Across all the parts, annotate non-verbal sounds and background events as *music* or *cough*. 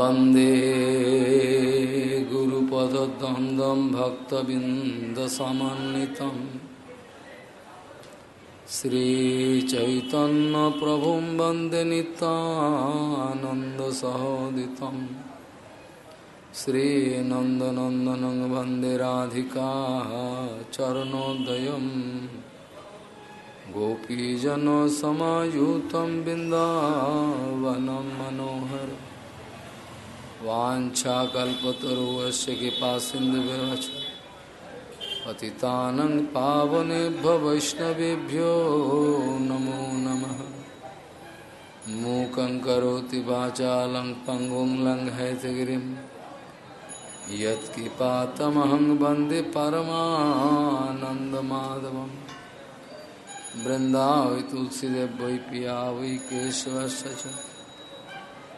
वंदे गुरुपदद्वन्द्वं भक्तबिन्दसमन्वितं। श्रीचैतन्यप्रभुं वंदे नितानन्दसहोदितं श्रीनन्दनन्दनं वंदे राधिका चरणोदयम् गोपीजनसमायुतं बिन्दावनं मनोहर वाञ्छाकल्पतरुवस्य कृपासिन्धुव्यवच पतितानं पावनेभ्य वैष्णवेभ्यो नमो नमः। मूकं करोति वाचालं पङ्गुं लङ्घयतगिरिं यत्कृपातमहं वंदे परमानन्दमाधवम्। वृंदावि तुलसीदेव वै पिया वै केशवस्य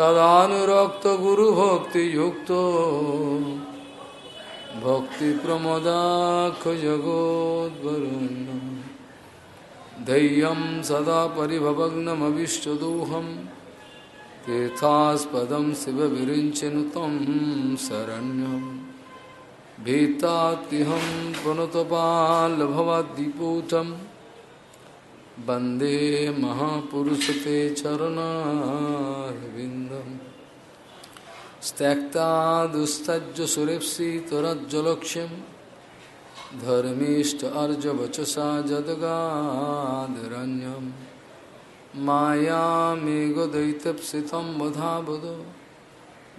सदानुरक्त गुरु भक्ति युक्त भक्ति प्रमदाख जगोदरुण धैर्यम सदा परिभवग्नमीष्टदोहम तीर्थास्पद शिव विरिंचन तम शरण्यम। भीताहम प्रणतपाल भवदीपूतम वंदे महापुरुषते चरणारविन्दम् त्यक्ता दुस्तज सुरेप्सि तुरज्जलक्ष्यं धर्मीष्ट अर्जवचसा जदगादरण्यं मायामेघदयितप्सितं वधा वद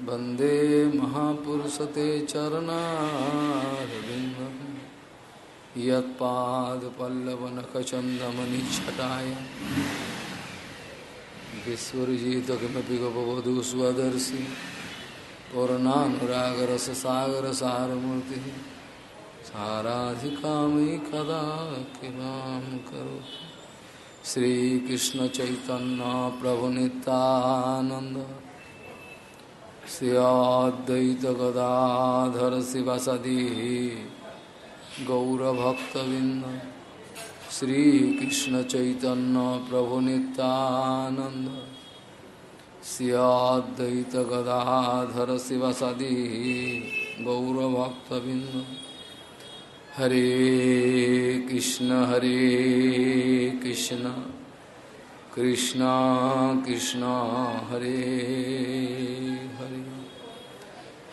वंदे महापुरुषते चरणारविन्दम् यत्पादपल्लवनखचन्दमनिच्छटाय। विस्वरजित किमपि गपवधू स्वदर्शि पूर्णानुरागरससागरसारमूर्तिः साराधिकामयि कदा किमां करोतु। श्रीकृष्णचैतन्यप्रभुनितानन्द श्री अद्वैतगदाधर शिवसदी गौरभक्तबिंद श्रीकृष्ण चैतन्य प्रभु नित्यानंद सियाद्वैत गदाधर शिवसदी गौरभक्तबिंद हरे कृष्ण हरे कृष्ण कृष्ण कृष्ण, हरे हरे।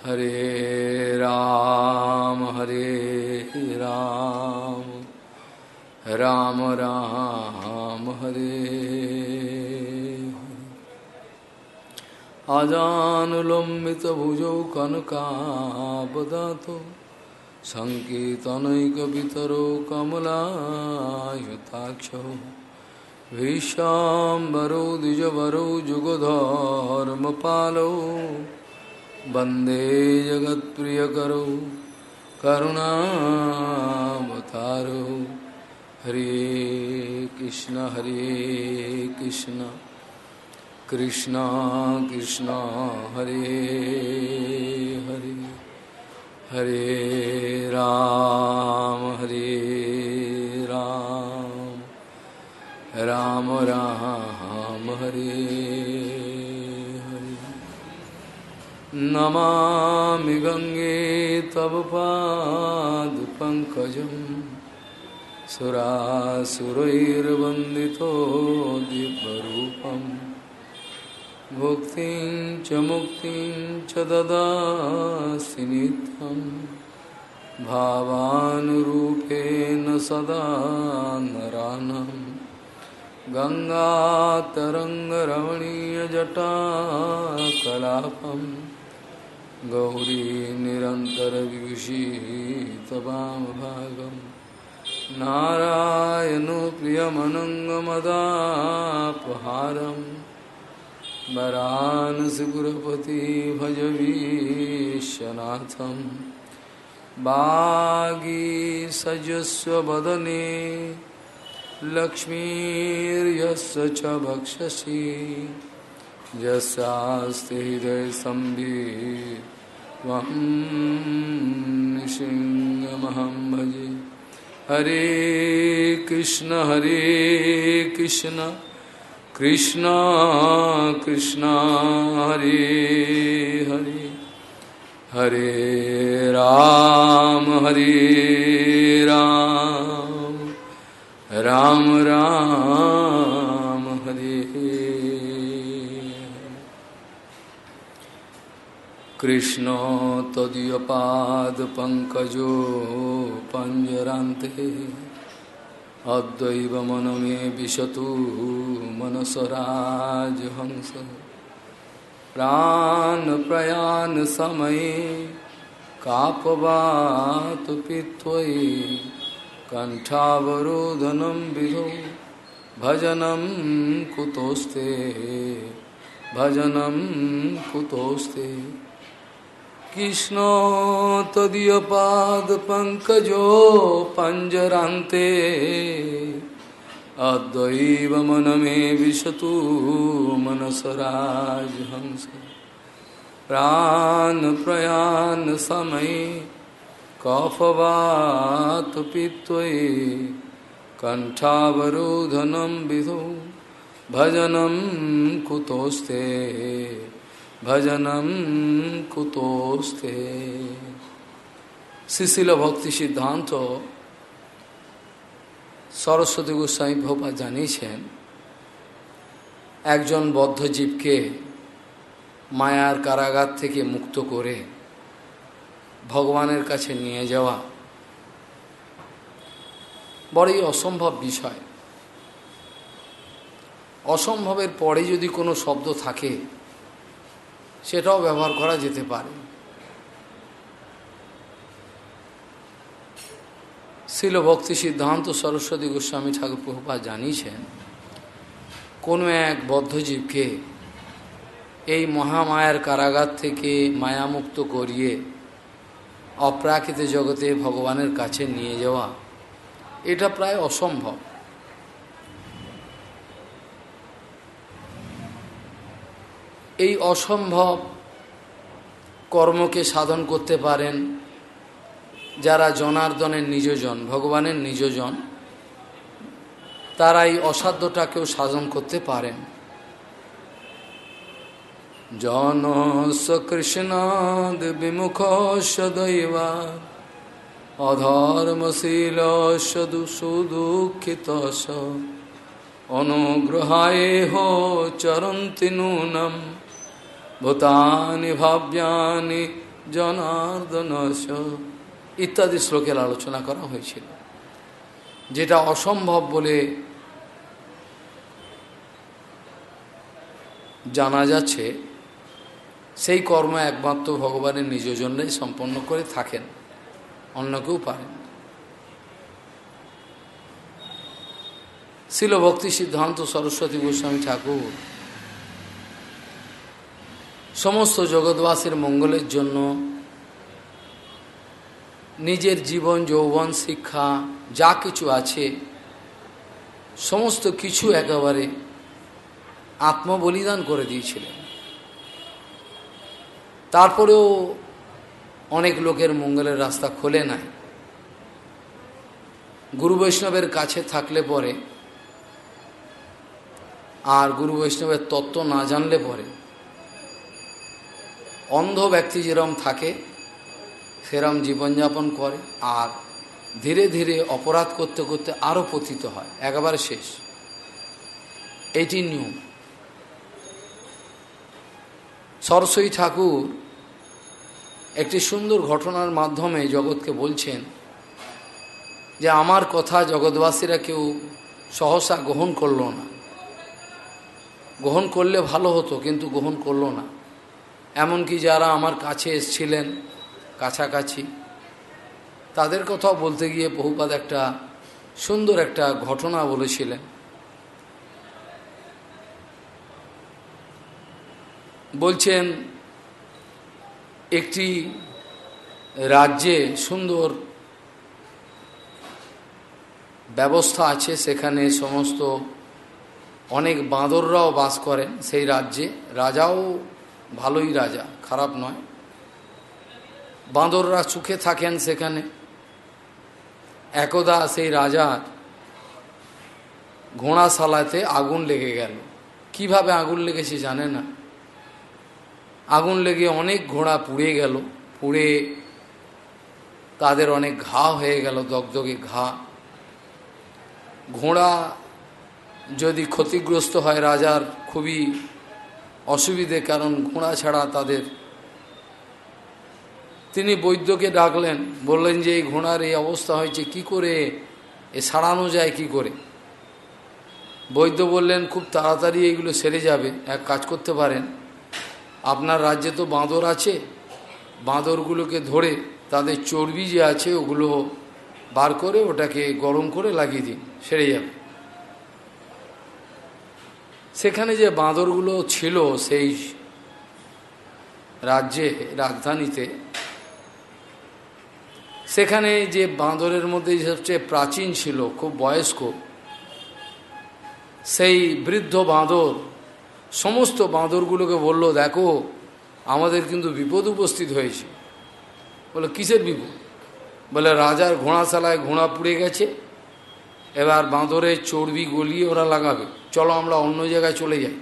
हरे राम हरे राम। राम राम हरे अजानुलम्बितभुजौ कनकाबदातो सङ्कीर्तनैकपितरो कमलायुताक्षौ। भीष्माम्बरौ द्विजवरौ जुगधर्मपालौ वंदे जगत्प्रियकरौ, करुणावतारो। हरे कृष्ण हरे कृष्ण। कृष्ण कृष्ण, हरे हरे। हरे राम हरे राम। राम राम, हरे नमामि गङ्गे तव पादपङ्कजं सुरासुरैर्वन्दितो दिव्यरूपं। भुक्तिं च मुक्तिं च ददासि सदा नरानं। गङ्गातरङ्गरमणीयजटाकलापम्। गौरी निरन्तरविभूषितवामभागं नारायणो प्रियमनङ्गमदापहारं वरानसिगुरपति भजवीशनाथं सजस्वदने लक्ष्मीर्यस्य च भक्षसि। यस्यास्ति हृदयसंवित् सिंहमहं भजे। हरे कृष्ण हरे कृष्ण। कृष्ण कृष्ण, हरे हरे। हरे राम हरे राम। राम राम। कृष्ण तदीयपादपङ्कजो पञ्जरान्ते। अद्वैव मन मे विशतु मनसराजहंस। प्राणप्रयाणसमये कापवातु पित्वयि कण्ठावरोधनं विधौ। भजनं कुतोस्ते। भजनं कुतोस्ते। কৃষ্ণ তদীয় পাদ পঙ্কজ পঞ্জরান্তে অদ্বৈব মন মে বিশতু মনসরাজ হংস প্রাণ প্রয়াণ সময়ে কফবাত পিত্তয়ে কণ্ঠাবরোধনম বিধৌ ভজনম কুতোস্তে ভজনম কুতোস্তে শিশিল ভক্তি সিদ্ধান্ত সরস্বতী গোস্বামী ভোপা জানিয়েছেন একজন বদ্ধজীবকে মায়ার কারাগার থেকে মুক্ত করে ভগবানের কাছে নিয়ে যাওয়া বড়ই অসম্ভব বিষয়। অসম্ভবের পরে যদি কোনো শব্দ থাকে সেটাও ব্যবহার করা যেতে পারে। শিল ভক্তি সিদ্ধান্ত সরস্বতী গোস্বামী ঠাকুর প্রভুপা জানিয়েছেন, কোনো এক বদ্ধজীবকে এই মহামায়ার কারাগার থেকে মায়ামুক্ত করিয়ে অপ্রাকৃত জগতে ভগবানের কাছে নিয়ে যাওয়া, এটা প্রায় অসম্ভব। এই অসম্ভব কর্মকে সাধন করতে পারেন যারা জনার্দনের নিজজন, ভগবানের নিজজন, তারা এই অসাধ্যটাকেও সাধন করতে পারেন। জন কৃষ্ণাদ বিমুখ সদৈবা, অধর্মশীল সুদুঃখিত অনুগ্রহায় হো চরন্তি নূনম। ভূতানি ভাব্যানি জনার্দন ইত্যাদি শ্লোকের আলোচনা করা হয়েছিল। যেটা অসম্ভব বলে জানা যাচ্ছে, সেই কর্ম একমাত্র ভগবানের নিজ জন্যই সম্পন্ন করে থাকেন, অন্য কেউ পারেন শিল ভক্তি সিদ্ধান্ত সরস্বতী গোস্বামী ঠাকুর সমস্ত জগৎবাসীর মঙ্গলের জন্য নিজের জীবন, যৌবন, শিক্ষা, যা কিছু আছে, সমস্ত কিছু একেবারে আত্মবলিদান করে দিয়েছিলেন। তারপরেও অনেক লোকের মঙ্গলের রাস্তা খোলে নাই। গুরু বৈষ্ণবের কাছে থাকলে পরে আর গুরু বৈষ্ণবের তত্ত্ব না জানলে পরে অন্ধ ব্যক্তি যেরম থাকে, সেরম জীবনযাপন করে আর ধীরে ধীরে অপরাধ করতে করতে আরও পতিত হয়, একেবারে শেষ। এটি নিয়ম। সরস্বতী ঠাকুর একটি সুন্দর ঘটনার মাধ্যমে জগৎকে বলছেন যে, আমার কথা জগৎবাসীরা কেউ সহসা গ্রহণ করল না। গ্রহণ করলে ভালো হতো, কিন্তু গ্রহণ করল না। এমনকি যারা আমার কাছে এসছিলেন কাছাকাছি, তাদের কথাও বলতে গিয়ে বহুপাদ একটা সুন্দর একটা ঘটনা বলেছিলেন। বলছেন, একটি রাজ্যে সুন্দর ব্যবস্থা আছে, সেখানে সমস্ত অনেক বাঁদররাও বাস করেন সেই রাজ্যে। রাজাও ভালোই রাজা, খারাপ নয়। বাঁদররা সুখে থাকেন সেখানে। একদা সেই রাজার ঘোড়াশালাতে আগুন লেগে গেল। কীভাবে আগুন লেগেছে জানে না। আগুন লেগে অনেক ঘোড়া পুড়ে গেল, পুড়ে তাদের অনেক ঘা হয়ে গেল, দগদগে ঘা। ঘোড়া যদি ক্ষতিগ্রস্ত হয় রাজার, খুবই অসুবিধে, কারণ ঘোড়া ছাড়া তাদের। তিনি বৈদ্যকে ডাকলেন, বললেন যে, এই ঘোড়ার এই অবস্থা হয়েছে, কি করে? এ সারানো যায় কি করে? বৈদ্য বললেন, খুব তাড়াতাড়ি এইগুলো সেরে যাবে, এক কাজ করতে পারেন। আপনার রাজ্যে তো বাঁদর আছে। বাঁদরগুলোকে ধরে তাদের চর্বি যে আছে, ওগুলো বার করে ওটাকে গরম করে লাগিয়ে দিন, সেরে যাবে। সেখানে যে বাঁদরগুলো ছিল সেই রাজ্যে, রাজধানীতে, সেখানে যে বাঁদরের মধ্যে সবচেয়ে প্রাচীন ছিল, খুব বয়স্ক, সেই বৃদ্ধ বাঁদর, সমস্ত বাঁদরগুলোকে বলল, দেখো, আমাদের কিন্তু বিপদ উপস্থিত হয়েছে। বলে, কিসের বিপদ? বলে, রাজার ঘোড়াশালায় ঘোড়া পুড়ে গেছে, এবার বাঁদরের চর্বি গলিয়ে ওরা লাগাবে। চলো আমরা অন্য জায়গায় চলে যাই।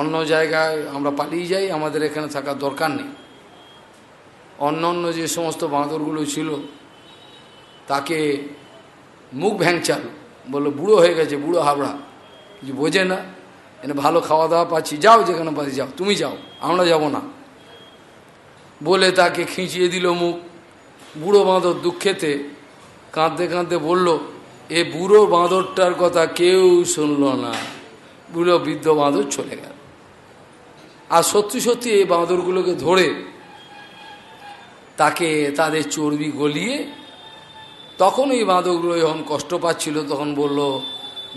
অন্য জায়গায় আমরা পালিয়ে যাই, আমাদের এখানে থাকার দরকার নেই। অন্য অন্য যে সমস্ত বাঁদরগুলো ছিল, তাকে মুখ ভ্যাংচাল, বলল, বুড়ো হয়ে গেছে, বুড়ো হাবড়া, কিছু বোঝে না, এনে ভালো খাওয়া দাওয়া পাচ্ছি, যাও যেখানে পাচ্ছি, যাও, তুমি যাও, আমরা যাব না। বলে তাকে খিঁচিয়ে দিল মুখ। বুড়ো বাঁদর দুঃখেতে কাঁদতে কাঁদতে বলল এ বুড়ো বাঁদরটার কথা কেউ শুনল না। বুড়ো বৃদ্ধ বাঁদর চলে গেল। আর সত্যি সত্যি এই বাঁদরগুলোকে ধরে তাকে তাদের চর্বি গলিয়ে তখন এই বাঁদরগুলো যখন কষ্ট পাচ্ছিল, তখন বলল,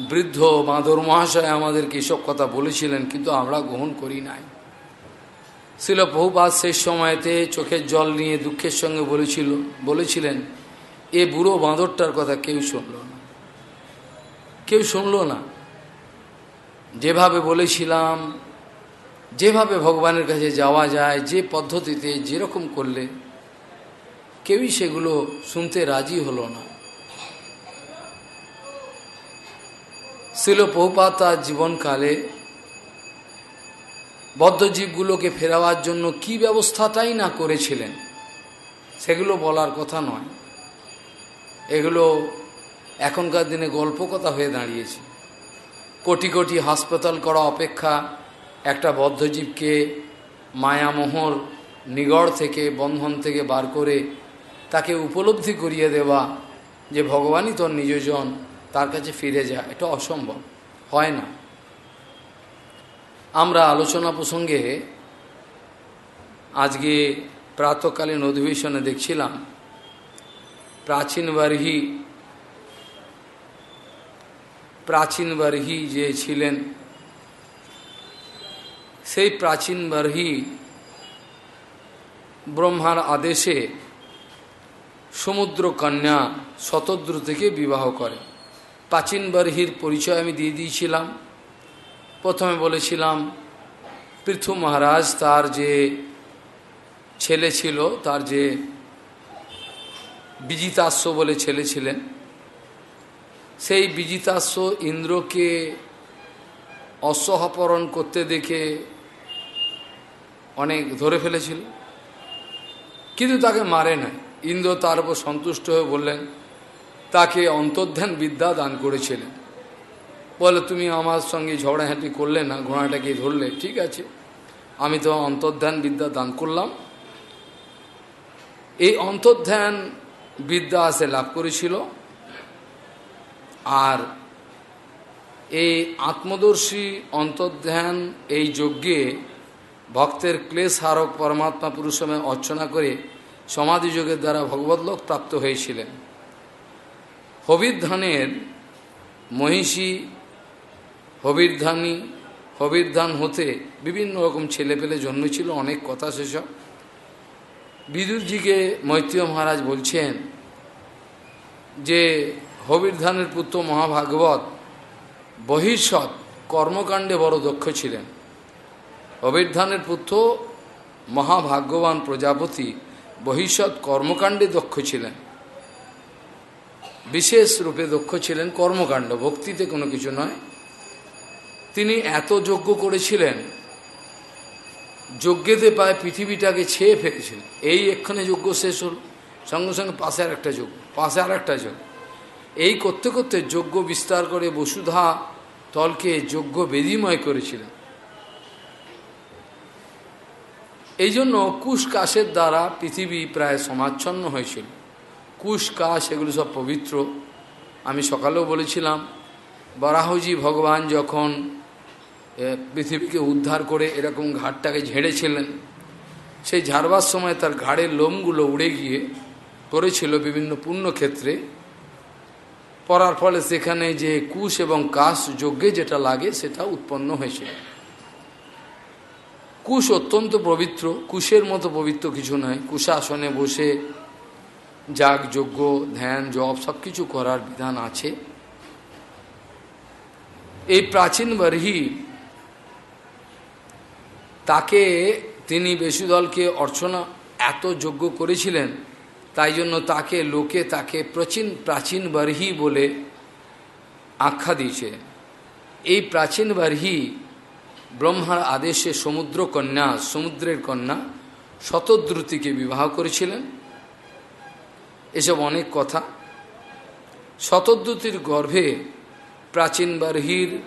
বৃদ্ধ বাঁদর মহাশয়, আমাদেরকে এসব কথা বলেছিলেন, কিন্তু আমরা গ্রহণ করি নাই। ছিল বহুপাত শেষ সময়তে চোখের জল নিয়ে দুঃখের সঙ্গে বলেছিল, বলেছিলেন, এ বুড়ো বাঁদরটার কথা কেউ শুনল না। কেউ শুনল না। যেভাবে বলেছিলাম, যেভাবে ভগবানের কাছে যাওয়া যায়, যে পদ্ধতিতে, যেরকম করলে, কেউই সেগুলো শুনতে রাজি হলো না। শিল বহুপাত তার জীবনকালে বদ্ধজীবগুলোকে ফেরাবার জন্য কি ব্যবস্থাটাই না করেছিলেন, সেগুলো বলার কথা নয়। এগুলো এখনকার দিনে গল্প কথা হয়ে দাঁড়িয়েছে। কোটি কোটি হাসপাতাল করা অপেক্ষা একটা বদ্ধজীবকে মায়ামোহর নিগড় থেকে, বন্ধন থেকে বার করে তাকে উপলব্ধি করিয়ে দেওয়া যে ভগবানই তোর নিজজন, তার কাছে ফিরে যায় এটা অসম্ভব, হয় না। আমরা আলোচনা প্রসঙ্গে আজকে প্রাতকালীন অধিবেশনে দেখছিলাম প্রাচীন বার্হি প্রাচীন বার্হি যে ছিলেন, সেই প্রাচীন বার্হি ব্রহ্মার আদেশে সমুদ্র কন্যা শতদ্র থেকে বিবাহ করে। প্রাচীন বার্হির পরিচয় আমি দিয়ে দিয়েছিলাম। প্রথমে বলেছিলাম পৃথু মহারাজ তার যে ছেলে ছিল, তার যে বিজিতাস্য বলে ছেলে ছিলেন সেই বিজিতাস্য ইন্দ্রকে অশ্বহপরণ করতে দেখে অনেক ধরে ফেলেছিল। কিন্তু তাকে মারে নাই। ইন্দ্র তার উপর সন্তুষ্ট হয়ে বললেন, তাকে অন্তর্ধান বিদ্যা দান করেছিলেন। বলে, তুমি আমার সঙ্গে ঝগড়াঝাঁটি করলে না, ঘোড়াটাকে ধরলে, ঠিক আছে। আমি তো অন্তর্ধান বিদ্যা দান করলাম। এই অন্তর্ধান বিদ্যা সে লাভ করেছিল। আর এই আত্মদর্শী অন্তর্ধান এই যজ্ঞে ভক্তের ক্লেশ হারক পরমাত্মা পুরুষমে অর্চনা করে সমাধি যোগের দ্বারা ভগবত প্রাপ্ত হয়েছিলেন। হবির্ধানের মহিষী হবির্ধানী হবির্ধান হতে বিভিন্ন রকম ছেলে পেলে জন্মেছিল, অনেক কথা সেসব। বিদুরজিকে মৈত্রীয় মহারাজ বলছেন যে হবিরধানের পুত্র মহাভাগবত বহির্ষৎ কর্মকাণ্ডে বড় দক্ষ ছিলেন। হবিরধানের পুত্র মহাভাগ্যবান প্রজাপতি বহিষ্যৎ কর্মকাণ্ডে দক্ষ ছিলেন। বিশেষ রূপে দক্ষ ছিলেন কর্মকাণ্ড, ভক্তিতে কোনো কিছু নয়। তিনি এত যজ্ঞ করেছিলেন, যজ্ঞেতে পায় পৃথিবীটাকে ছেয়ে ফেলেছিলেন। এই এক্ষণে যজ্ঞ শেষ হল। সঙ্গে সঙ্গে পাশে আর একটা যজ্ঞ, পাশে আর একটা যজ্ঞ। এই করতে করতে যজ্ঞ বিস্তার করে বসুধা তলকে যজ্ঞ বেদিময় করেছিলেন। এই জন্য কুশ কাশের দ্বারা পৃথিবী প্রায় সমাচ্ছন্ন হয়েছিল। কুশ কাশ এগুলো সব পবিত্র। আমি সকালেও বলেছিলাম, বরাহজি ভগবান যখন পৃথিবীকে উদ্ধার করে এরকম ঘাটটাকে ঝেড়েছিলেন, সেই ঝাড়বার সময় তার ঘাড়ের লোমগুলো উড়ে গিয়ে পড়েছিল বিভিন্ন পুণ্যক্ষেত্রে। পড়ার ফলে সেখানে যে কুশ এবং কাশ যজ্ঞে যেটা লাগে সেটা উৎপন্ন হয়েছে। কুশ অত্যন্ত পবিত্র, কুশের মতো পবিত্র কিছু নয়। কুশাসনে বসে যাগ, যজ্ঞ, ধ্যান, জপ সব কিছু করার বিধান আছে। এই প্রাচীন বারহি তাকে তিনি বেশুদলকে অর্চনা এত যোগ্য করেছিলেন তাই জন্য তাকে লোকে তাকে প্রাচীন প্রাচীন বারহি বলে আখ্যা দিয়েছে। এই প্রাচীন বারহি ব্রহ্মার আদেশে সমুদ্র কন্যা, সমুদ্রের কন্যা শতদ্রুতিকে বিবাহ করেছিলেন। এসব অনেক কথা। শতদ্রুতির গর্ভে প্রাচীন বারহির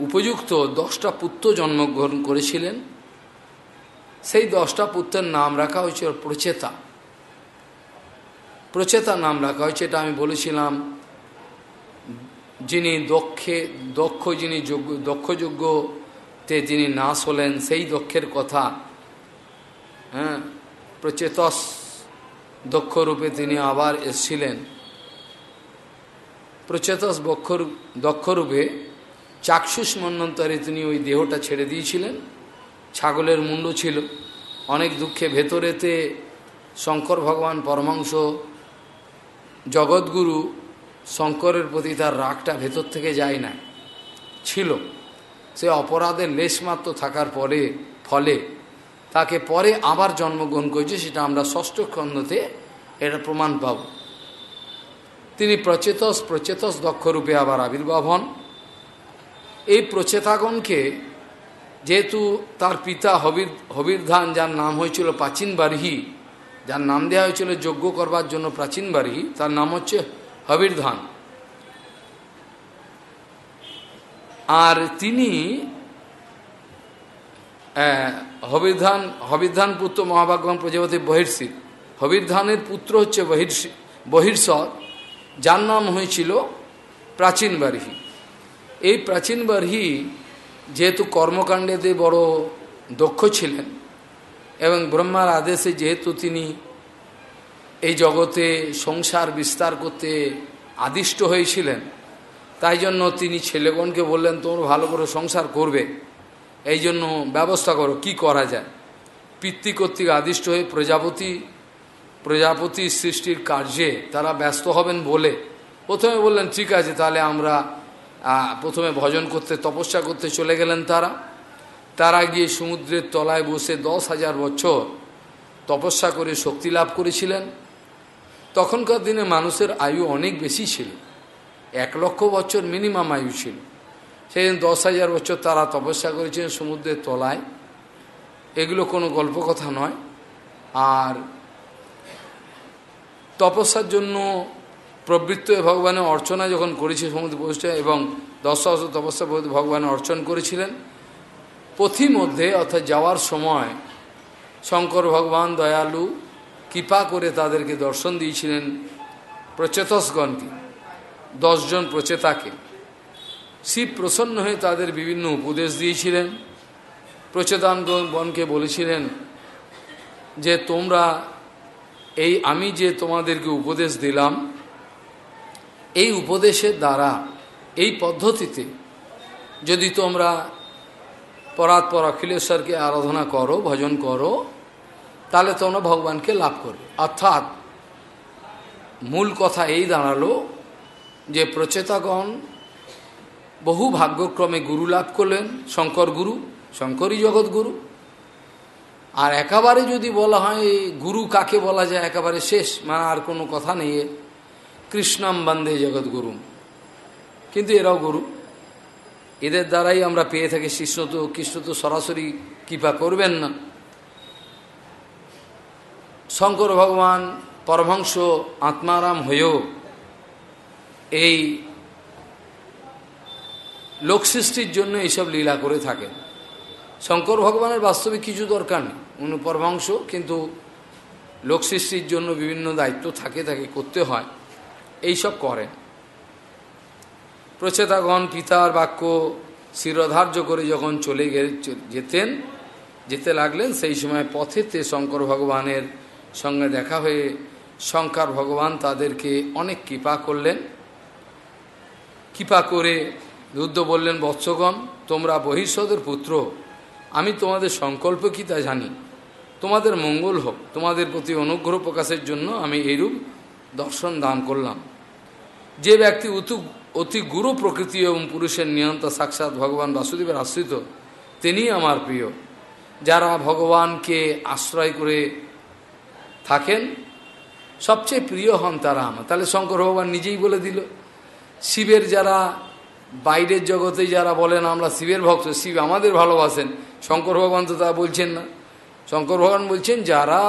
উপযুক্ত দশটা পুত্র জন্মগ্রহণ করেছিলেন। সেই দশটা পুত্রের নাম রাখা হয়েছিল প্রচেতা। প্রচেতা নাম রাখা হয়েছে এটা আমি বলেছিলাম, যিনি দক্ষে, দক্ষ যিনি যোগ্য, দক্ষযোগ্যতে যিনি নাশ হলেন, সেই দক্ষের কথা হ্যাঁ প্রচেতস দক্ষরূপে তিনি আবার এসছিলেন। প্রচেতস দক্ষরূপে চাক্ষুষ মন্বন্তরে তিনি ওই দেহটা ছেড়ে দিয়েছিলেন। ছাগলের মুন্ড ছিল। অনেক দুঃখে ভেতরেতে শঙ্কর ভগবান পরমাংশ জগৎগুরু শঙ্করের প্রতি তার রাগটা ভেতর থেকে যায় না। ছিল। সে অপরাধের লেশমাত্র থাকার পরে, ফলে তাকে পরে আবার জন্মগ্রহণ করেছে, সেটা আমরা ষষ্ঠ খণ্ডতে এটা প্রমাণ পাব। তিনি প্রচেতস প্রচেতস দক্ষরূপে আবার আবির্ভাব হন। এই প্রচেতাগণকে যেহেতু তার পিতা হবির হবিরধান, যার নাম হয়েছিল প্রাচীন বারহি যার নাম দেওয়া হয়েছিল যজ্ঞ করবার জন্য প্রাচীন বারহি তার নাম হচ্ছে হবিরধান। আর তিনি হবিরধান হবিরধান পুত্র মহাভাগবান প্রজাপতি বহির্ষি। হবিরধানের পুত্র হচ্ছে বহির্ষি বহির্ষদ যার নাম হয়েছিল প্রাচীন বারহি। এই প্রাচীন বারহি যেহেতু কর্মকাণ্ডেতে বড় দক্ষ ছিলেন এবং ব্রহ্মার আদেশে যেহেতু তিনি এই জগতে সংসার বিস্তার করতে আদিষ্ট হয়েছিলেন, তাই জন্য তিনি ছেলেগণকে বললেন তোমরা ভালো করে সংসার করবে। এই জন্য ব্যবস্থা করো। কি করা যায়? পিতৃ কর্তৃক আদিষ্ট হয়ে প্রজাপতি প্রজাপতি সৃষ্টির কার্যে তারা ব্যস্ত হবেন বলে প্রথমে বললেন, ঠিক আছে, তাহলে আমরা প্রথমে ভজন করতে, তপস্যা করতে চলে গেলেন তারা। তারা গিয়ে সমুদ্রের তলায় বসে দশ হাজার বছর তপস্যা করে শক্তি লাভ করেছিলেন। তখনকার দিনে মানুষের আয়ু অনেক বেশি ছিল। এক লক্ষ বছর মিনিমাম আয়ু ছিল। সেই দশ হাজার বছর তারা তপস্যা করেছেন সমুদ্রের তলায়। এগুলো কোনো গল্প কথা নয়। আর তপস্যার জন্য প্রবৃত্ত ভগবানের অর্চনা যখন করেছে সমুদ্র বৈষ্ঠ এবং দশ সহস্র তপস্যা ভগবানের অর্চন করেছিলেন মধ্যে অর্থাৎ যাওয়ার সময় শঙ্কর ভগবান দয়ালু কৃপা করে তাদেরকে দর্শন দিয়েছিলেন প্রচেতসগণকে দশজন প্রচেতাকে। শিব প্রসন্ন হয়ে তাদের বিভিন্ন উপদেশ দিয়েছিলেন। প্রচেতানগণকে বলেছিলেন যে, তোমরা এই আমি যে তোমাদেরকে উপদেশ দিলাম, এই উপদেশের দ্বারা, এই পদ্ধতিতে যদি তোমরা পরাৎপর অখিলেশ্বরকে আরাধনা করো, ভজন করো, তাহলে তোমরা ভগবানকে লাভ করবে। অর্থাৎ মূল কথা এই দাঁড়াল যে প্রচেতাগণ বহু ভাগ্যক্রমে গুরু লাভ করলেন, শঙ্কর গুরু, শঙ্করই জগৎগুরু আর একেবারে যদি বলা হয় গুরু কাকে বলা যায়, একেবারে শেষ মানে আর কোনো কথা নেই কৃষ্ণম বন্দে জগৎ গুরু। কিন্তু এরাও গুরু। এদের দ্বারাই আমরা পেয়ে থাকি কৃষ্ণ তো কৃষ্ণ তো সরাসরি কৃপা করবেন না। শঙ্কর ভগবান পরমহংস আত্মারাম হয়েও এই লোক সৃষ্টির জন্য এইসব লীলা করে থাকেন। শঙ্কর ভগবানের বাস্তবে কিছু দরকার নেই। উনি পরমাংশ কিন্তু লোক সৃষ্টির জন্য বিভিন্ন দায়িত্ব থাকে, তাকে করতে হয়। এইসব করেন। প্রচেতাগণ পিতার বাক্য শিরোধার্য করে যখন চলে গে যেতেন, যেতে লাগলেন, সেই সময় পথেতে শঙ্কর ভগবানের সঙ্গে দেখা হয়ে শঙ্কর ভগবান তাদেরকে অনেক কৃপা করলেন। কৃপা করে রুদ্র বললেন, বৎসগণ, তোমরা বহিষ্যদের পুত্র। আমি তোমাদের সংকল্প কি তা জানি। তোমাদের মঙ্গল হোক। তোমাদের প্রতি অনুগ্রহ প্রকাশের জন্য আমি এইরূপ দর্শন দান করলাম। যে ব্যক্তি অতু অতি গুরু প্রকৃতি এবং পুরুষের নিয়ন্ত্র সাক্ষাৎ ভগবান বাসুদেবের আশ্রিত তিনি আমার প্রিয়, যারা ভগবানকে আশ্রয় করে থাকেন, সবচেয়ে প্রিয় হন তারা আমার। তাহলে শঙ্কর ভগবান নিজেই বলে দিল, শিবের যারা বাইরের জগতে যারা বলেন, আমরা শিবের ভক্ত, শিব আমাদের ভালোবাসেন। শঙ্কর ভগবান তো তা বলছেন না। শঙ্কর ভগবান বলছেন, যারা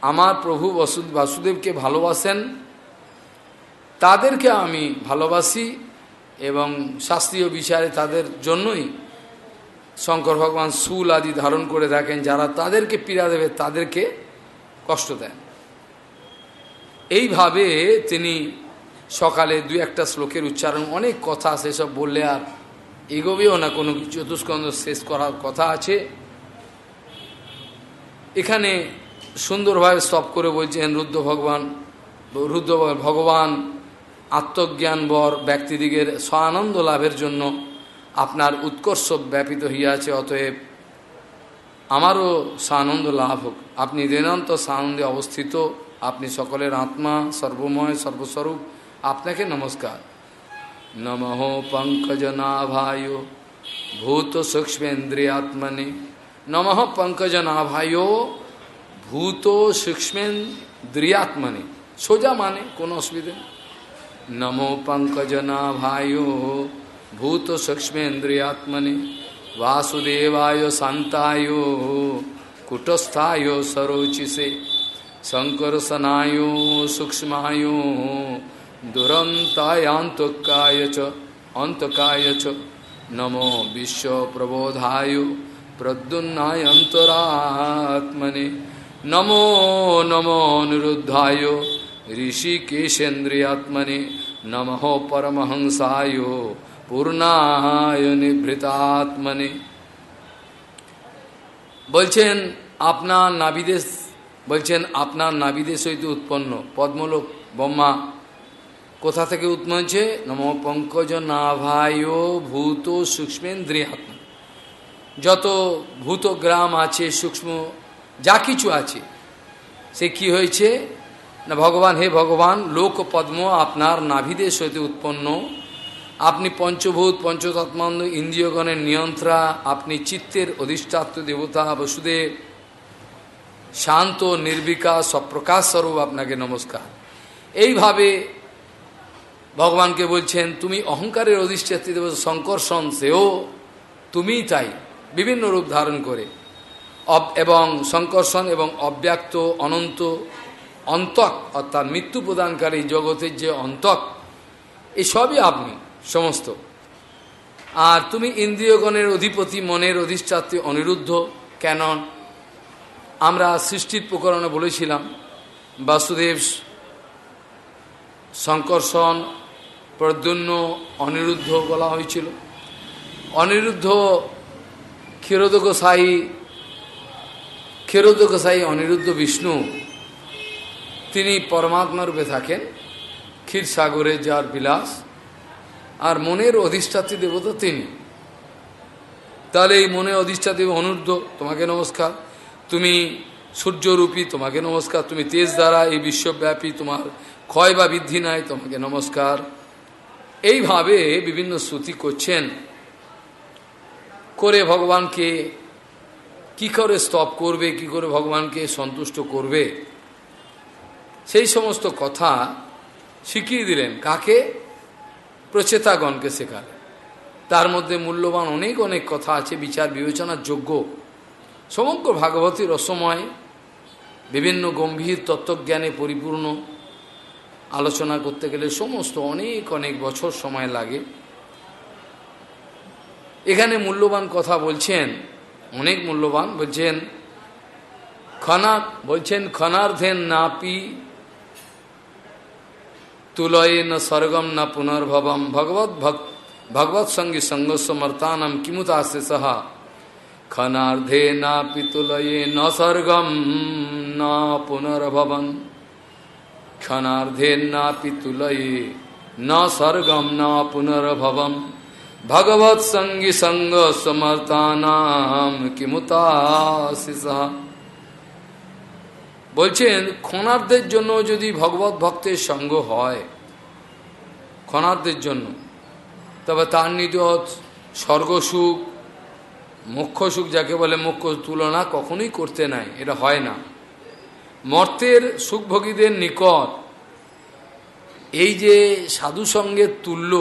আমার প্রভু বসু, বাসুদেবকে ভালোবাসেন তাদেরকে আমি ভালোবাসি এবং শাস্ত্রীয় বিচারে তাদের জন্যই শঙ্কর ভগবান সুল আদি ধারণ করে থাকেন, যারা তাদেরকে পীড়া দেবে, তাদেরকে কষ্ট দেন। এইভাবে তিনি সকালে দু একটা শ্লোকের উচ্চারণ, অনেক কথা সেসব বললে আর এগোবেও না, কোনো চতুষ্কন্দ শেষ করার কথা আছে। এখানে সুন্দরভাবে স্তব করে বলছেন রুদ্র ভগবান রুদ্র ভগবান আত্মজ্ঞান বর ব্যক্তিদিগের স্বানন্দ লাভের জন্য আপনার উৎকর্ষ ব্যাপিত হইয়াছে, অতএব আমারও সানন্দ লাভ হোক। আপনি দিনান্ত সানন্দে অবস্থিত, আপনি সকলের আত্মা, সর্বময়, সর্বস্বরূপ, আপনাকে নমস্কার। নমঃ পঙ্কজনাভায় ভূত সূক্ষ্মেন্দ্রিয়াত্মনে। নমঃ পঙ্কজনাভায় ভূত সূক্ষ্মেন্দ্রিয়াত্মনে। সোজা মানে কোনো অসুবিধে नमो पंकजनाभायो भूत सूक्ष्मेन्द्रियात्मने, वासुदेवाय शांतायो कुटस्थायो सरोचिसे शंकर सनायो सूक्ष्मायो दुरंतायांतकाय अंतकाय नमो विश्व प्रबोधाय प्रद्युन्नायंतरात्मने नमो नमो निरुद्धाय ঋষিকেশেন্দ্রিয়াত্মনে নমঃ পরমহংসায় পূর্ণায় নিভৃতাত্মনে বলছেন, আপনার নাবিদেশ বলছেন, আপনার নাবিদেশ হইতে উৎপন্ন। পদ্মলোক ব্রহ্মা কোথা থেকে উৎপন্ন হয়েছে? নম পঙ্কজ নাভায় ভূত সূক্ষ্মেন্দ্রিয়াত্মা। যত ভূত গ্রাম আছে, সূক্ষ্ম যা কিছু আছে, সে কি হয়েছে? না, ভগবান, হে ভগবান, লোক পদ্ম আপনার নাভিদেশ হইতে উৎপন্ন। আপনি পঞ্চভূত পঞ্চতত্মান্দ ইন্দ্রিয়গণের নিয়ন্ত্রা, আপনি চিত্তের অধিষ্ঠাত্ম দেবতা, বসুদেব। শান্ত নির্বিকাশ সপ্রকাশ স্বরূপ আপনাকে নমস্কার। এইভাবে ভগবানকে বলছেন, তুমি অহংকারের অধিষ্ঠাত্রী দেবতা শঙ্কর্ষণ সেও, তুমিই তাই। বিভিন্ন রূপ ধারণ করে। এবং শঙ্কর্ষণ এবং অব্যক্ত, অনন্ত অন্তক, অর্থাৎ মৃত্যু প্রদানকারী জগতের যে অন্তক, এসবই আপনি, সমস্ত। আর তুমি ইন্দ্রিয়গণের অধিপতি, মনের অধিষ্ঠাত্রী, অনিরুদ্ধ, কেন? আমরা সৃষ্টির প্রকরণে বলেছিলাম, বাসুদেব শঙ্কর্ষণ প্রদ্যুন্ন অনিরুদ্ধ বলা হয়েছিল। অনিরুদ্ধ ক্ষীরোদক সাই ক্ষীরোদক সাই অনিরুদ্ধ বিষ্ণু তিনি পরমাত্মা রূপে থাকেন, ক্ষীর ক্ষীরসাগরে যার বিলাস, আর মনের অধিষ্ঠাত্রী দেবতা তিনি। তাহলে এই মনের অধিষ্ঠাত্রী অনুর্ধ তোমাকে নমস্কার। তুমি সূর্যরূপী, তোমাকে নমস্কার। তুমি তেজ দ্বারা এই বিশ্বব্যাপী, তোমার ক্ষয় বা বৃদ্ধি নাই, তোমাকে নমস্কার। এইভাবে বিভিন্ন শ্রুতি করছেন। করে ভগবানকে কি করে স্তব করবে, কি করে ভগবানকে সন্তুষ্ট করবে? সেই সমস্ত কথা শিখিয়ে দিলেন। কাকে? প্রচেতাগণকে শেখালেন। তার মধ্যে মূল্যবান অনেক অনেক কথা আছে, বিচার বিবেচনার যোগ্য সমগ্র ভাগবতী রসময় বিভিন্ন গম্ভীর তত্ত্বজ্ঞানে পরিপূর্ণ। আলোচনা করতে গেলে সমস্ত অনেক অনেক বছর সময় লাগে। এখানে মূল্যবান কথা বলছেন, অনেক মূল্যবান, বলছেন, খনা, বলছেন, খনার্ধেন নাপি তুলয়ে ন স্বর্গম না পুনর্ভবম ভগবত ভগবত সঙ্গী সঙ্গ সমর্তানম কিমুতাসে সহা খনার্ধে না পিতুলয়ে ন স্বর্গম না পুনর্ভবন ক্ষণার্ধে না পিতুলয়ে ন স্বর্গম না পুনর্ভবম ভগবত সঙ্গী সঙ্গ সমর্তানাম কিমুতাসে সহা বলছেন ক্ষণার্ধের জন্য যদি ভগবত ভক্তের সঙ্গ হয় ক্ষণার্ধের জন্য, তবে তার নিজ স্বর্গসুখ মুখ্য সুখ যাকে বলে মুখ্য তুলনা কখনোই করতে নাই, এটা হয় না। মর্তের সুখভোগীদের নিকট এই যে সাধু সঙ্গে তুল্য,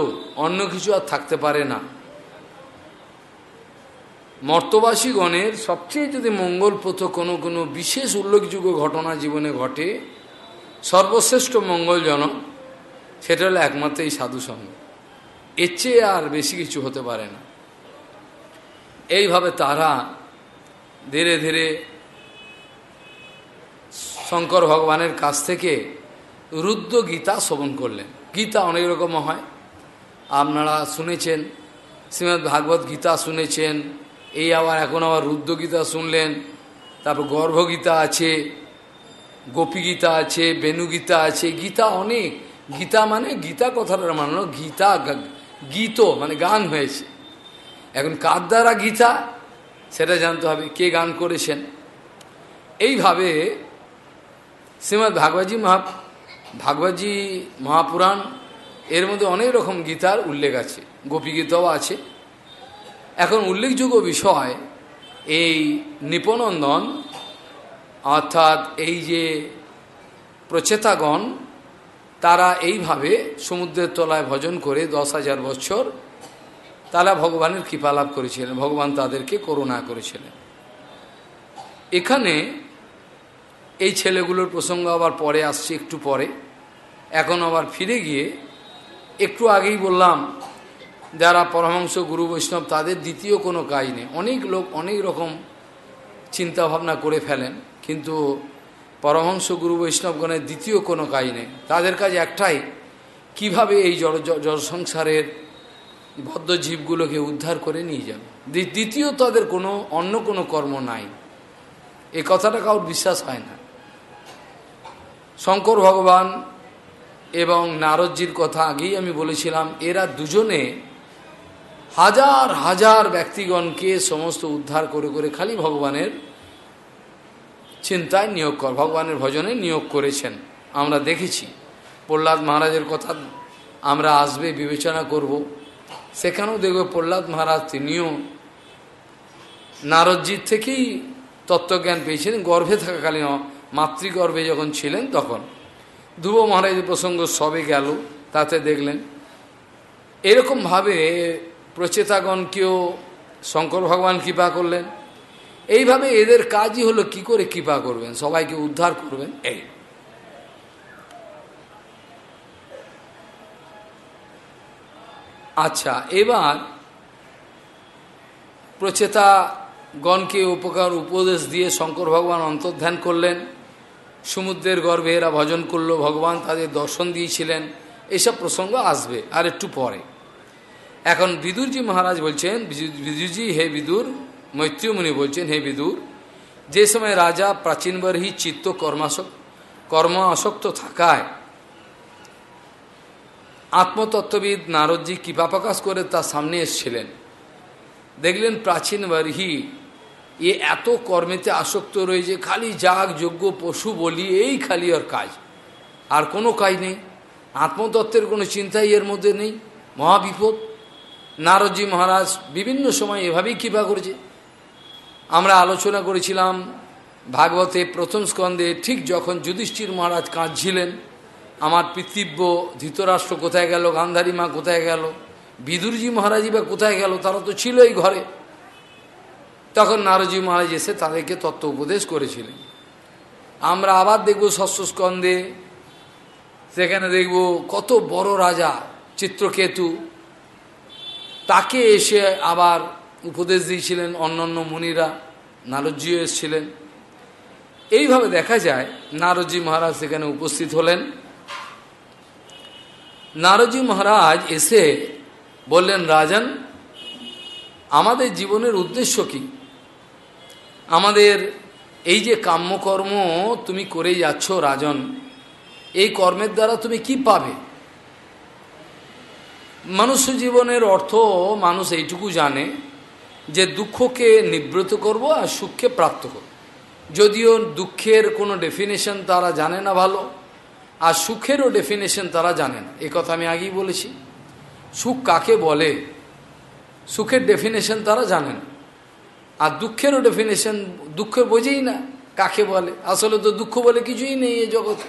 অন্য কিছু আর থাকতে পারে না। মর্তবাসীগণের সবচেয়ে যদি মঙ্গলপ্রত কোনো কোনো বিশেষ উল্লেখযোগ্য ঘটনা জীবনে ঘটে, সর্বশ্রেষ্ঠ মঙ্গলজনক, সেটা হলো একমাত্র এই সাধুসঙ্গ এর চেয়ে আর বেশি কিছু হতে পারে না। এইভাবে তারা ধীরে ধীরে শঙ্কর ভগবানের কাছ থেকে রুদ্র গীতা শ্রবণ করলেন। গীতা অনেক রকম হয়। আপনারা শুনেছেন শ্রীমৎ ভাগবত গীতা শুনেছেন এই আবার এখন আবার রুদ্রগীতা শুনলেন, তারপর গর্ভগীতা আছে, গোপীগীতা আছে বেনুগীতা আছে, গীতা অনেক। গীতা মানে গীতা কথাটা মানানো গীতা গীত মানে গান হয়েছে। এখন কার দ্বারা গীতা? সেটা জানতে হবে, কে গান করেছেন? এইভাবে শ্রীমৎ ভাগবতী মহা, ভাগবতী মহাপুরাণ, এর মধ্যে অনেক রকম গীতার উল্লেখ আছে। গোপী গীতাও আছে। এখন উল্লেখযোগ্য বিষয়, এই নিপনন্দন, অর্থাৎ এই যে প্রচেতাগণ, তারা এইভাবে সমুদ্রের তলায় ভজন করে দশ হাজার বছর, তারা ভগবানের কৃপা লাভ করেছিলেন, ভগবান তাদেরকে করুণা করেছিলেন। এখানে এই ছেলেগুলোর প্রসঙ্গ আবার পরে আসছে একটু পরে, এখন আবার ফিরে গিয়ে একটু আগেই বললাম যারা পরমহংস গুরু বৈষ্ণব, তাদের দ্বিতীয় কোনো কাজ নেই। অনেক লোক অনেক রকম চিন্তা ভাবনা করে ফেলেন, কিন্তু পরমহংস গুরু বৈষ্ণবগণের দ্বিতীয় কোনো কাজ নেই। তাদের কাজ একটাই, কীভাবে এই জড় জড় সংসারের বদ্ধ জীবগুলোকে উদ্ধার করে নিয়ে যাবে। দ্বিতীয় তাদের কোনো, অন্য কোনো কর্ম নাই। এই কথাটা কাউর বিশ্বাস হয় না। শঙ্কর ভগবান এবং নারদজির কথা আগেই আমি বলেছিলাম, এরা দুজনে হাজার হাজার ব্যক্তিগণকে সমস্ত উদ্ধার করে করে খালি ভগবানের চিন্তায় নিয়োগ কর, ভগবানের ভজনে নিয়োগ করেছেন। আমরা দেখেছি। প্রহ্লাদ মহারাজের কথা আমরা আসবে, বিবেচনা করব। সেখানেও দেখব প্রহ্লাদ মহারাজ তিনিও নারদজির থেকেই তত্ত্বজ্ঞান পেয়েছিলেন গর্ভে থাকাকালীন মাতৃগর্ভে যখন ছিলেন তখন। ধ্রুব মহারাজের প্রসঙ্গ সবে গেল, তাতে দেখলেন। এরকমভাবে প্রচেতাগণকেও শঙ্কর ভগবান কৃপা করলেন। এইভাবে এদের কাজই হলো কি করে কৃপা করবেন? সবাইকে উদ্ধার করবেন। এই। আচ্ছা এবার প্রচেতা গণকে উপকার উপদেশ দিয়ে শঙ্কর ভগবান অন্তর্ধান করলেন। সমুদ্রের গর্ভে এরা ভজন করল, ভগবান তাদের দর্শন দিয়েছিলেন। এসব প্রসঙ্গ আসবে, আর একটু পরে। এখন বিদুরজি মহারাজ বলছেন বিদুরজি, হে বিদুর মৈত্রীমণি বলছেন, হে বিদুর, যে সময় রাজা প্রাচীনবর্হী চিত্ত কর্মাসক কর্ম আসক্ত থাকায়, আত্মতত্ত্ববিদ নারদজি কৃপা প্রকাশ করে তার সামনে এসছিলেন। দেখলেন প্রাচীন বর্হি এ এত কর্মেতে আসক্ত রয়েছে, খালি যাগ যোগ্য পশু, বলি, এই খালি ওর কাজ। আর কোনো কাজ নেই। আত্মতত্ত্বের কোনো চিন্তাই এর মধ্যে নেই। মহাবিপদ। নারদজি মহারাজ বিভিন্ন সময় এভাবেই কৃপা করেছে। আমরা আলোচনা করেছিলাম ভাগবতে প্রথম স্কন্ধে, ঠিক যখন যুধিষ্ঠির মহারাজ কাঁদছিলেন, আমার পিতৃব্য ধৃতরাষ্ট্র কোথায় গেল, গান্ধারী মা কোথায় গেল, বিদুরজি মহারাজই বা কোথায় গেল, তারা তো ছিল এই ঘরে। তখন নারজি মহারাজ এসে তাদেরকে তত্ত্ব উপদেশ করেছিলেন। আমরা আবার দেখব ষষ্ঠ স্কন্ধে, সেখানে দেখব কত বড় রাজা চিত্রকেতু তাকে এসে আবার উপদেশ দিয়েছিলেন, অন্যান্য মুনিরা, নারদজিও এসেছিলেন। এইভাবে দেখা যায়, নারদজি মহারাজ সেখানে উপস্থিত হলেন। নারদজি মহারাজ এসে বললেন, রাজন, আমাদের জীবনের উদ্দেশ্য কি? আমাদের এই যে কাম্যকর্ম তুমি করে যাচ্ছ, রাজন, এই কর্মের দ্বারা তুমি কি পাবে? মনুষ্য জীবনের অর্থ মানুষ এইটুকু জানে যে দুঃখকে নিবৃত করব আর সুখকে প্রাপ্ত করব। যদিও দুঃখের কোনো ডেফিনেশন তারা জানে না ভালো, আর সুখেরও ডেফিনেশন তারা জানে না। এ কথা আমি আগেই বলেছি। সুখ কাকে বলে? সুখের ডেফিনেশন তারা জানেন আর দুঃখেরও ডেফিনেশন দুঃখের বোঝেই না কাকে বলে। আসলে তো দুঃখ বলে কিছুই নেই এই জগতে।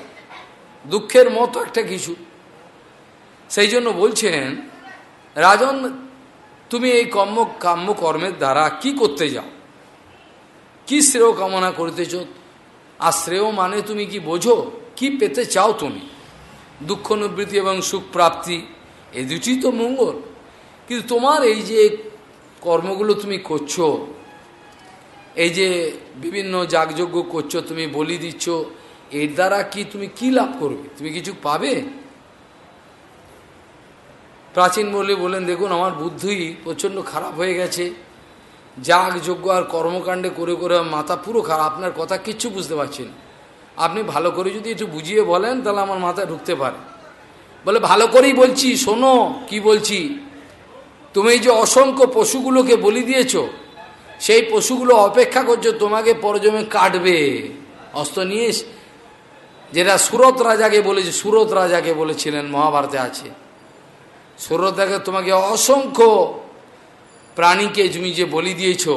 দুঃখের মতো একটা কিছু। সেই জন্য বলছেন রাজন, তুমি এই কর্ম, কাম্য কর্মের দ্বারা কি করতে যাও? কি শ্রেয় কামনা করতেছ? আর শ্রেয় মানে তুমি কি বোঝো? কি পেতে চাও তুমি? দুঃখ, নিবৃত্তি এবং সুখ প্রাপ্তি এই দুটি তো মঙ্গল। কিন্তু তোমার এই যে কর্মগুলো তুমি করছ, এই যে বিভিন্ন যাগযজ্ঞ করছ, তুমি বলি দিচ্ছ, এর দ্বারা কি তুমি কি লাভ করবে? তুমি কিছু পাবে? প্রাচীন বলে বলেন, দেখুন, আমার বুদ্ধি প্রচণ্ড খারাপ হয়ে গেছে। যাগ, যজ্ঞ আর কর্মকাণ্ডে করে করে মাথা পুরো খারাপ। আপনার কথা কিচ্ছু বুঝতে পারছি না। আপনি ভালো করে যদি একটু বুঝিয়ে বলেন, তাহলে আমার মাথায় ঢুকতে পারে। বলে, ভালো করেই বলছি, শোনো কি বলছি। তুমি যে অসংখ্য পশুগুলোকে বলি দিয়েছ, সেই পশুগুলো অপেক্ষা করছ, তোমাকে পরজমে কাটবে। অস্ত্র নিয়ে যেটা সুরত রাজাকে বলেছে, সুরত রাজাকে বলেছিলেন, মহাভারতে আছে। সুরত তোমাকে অসংখ্য প্রাণীকে তুমি যে বলি দিয়েছ,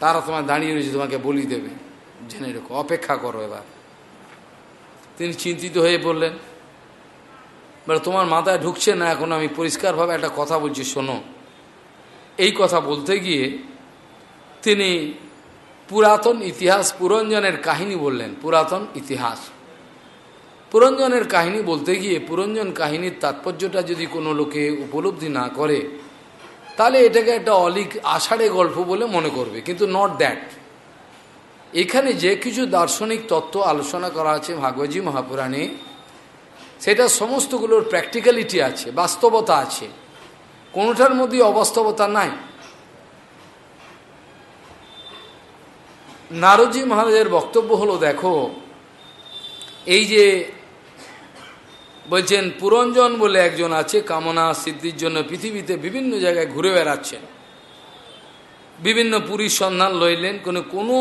তারা তোমার দাঁড়িয়ে রয়েছে, তোমাকে বলি দেবে। জেনে রেখো, অপেক্ষা করো এবার। তিনি চিন্তিত হয়ে পড়লেন বলে তোমার মাথায় ঢুকছে না এখন? আমি পরিষ্কারভাবে একটা কথা বলছি, শোনো। এই কথা বলতে গিয়ে তিনি পুরাতন ইতিহাস পুরঞ্জনের কাহিনী বললেন, পুরাতন ইতিহাস। পুরঞ্জনের কাহিনী বলতে গিয়ে পুরঞ্জন কাহিনীর তাৎপর্যটা যদি কোনো লোকে উপলব্ধি না করে, তাহলে এটাকে একটা অলিক আষাঢ়ে গল্প বলে মনে করবে, কিন্তু নট দ্যাট এখানে যে কিছু দার্শনিক তত্ত্ব আলোচনা করা আছে ভাগবতী মহাপুরাণে, সেটা সমস্তগুলোর প্র্যাকটিক্যালিটি আছে, বাস্তবতা আছে, কোনোটার মধ্যে অবাস্তবতা নাই। নারদজি মহারাজের বক্তব্য হলো, দেখো, এই যে বলছেন, পুরঞ্জন বলে একজন আছে, কামনা সিদ্ধির জন্য পৃথিবীতে বিভিন্ন জায়গায় ঘুরে বেড়াচ্ছেন। বিভিন্ন পুরীর সন্ধান লইলেন, কোনো কোনো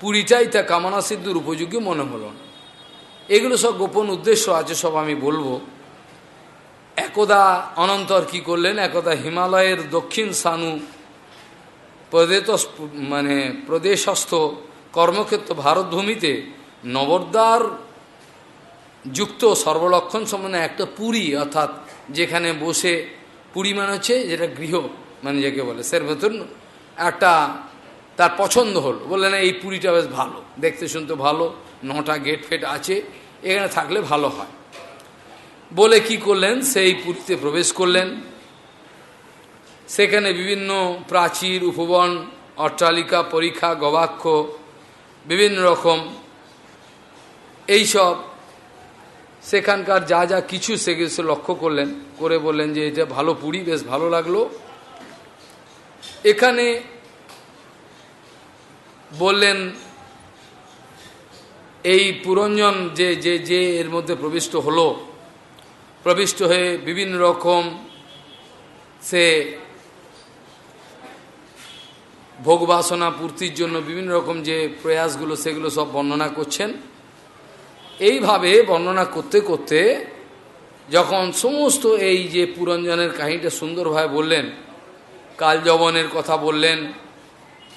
পুরীটাই তা কামনা সিদ্ধির উপযোগী মনে হলো না। এগুলো সব গোপন উদ্দেশ্য আছে, সব আমি বলব। একদা অনন্তর কি করলেন? একদা হিমালয়ের দক্ষিণ সানু প্রদেত মানে প্রদেশস্থ কর্মক্ষেত্র, ভারতভূমিতে নবদ্বার যুক্ত সর্বলক্ষণ সম্বন্ধে একটা পুরী, অর্থাৎ যেখানে বসে পুরী মানে হচ্ছে যেটা গৃহ মানে যাকে বলে সের ভেতর একটা তার পছন্দ হল। বললেন, এই পুরীটা বেশ ভালো, দেখতে শুনতে ভালো, নটা গেট ফেট আছে, এখানে থাকলে ভালো হয়। বলে কি করলেন, সেই পুরীতে প্রবেশ করলেন। সেখানে বিভিন্ন প্রাচীর, উপবন, অট্টালিকা, পরীক্ষা, গবাক্ষ, বিভিন্ন রকম, এইসব সেখানকার যা যা কিছু সে কিছু লক্ষ্য করলেন, করে বললেন যে এটা ভালো পুরী, বেশ ভালো লাগল। এখানে বললেন, এই পুরঞ্জন যে যে যে এর মধ্যে প্রবিষ্ট হলো, প্রবিষ্ট হয়ে বিভিন্ন রকম সে ভোগবাসনা পূর্তির জন্য বিভিন্ন রকম যে প্রয়াসগুলো, সেগুলো সব বর্ণনা করছেন। এইভাবে বর্ণনা করতে করতে যখন সমস্ত এই যে পুরঞ্জনের কাহিনীটা সুন্দরভাবে বললেন কাল যবনের কথা বললেন,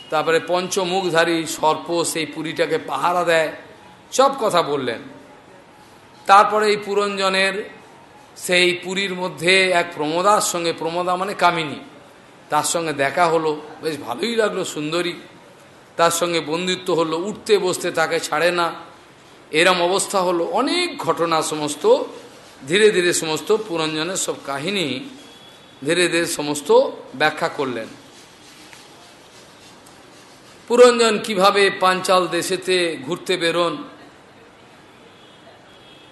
তারপরে পঞ্চমুখধারী সর্প সেই পুরীটাকে পাহারা দেয়, সব কথা বললেন। তারপরে এই পুরঞ্জনের সেই পুরীর মধ্যে এক প্রমোদার সঙ্গে, প্রমোদা মানে কামিনী, তার সঙ্গে দেখা হলো, বেশ ভালোই লাগল সুন্দরী। তার সঙ্গে বন্ধুত্ব হলো, উঠতে বসতে তাকে ছাড়ে না। এরম অবস্থা হলো অনেক ঘটনা সমস্ত, ধীরে ধীরে সমস্ত পুরঞ্জনের সব কাহিনী ধীরে ধীরে সমস্ত ব্যাখ্যা করলেন। পুরঞ্জন কীভাবে পাঞ্চাল দেশেতে ঘুরতে বেরোন?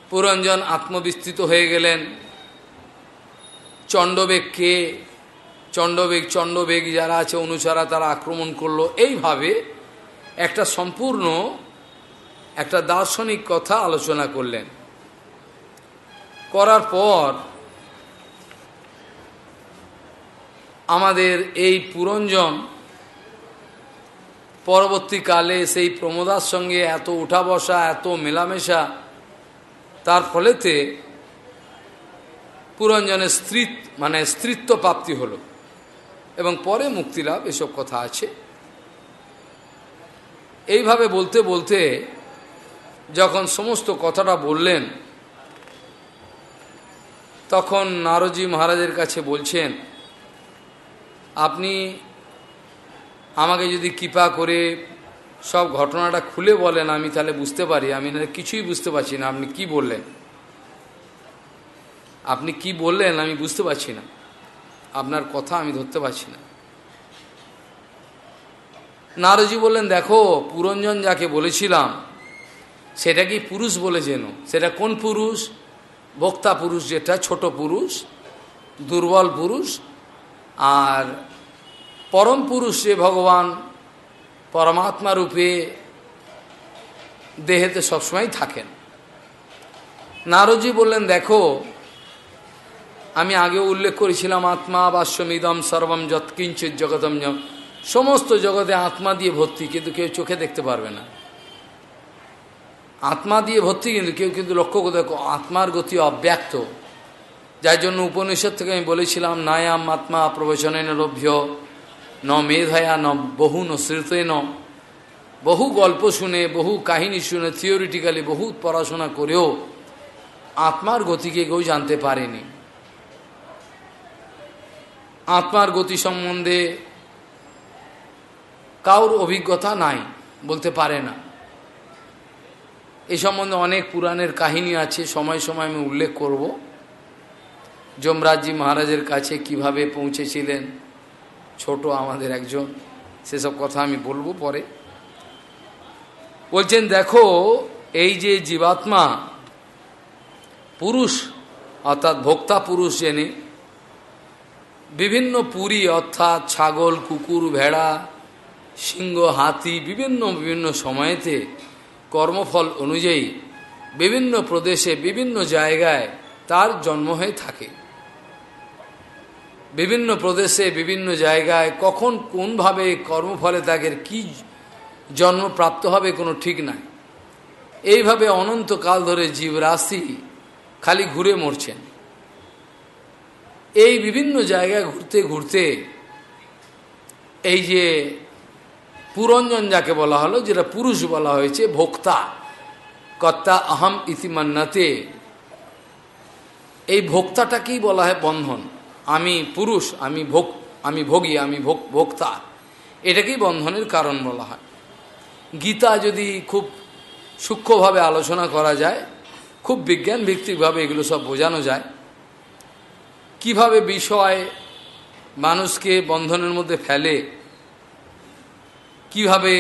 পুরঞ্জন আত্মবিস্তৃত হয়ে গেলেন। চণ্ডবেগকে চণ্ডবেগ চণ্ডবেগ যারা আছে অনুসারা তারা আক্রমণ করল। এইভাবে একটা সম্পূর্ণ একটা দার্শনিক কথা আলোচনা করলেন। করার পর আমাদের এই পুরঞ্জন পরবর্তীকালে সেই প্রমোদার সঙ্গে এত উঠা বসা, এত মেলামেশা, তার ফলেতে পুরঞ্জনের স্ত্রী মানে স্ত্রীত্ব প্রাপ্তি হল এবং পরে মুক্তিলাভ, এসব কথা আছে। এইভাবে বলতে বলতে যখন সমস্ত কথাটা বললেন, তখন নারজি মহারাজের কাছে বলছেন, আপনি আমাকে যদি কৃপা করে সব ঘটনাটা খুলে বলেন, আমি তাহলে বুঝতে পারি। আমি না কিছুই বুঝতে পারছি না। আপনি কি বললেন? আপনি কি বললেন, আমি বুঝতে পারছি না। আপনার কথা আমি ধরতে পারছি না। নারজি বললেন, দেখো, পুরঞ্জন যাকে বলেছিলাম সেটা কি পুরুষ বলে যেন সেটা কোন পুরুষ? বক্তা পুরুষ যেটা, ছোট পুরুষ, দুর্বল পুরুষ, আর পরম পুরুষ যে ভগবান, পরমাত্মা রূপে দেহেতে সবসময় থাকেন। নারজি বললেন, দেখো, আমি আগেও উল্লেখ করেছিলাম, আত্মা বাস্যমিদম সর্বম যৎকিঞ্চিত জগতম সমস্ত জগতে আত্মা দিয়ে ভর্তি, কিন্তু কেউ চোখে দেখতে পারবে না। আত্মা দিয়ে ভর্তি কিন্তু কেউ কিন্তু লক্ষ্য করে আত্মার গতি অব্যক্ত। যার জন্য উপনিষদ থেকে আমি বলেছিলাম, নায়াম আত্মা প্রবচনের লভ্য ন মেধায়া, ন বহু ন শ্রুতে ন বহু গল্প শুনে, বহু কাহিনী শুনে থিওরিটিক্যালি বহু পড়াশোনা করেও আত্মার গতিকে কেউ জানতে পারেনি। আত্মার গতি সম্বন্ধে কাউর অভিজ্ঞতা নাই, বলতে পারে না। এই সম্বন্ধে অনেক পুরাণের কাহিনী আছে, সময় সময় আমি উল্লেখ করব। যমরাজজি মহারাজের কাছে কীভাবে পৌঁছেছিলেন, ছোট আমাদের একজন, সেসব কথা আমি বলব পরে। বলছেন, দেখো, এই যে জীবাত্মা, পুরুষ, অর্থাৎ ভোক্তা পুরুষ জেনে, বিভিন্ন পুরী, অর্থাৎ ছাগল, কুকুর, ভেড়া, সিংহ, হাতি, বিভিন্ন বিভিন্ন সময়েতে কর্মফল অনুযায়ী বিভিন্ন প্রদেশে, বিভিন্ন জায়গায় তার জন্ম হয়ে থাকে। বিভিন্ন প্রদেশে, বিভিন্ন জায়গায় কখন কোনভাবে কর্মফলে তাদের কি জন্ম প্রাপ্ত হবে কোনো ঠিক নাই। এইভাবে অনন্তকাল ধরে জীবরাশি খালি ঘুরে মরছেন। এই বিভিন্ন জায়গায় ঘুরতে ঘুরতে এই যে পুরঞ্জন যাকে বলা হলো, যেটা পুরুষ বলা হয়েছে, ভোক্তা। কর্তা আহম ইতিমান্নাতে এই ভোক্তাটাকেই বলা হয় বন্ধন। আমি পুরুষ, আমি ভোগ আমি ভোগী, আমি ভোগ ভোক্তা। এটাকেই বন্ধনের কারণ বলা হয়। গীতা যদি খুব সূক্ষ্মভাবে আলোচনা করা যায়, খুব বিজ্ঞান ভিত্তিকভাবে এগুলো সব বোঝানো যায়, কীভাবে বিষয় মানুষকে বন্ধনের মধ্যে ফেলে কীভাবে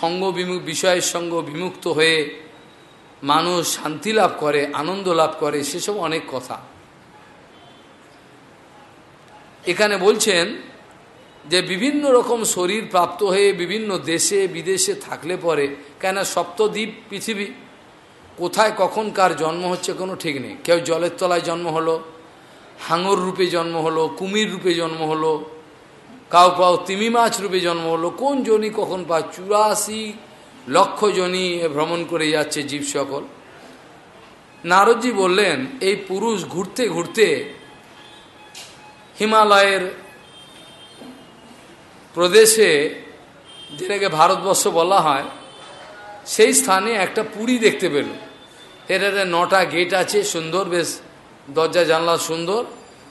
সঙ্গ বিমুখ, বিষয়ের সঙ্গ বিমুক্ত হয়ে মানুষ শান্তি লাভ করে, আনন্দ লাভ করে, সেসব অনেক কথা। এখানে বলছেন যে বিভিন্ন রকম শরীর প্রাপ্ত হয়ে বিভিন্ন দেশে, বিদেশে থাকলে পরে কেন সপ্তদ্বীপ পৃথিবী, কোথায় কখন কার জন্ম হচ্ছে কোনো ঠিক নেই। কেউ জলের তলায় জন্ম হলো, হাঙর রূপে জন্ম হলো, কুমির রূপে জন্ম হলো কাউ কাউ তিমি মাছ রূপে জন্ম হলো। কোন জনি কখন পা চুরাশি লক্ষ জনি ভ্রমণ করে যাচ্ছে জীব সকল? নারদজি বললেন, এই পুরুষ ঘুরতে ঘুরতে হিমালয়ের প্রদেশে যেটাকে ভারতবর্ষ বলা হয়, সেই স্থানে একটা পুরী দেখতে পেল। এটাতে নটা গেট আছে, সুন্দর, বেশ দরজা জানলা সুন্দর।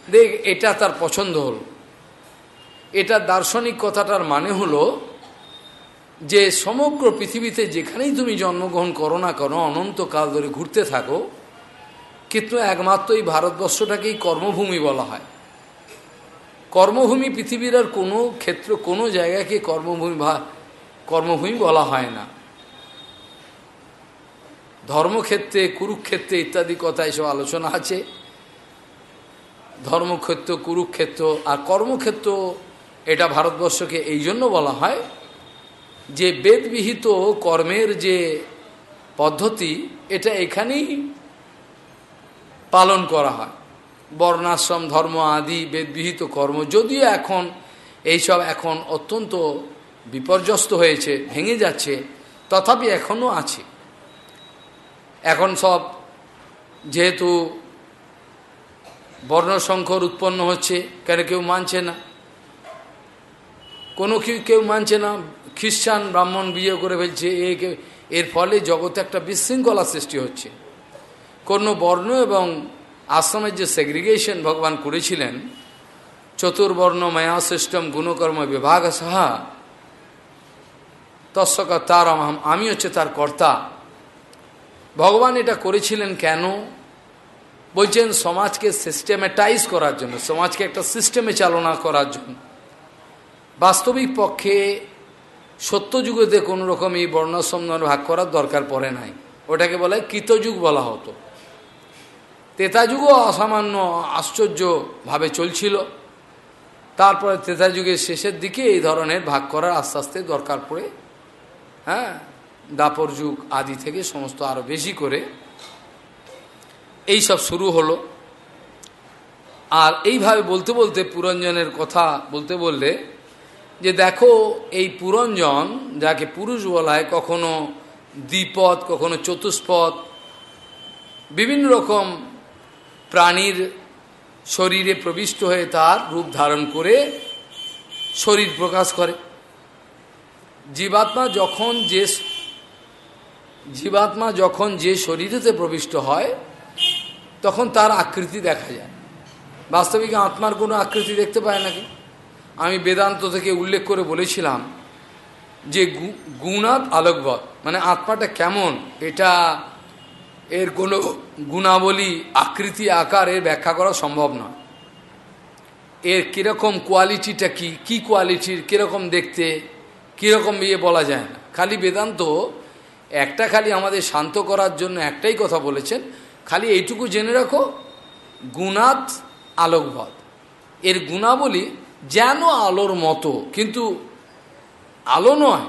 দেখ, এটা তার পছন্দ হলো। এটা দার্শনিক কথাটার মানে হলো যে সমগ্র পৃথিবীতে যেখানেই তুমি জন্মগ্রহণ করো না করো অনন্তকাল ধরে ঘুরতে থাকো কিন্তু একমাত্র এই ভারতবর্ষটাকেই কর্মভূমি বলা হয়। কর্মভূমি পৃথিবীর আর কোনো ক্ষেত্র, কোনো জায়গাকে কর্মভূমি কর্মভূমি বলা হয় না। ধর্মক্ষেত্রে, কুরুক্ষেত্রে ইত্যাদি কথা এসব আলোচনা আছে। ধর্মক্ষেত্র, কুরুক্ষেত্র আর কর্মক্ষেত্র এটা ভারতবর্ষকে এই জন্য বলা হয় যে বেদবিহিত কর্মের যে পদ্ধতি, এটা এখানেই পালন করা হয়। বর্ণাশ্রম, ধর্ম আদি, বেদবিহিত কর্ম যদিও এখন এইসব এখন অত্যন্ত বিপর্যস্ত হয়েছে, ভেঙে যাচ্ছে, তথাপি এখনও আছে। এখন সব যেহেতু বর্ণসংকর উৎপন্ন হচ্ছে, কেন কেউ মানছে না। কোনো কেউ মানছে না, খ্রিস্টান, ব্রাহ্মণ বিয়ে করে ফেলছে, এ এর ফলে জগতে একটা বিশৃঙ্খলা সৃষ্টি হচ্ছে। কোনো বর্ণ এবং আশ্রমের যে সেগ্রিগেশন ভগবান করেছিলেন, চতুর্বর্ণ মায়া সিস্টেম গুণকর্ম বিভাগ সাহা তস্যকর্তার আমি হচ্ছে তার কর্তা। ভগবান এটা করেছিলেন কেন? বলছেন সমাজকে সিস্টেমেটাইজ করার জন্য, সমাজকে একটা সিস্টেমে চালনা করার জন্য। বাস্তবিক পক্ষে সত্যযুগেতে কোনো রকম এই বর্ণাশ্রম ভাগ করার দরকার পড়ে নাই। ওটাকে বলে কৃতযুগ বলা হতো। তেতাযুগও অসামান্য আশ্চর্যভাবে চলছিল। তারপরে তেতাযুগের শেষের দিকে এই ধরনের ভাগ করার আস্তে আস্তে দরকার পড়ে। হ্যাঁ দাপর যুগ আদি থেকে সমস্ত আরও বেশি করে। এই সব শুরু হলো। আর এইভাবে বলতে বলতে পুরঞ্জনের কথা বলতে বললে যে দেখো, এই পুরঞ্জন যাকে পুরুষ বলা হয়, কখনো দ্বিপদ কখনো চতুষ্পদ বিভিন্ন রকম প্রাণীর শরীরে প্রবিষ্ট হয়ে তার রূপ ধারণ করে শরীর প্রকাশ করে। জীবাত্মা যখন যে জীবাত্মা যখন যে শরীরেতে প্রবিষ্ট হয়, তখন তার আকৃতি দেখা যায়। বাস্তবিক আত্মার কোনো আকৃতি দেখতে পায় নাকি? আমি বেদান্ত থেকে উল্লেখ করে বলেছিলাম যে গুণাত আলোকবৎ। মানে আত্মাটা কেমন? এটা এর কোনো গুণাবলী, আকৃতি, আকার এর ব্যাখ্যা করা সম্ভব নয়। এর কীরকম কোয়ালিটিটা কি? কি কোয়ালিটির? কীরকম দেখতে? কীরকম ইয়ে বলা যায় না। খালি বেদান্ত একটা খালি আমাদের শান্ত করার জন্য একটাই কথা বলেছেন, খালি এইটুকু জেনে রাখো গুণাত আলোকবধ এর গুণাবলী যেন আলোর মতো, কিন্তু আলো নয়,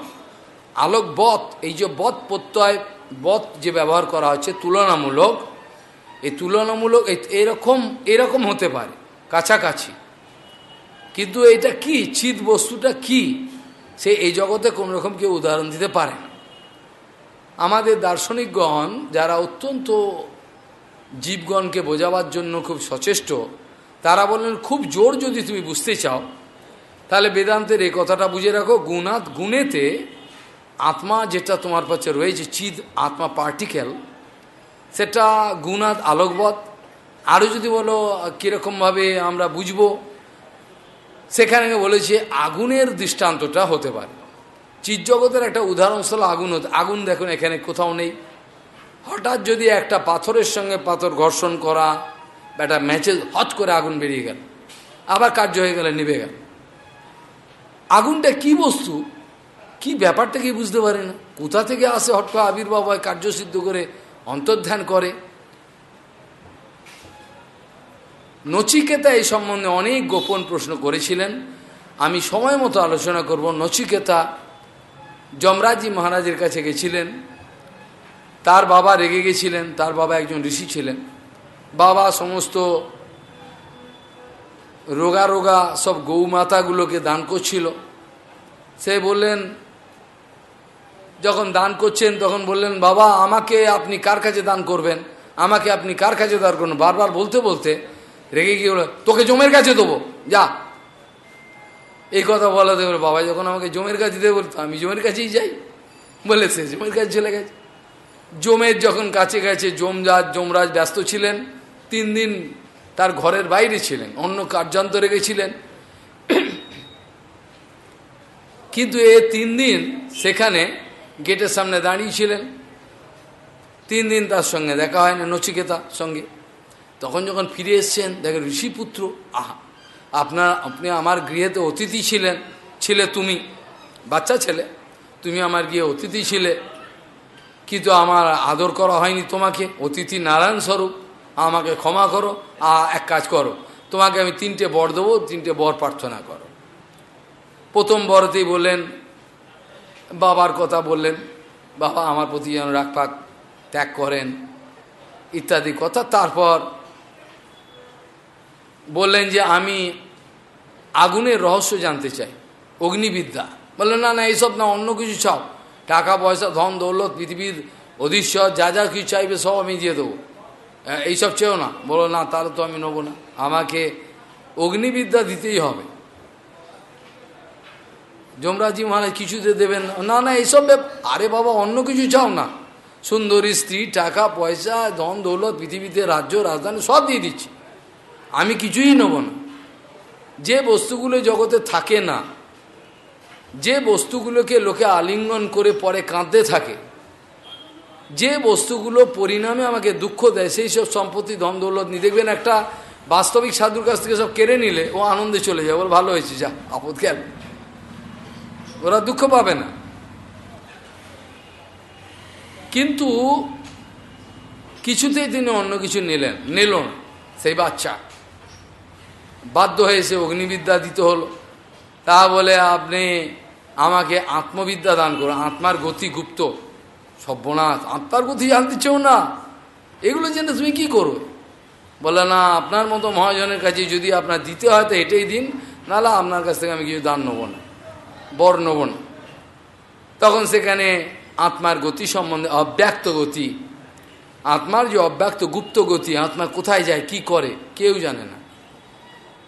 আলোক বধ এই যে বধ প্রত্যয় বধ যে ব্যবহার করা হচ্ছে তুলনামূলক, এই তুলনামূলক এরকম এরকম হতে পারে, কাছাকাছি। কিন্তু এটা কি? চিত বস্তুটা কি? সে এই জগতে কোন রকম কেউ উদাহরণ দিতে পারে আমাদের দার্শনিকগণ, যারা অত্যন্ত জীবগণকে বোঝাবার জন্য খুব সচেষ্ট তারা বললেন, খুব জোর যদি তুমি বুঝতে চাও, তাহলে বেদান্তের এই কথাটা বুঝে রাখো। গুণাত গুণেতে আত্মা যেটা তোমার কাছে রয়েছে চিদ আত্মা পার্টিকেল সেটা গুণাত আলোকবধ আরও যদি বলো, কীরকমভাবে আমরা বুঝব, সেখানে বলেছে, আগুনের দৃষ্টান্তটা হতে পারে। চিৎজগতের একটা উদাহরণস্থল আগুন আগুন দেখুন এখানে কোথাও নেই। হঠাৎ যদি একটা পাথরের সঙ্গে পাথর ঘর্ষণ করা একটা ম্যাচে হট করে আগুন বেরিয়ে গেল। আবার কার্য হয়ে গেলে, নিভে গেল। আগুনটা কি বস্তু? কি ব্যাপারটা কি বুঝতে পারে না। কোথা থেকে আসে হট করে আবির্ভাব হয় কার্যসিদ্ধ করে অন্তর্ধান করে। নচিকেতা এই সম্বন্ধে অনেক গোপন প্রশ্ন করেছিলেন। আমি সময় মতো আলোচনা করব। নচিকেতা যমরাজি মহারাজের কাছে গেছিলেন। তার বাবা রেগে গেছিলেন। তার বাবা একজন ঋষি ছিলেন। বাবা সমস্ত রোগা রোগা সব গৌ গৌমাতাগুলোকে দান করছিল। সে বললেন, যখন দান করছেন তখন বললেন, বাবা, আমাকে আপনি কার কাছে দান করবেন? আমাকে আপনি কার কাছে দান করবেন? বারবার বলতে বলতে রেগে গিয়ে বলে, তোকে জমের কাছে দেবো, যা। এই কথা বলে বাবা, যখন আমাকে জমের কাছে দেবে বলতো, আমি জমের কাছেই যাই। বলে সে, জমের কাছে চলে গেছে। জমের যখন কাছে গেছে জমরাজ যমরাজ ব্যস্ত ছিলেন। তিন দিন তার ঘরের বাইরে ছিলেন, অন্য কার্যান্তরে গেছিলেন। কিন্তু এ তিন দিন সেখানে গেটের সামনে দাঁড়িয়েছিলেন তিন দিন তার সঙ্গে দেখা হয় না, নচিকেতা সঙ্গে। তখন যখন ফিরে এসছেন, দেখেন ঋষিপুত্র, আহা আপনার আপনি আমার গৃহেতে অতিথি ছিলেন, ছিলে তুমি, বাচ্চা ছেলে, তুমি আমার গৃহে অতিথি ছিলে। কিন্তু আমার আদর করা হয়নি তোমাকে, অতিথি নারায়ণ স্বরূপ। আমাকে ক্ষমা করো আ এক কাজ করো, তোমাকে আমি তিনটে বর দেবো, তিনটে বর প্রার্থনা করো। প্রথম বরতেই বললেন, বাবার কথা বললেন, বাবা আমার প্রতি যেন রাগপাক ত্যাগ করেন, ইত্যাদি কথা। তারপর বললেন যে, আমি আগুনের রহস্য জানতে চাই, অগ্নিবিদ্যা। বললেন, না না, এইসব না, অন্য কিছু চাও। টাকা, পয়সা, ধন, দৌলত, পৃথিবীর অধীশ্বর যা যা কিছু চাইবে সব আমি দিয়ে দেবো। এইসব চেয়েও না। বলো, না, তাহলে তো আমি নেব না। আমাকে অগ্নিবিদ্যা দিতেই হবে। যমরাজি মহারাজ কিছুতে দেবেন না। না এইসব আরে বাবা, অন্য কিছু চাও না। সুন্দরী, স্ত্রী, টাকা, পয়সা, ধন, দৌলত, পৃথিবীতে রাজ্য, রাজধানী, সব দিয়ে দিচ্ছি। আমি কিছুই নেব না। যে বস্তুগুলো জগতে থাকে না, যে বস্তুগুলোকে লোকে আলিঙ্গন করে পরে কাঁদতে থাকে যে বস্তুগুলো পরিণামে আমাকে দুঃখ দেয়, সেই সব সম্পত্তি, ধন দৌলত নিয়ে দেখবেন একটা বাস্তবিক সাধুর কাছ থেকে সব কেড়ে নিলে ও আনন্দে চলে যায়। বল, ভালো হয়েছে, যা, আপদ কেন ওরা দুঃখ পাবে না। কিন্তু কিছুতেই তিনি অন্য কিছু নিলেন, নিল সেই বাচ্চা বাধ্য হয়ে সে অগ্নিবিদ্যা দিতে হলো। তা বলে, আপনি আমাকে আত্মবিদ্যা দান করুন। আত্মার গতি গুপ্ত। সব্যনাথ আত্মার গতি জানতে চেও না? এগুলো জেনে তুমি কি করবে? বলে, না, আপনার মতো মহাজনের কাছে যদি আপনার দিতে হয় তো এটাই দিন, নাহলে আপনার কাছ থেকে আমি কিছু দান নেব না, বর নেব না। তখন সেখানে আত্মার গতি সম্বন্ধে অব্যক্ত গতি, আত্মার যে অব্যক্ত গুপ্ত গতি, আত্মা কোথায় যায়, কি করে, কেউ জানে না।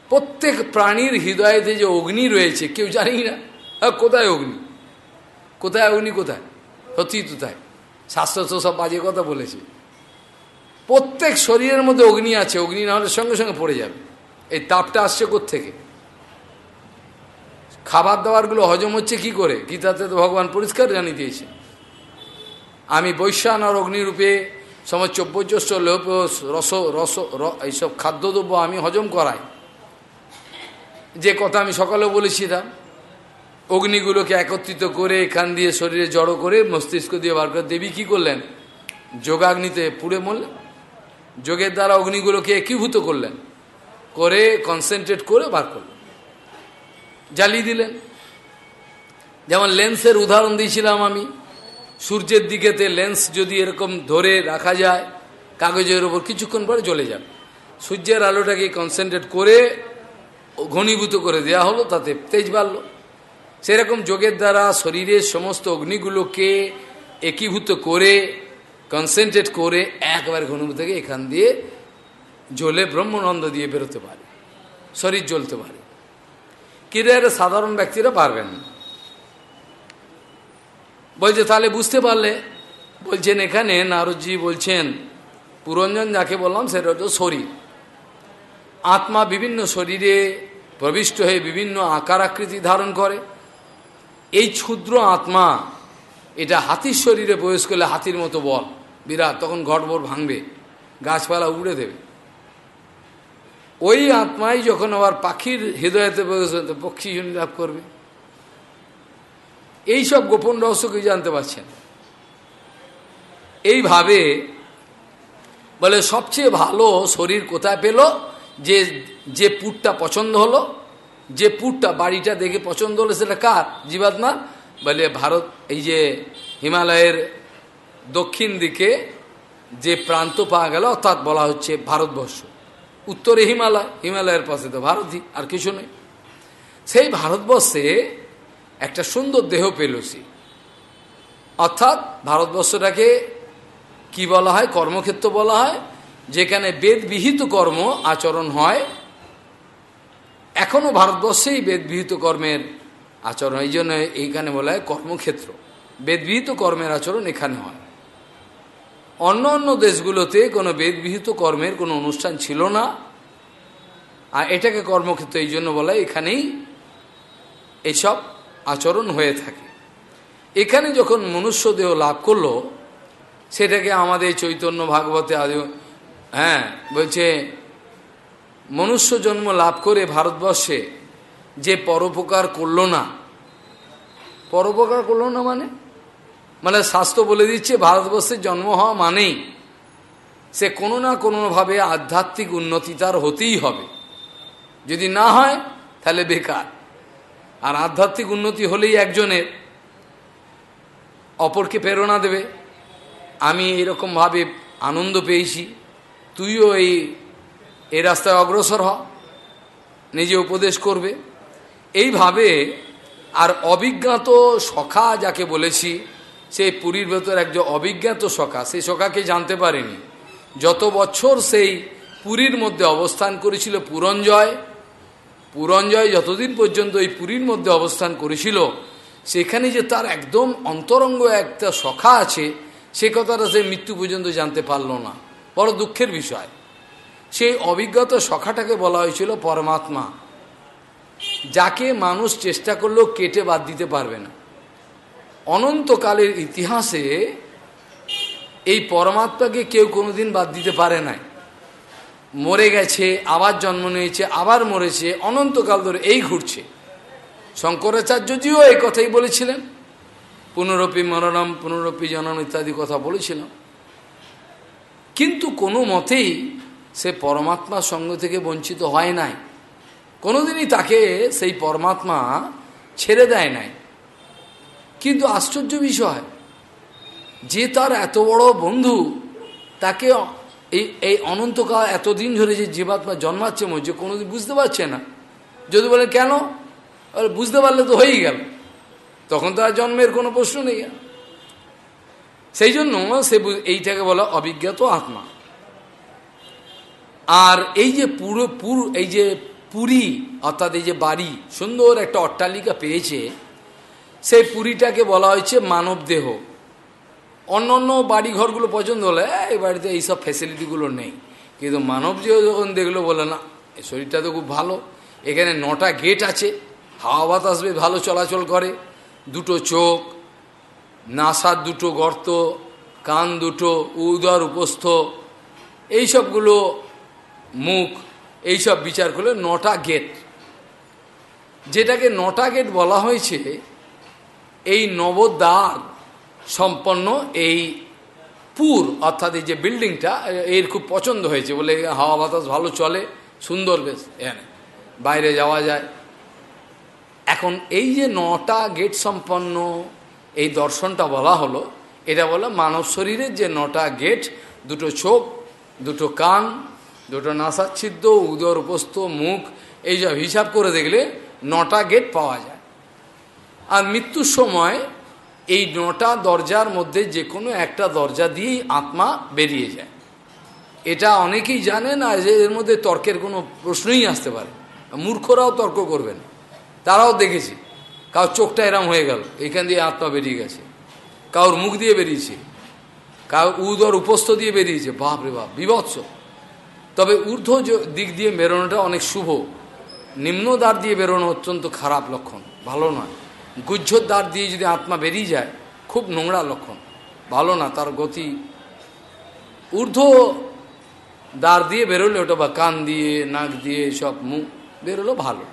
প্রত্যেক প্রাণীর হৃদয়তে যে অগ্নি রয়েছে, কেউ জানেই না? হ্যাঁ কোথায় অগ্নি? কোথায় অগ্নি কোথায়? সত্যি কোথায় শাস্ত্র তো সব বাজে কথা বলেছে। প্রত্যেক শরীরের মধ্যে অগ্নি আছে, অগ্নি না হলে সঙ্গে সঙ্গে পড়ে যাবে। এই তাপটা আসছে থেকে খাবার দাবারগুলো হজম হচ্ছে কি করে? গীতাতে তো ভগবান পরিষ্কার জানিয়ে দিয়েছে। আমি বৈশ্যান আর অগ্নিরূপে সময় চব্বজ্যস্ত লোপ, রস রস এইসব খাদ্যদ্রব্য আমি হজম করাই। যে কথা আমি সকালে বলেছিলাম অগ্নিগুলোকে একত্রিত করে এখান দিয়ে শরীরে জড়ো করে মস্তিষ্ক দিয়ে বার করে। দেবী কী করলেন? যোগাগ্নিতে পুড়ে মরলেন। যোগের দ্বারা অগ্নিগুলোকে একীভূত করলেন। করে কনসেন্ট্রেট করে বার করলেন। জ্বালিয়ে দিলেন। যেমন লেন্সের উদাহরণ দিয়েছিলাম আমি, সূর্যের দিকেতে লেন্স যদি এরকম ধরে রাখা যায়, কাগজের ওপর কিছুক্ষণ পরে জ্বলে যাবে। সূর্যের আলোটাকে কনসেন্ট্রেট করে ঘনীভূত করে দেয়া হলো, তাতে তেজ বাড়ল। সেরকম যোগের দ্বারা শরীরের সমস্ত অগ্নিগুলোকে একীভূত করে কনসেন্ট্রেট করে একবার ঘনীভূত থেকে এখান দিয়ে জ্বলে ব্রহ্মনন্দ দিয়ে বেরোতে পারে, শরীর জ্বলতে পারে। কিন্তু এটা সাধারণ ব্যক্তিরা পারবেন না। বলছে, তাহলে বুঝতে পারলে? বলছেন, এখানে নারদজি বলছেন, পুরঞ্জন যাকে বললাম সেটা হচ্ছে শরীর। আত্মা বিভিন্ন শরীরে প্রবিষ্ট হয়ে বিভিন্ন আকার আকৃতি ধারণ করে। এই ক্ষুদ্র আত্মা, এটা হাতির শরীরে প্রবেশ করলে হাতির মতো বল, বিরাট, তখন ঘটবর ভাঙবে, গাছপালা উড়ে দেবে। ওই আত্মাই যখন আবার পাখির হৃদয়তে প্রবেশ পক্ষী লাভ করবে। এই সব গোপন রহস্য কেউ জানতে পারছেন এইভাবে বলে, সবচেয়ে ভালো শরীর কোথায় পেল? যে যে পুটটা পছন্দ হলো যে পুটটা বাড়িটা দেখে পছন্দ হলো সেটা কার? জীবাত্মা বলে ভারত, এই যে হিমালয়ের দক্ষিণ দিকে যে প্রান্ত পাওয়া গেল, অর্থাৎ বলা হচ্ছে ভারতবর্ষ। উত্তরে হিমালয়, হিমালয়ের পাশে তো ভারতই, আর কিছু নেই। সেই ভারতবর্ষে একটা সুন্দর দেহ পেল সে। অর্থাৎ ভারতবর্ষটাকে কি বলা হয়? কর্মক্ষেত্র বলা হয়, যেখানে বেদবিহিত কর্ম আচরণ হয় এখনও ভারতবর্ষেই বেদবিহিত কর্মের আচরণ, এই জন্য এইখানে বলা হয় কর্মক্ষেত্র। বেদবিহিত কর্মের আচরণ এখানে হয়। অন্য অন্য দেশগুলোতে কোনো বেদবিহিত কর্মের কোনো অনুষ্ঠান ছিল না। আর এটাকে কর্মক্ষেত্র, এই জন্য বলা এখানেই এসব আচরণ হয়ে থাকে। এখানে যখন মনুষ্য দেহ লাভ করল, সেটাকে আমাদের চৈতন্য ভাগবতে আদি হ্যাঁ বলছে মনুষ্য জন্ম লাভ করে ভারতবর্ষে যে পরোপকার করল না। পরোপকার করল না মানে? মানে শাস্ত্র বলে দিচ্ছে, ভারতবর্ষে জন্ম হওয়া মানেই সে কোনো না কোনোভাবে আধ্যাত্মিক উন্নতি তার হতেই হবে। যদি না হয়, তাহলে বেকার। আর আধ্যাত্মিক উন্নতি হলেই একজনের অপরকে প্রেরণা দেবে। আমি এরকমভাবে আনন্দ পেয়েছি। তুইও এই এই রাস্তায় অগ্রসর হ, নিজে উপদেশ করবে। এইভাবে আর অভিজ্ঞাত সখা যাকে বলেছি সেই পুরীর ভেতর একজন অভিজ্ঞাত সখা, সেই সখাকে জানতে পারেনি। যত বছর সেই পুরীর মধ্যে অবস্থান করেছিল পুরঞ্জয় পুরঞ্জয় যতদিন পর্যন্ত এই পুরীর মধ্যে অবস্থান করেছিল, সেখানে যে তার একদম অন্তরঙ্গ একটা সখা আছে, সে কথাটা সে মৃত্যু পর্যন্ত জানতে পারল না। বড় দুঃখের বিষয়। সেই অভিজ্ঞতা সখাটাকে বলা হয়েছিল পরমাত্মা, যাকে মানুষ চেষ্টা করলেও কেটে বাদ দিতে পারবে না। অনন্তকালের ইতিহাসে এই পরমাত্মাকে কেউ কোনোদিন বাদ দিতে পারে নাই। মরে গেছে, আবার জন্ম নিয়েছে, আবার মরেছে, অনন্তকাল ধরে এই ঘুরছে। শঙ্করাচার্যজিও এই কথাই বলেছিলেন। পুনরপি মরণম, পুনরপি জনম ইত্যাদি কথা বলেছিলাম। কিন্তু কোনো মতেই সে পরমাত্মার সঙ্গ থেকে বঞ্চিত হয় নাই। কোনোদিনই তাকে সেই পরমাত্মা ছেড়ে দেয় নাই। কিন্তু আশ্চর্য বিষয়, যে তার এত বড় বন্ধু, তাকে এই এই অনন্তকাল এতদিন ধরে যে জীবাত্মা জন্মাচ্ছে মধ্যে কোনোদিন বুঝতে পারছে না। যদি বলে, কেন? বুঝতে পারলে তো হয়েই গেল। তখন তো আর জন্মের কোনো প্রশ্ন নেই। সেই জন্য সে এইটাকে বলা অভিজ্ঞাত আত্মা। আর এই যে পুরো, পুর, এই যে পুরী, অর্থাৎ এই যে বাড়ি, সুন্দর একটা অট্টালিকা পেয়েছে, সেই পুরীটাকে বলা হয়েছে মানব দেহ অন্য অন্য বাড়ি ঘরগুলো পছন্দ হলে, এই বাড়িতে এইসব ফ্যাসিলিটিগুলো নেই। কিন্তু মানব দেহ যখন দেখল, বলে না, এই শরীরটা তো খুব ভালো। এখানে নটা গেট আছে, হাওয়া বাতাস বেশ ভালো চলাচল করে, দুটো চোখ, নাসার দুটো গর্ত, কান দুটো, উদর উপস্থ। এইসবগুলো মুখ, এইসব বিচার করলে নটা গেট যেটাকে নটা গেট বলা হয়েছে, এই নবদ্বার সম্পন্ন এই পুর, অর্থাৎ এই যে বিল্ডিংটা এর খুব পছন্দ হয়েছে বলে হাওয়া বাতাস ভালো চলে, সুন্দর বেশ, এখানে। বাইরে যাওয়া যায়। এখন এই যে নটা গেট সম্পন্ন এই দর্শনটা বলা হলো, এটা বলে মানব শরীরের যে নটা গেট দুটো চোখ, দুটো কান দুটো নাসাচ্ছিদ্র উদর উপস্থ মুখ, এই সব হিসাব করে দেখলে নটা গেট পাওয়া যায়। আর মৃত্যুর সময় এই নটা দরজার মধ্যে যে কোনো একটা দরজা দিয়েই আত্মা বেরিয়ে যায়। এটা অনেকেই জানে না যে এর মধ্যে তর্কের কোনো প্রশ্নই আসতে পারে। মূর্খরাও তর্ক করবেন। তারাও দেখেছি কাউ চোখটা এরম হয়ে গেল, এখান দিয়ে আত্মা বেরিয়ে গেছে কাউর মুখ দিয়ে বেরিয়েছে কাউ উদর, উপস্থ দিয়ে বেরিয়েছে। বাপ রে বাপ, বিভৎস। তবে ঊর্ধ্ব দিক দিয়ে বেরোনোটা অনেক শুভ। নিম্ন দ্বার দিয়ে বেরোনো অত্যন্ত খারাপ লক্ষণ, ভালো নয়। গুজ্জর দ্বার দিয়ে যদি আত্মা বেরিয়ে যায়, খুব নোংরা লক্ষণ, ভালো না, তার গতি। ঊর্ধ্ব দ্বার দিয়ে বেরোলে ওটা বা কান দিয়ে, নাক দিয়ে, সব মুখ বেরোলো ভালো।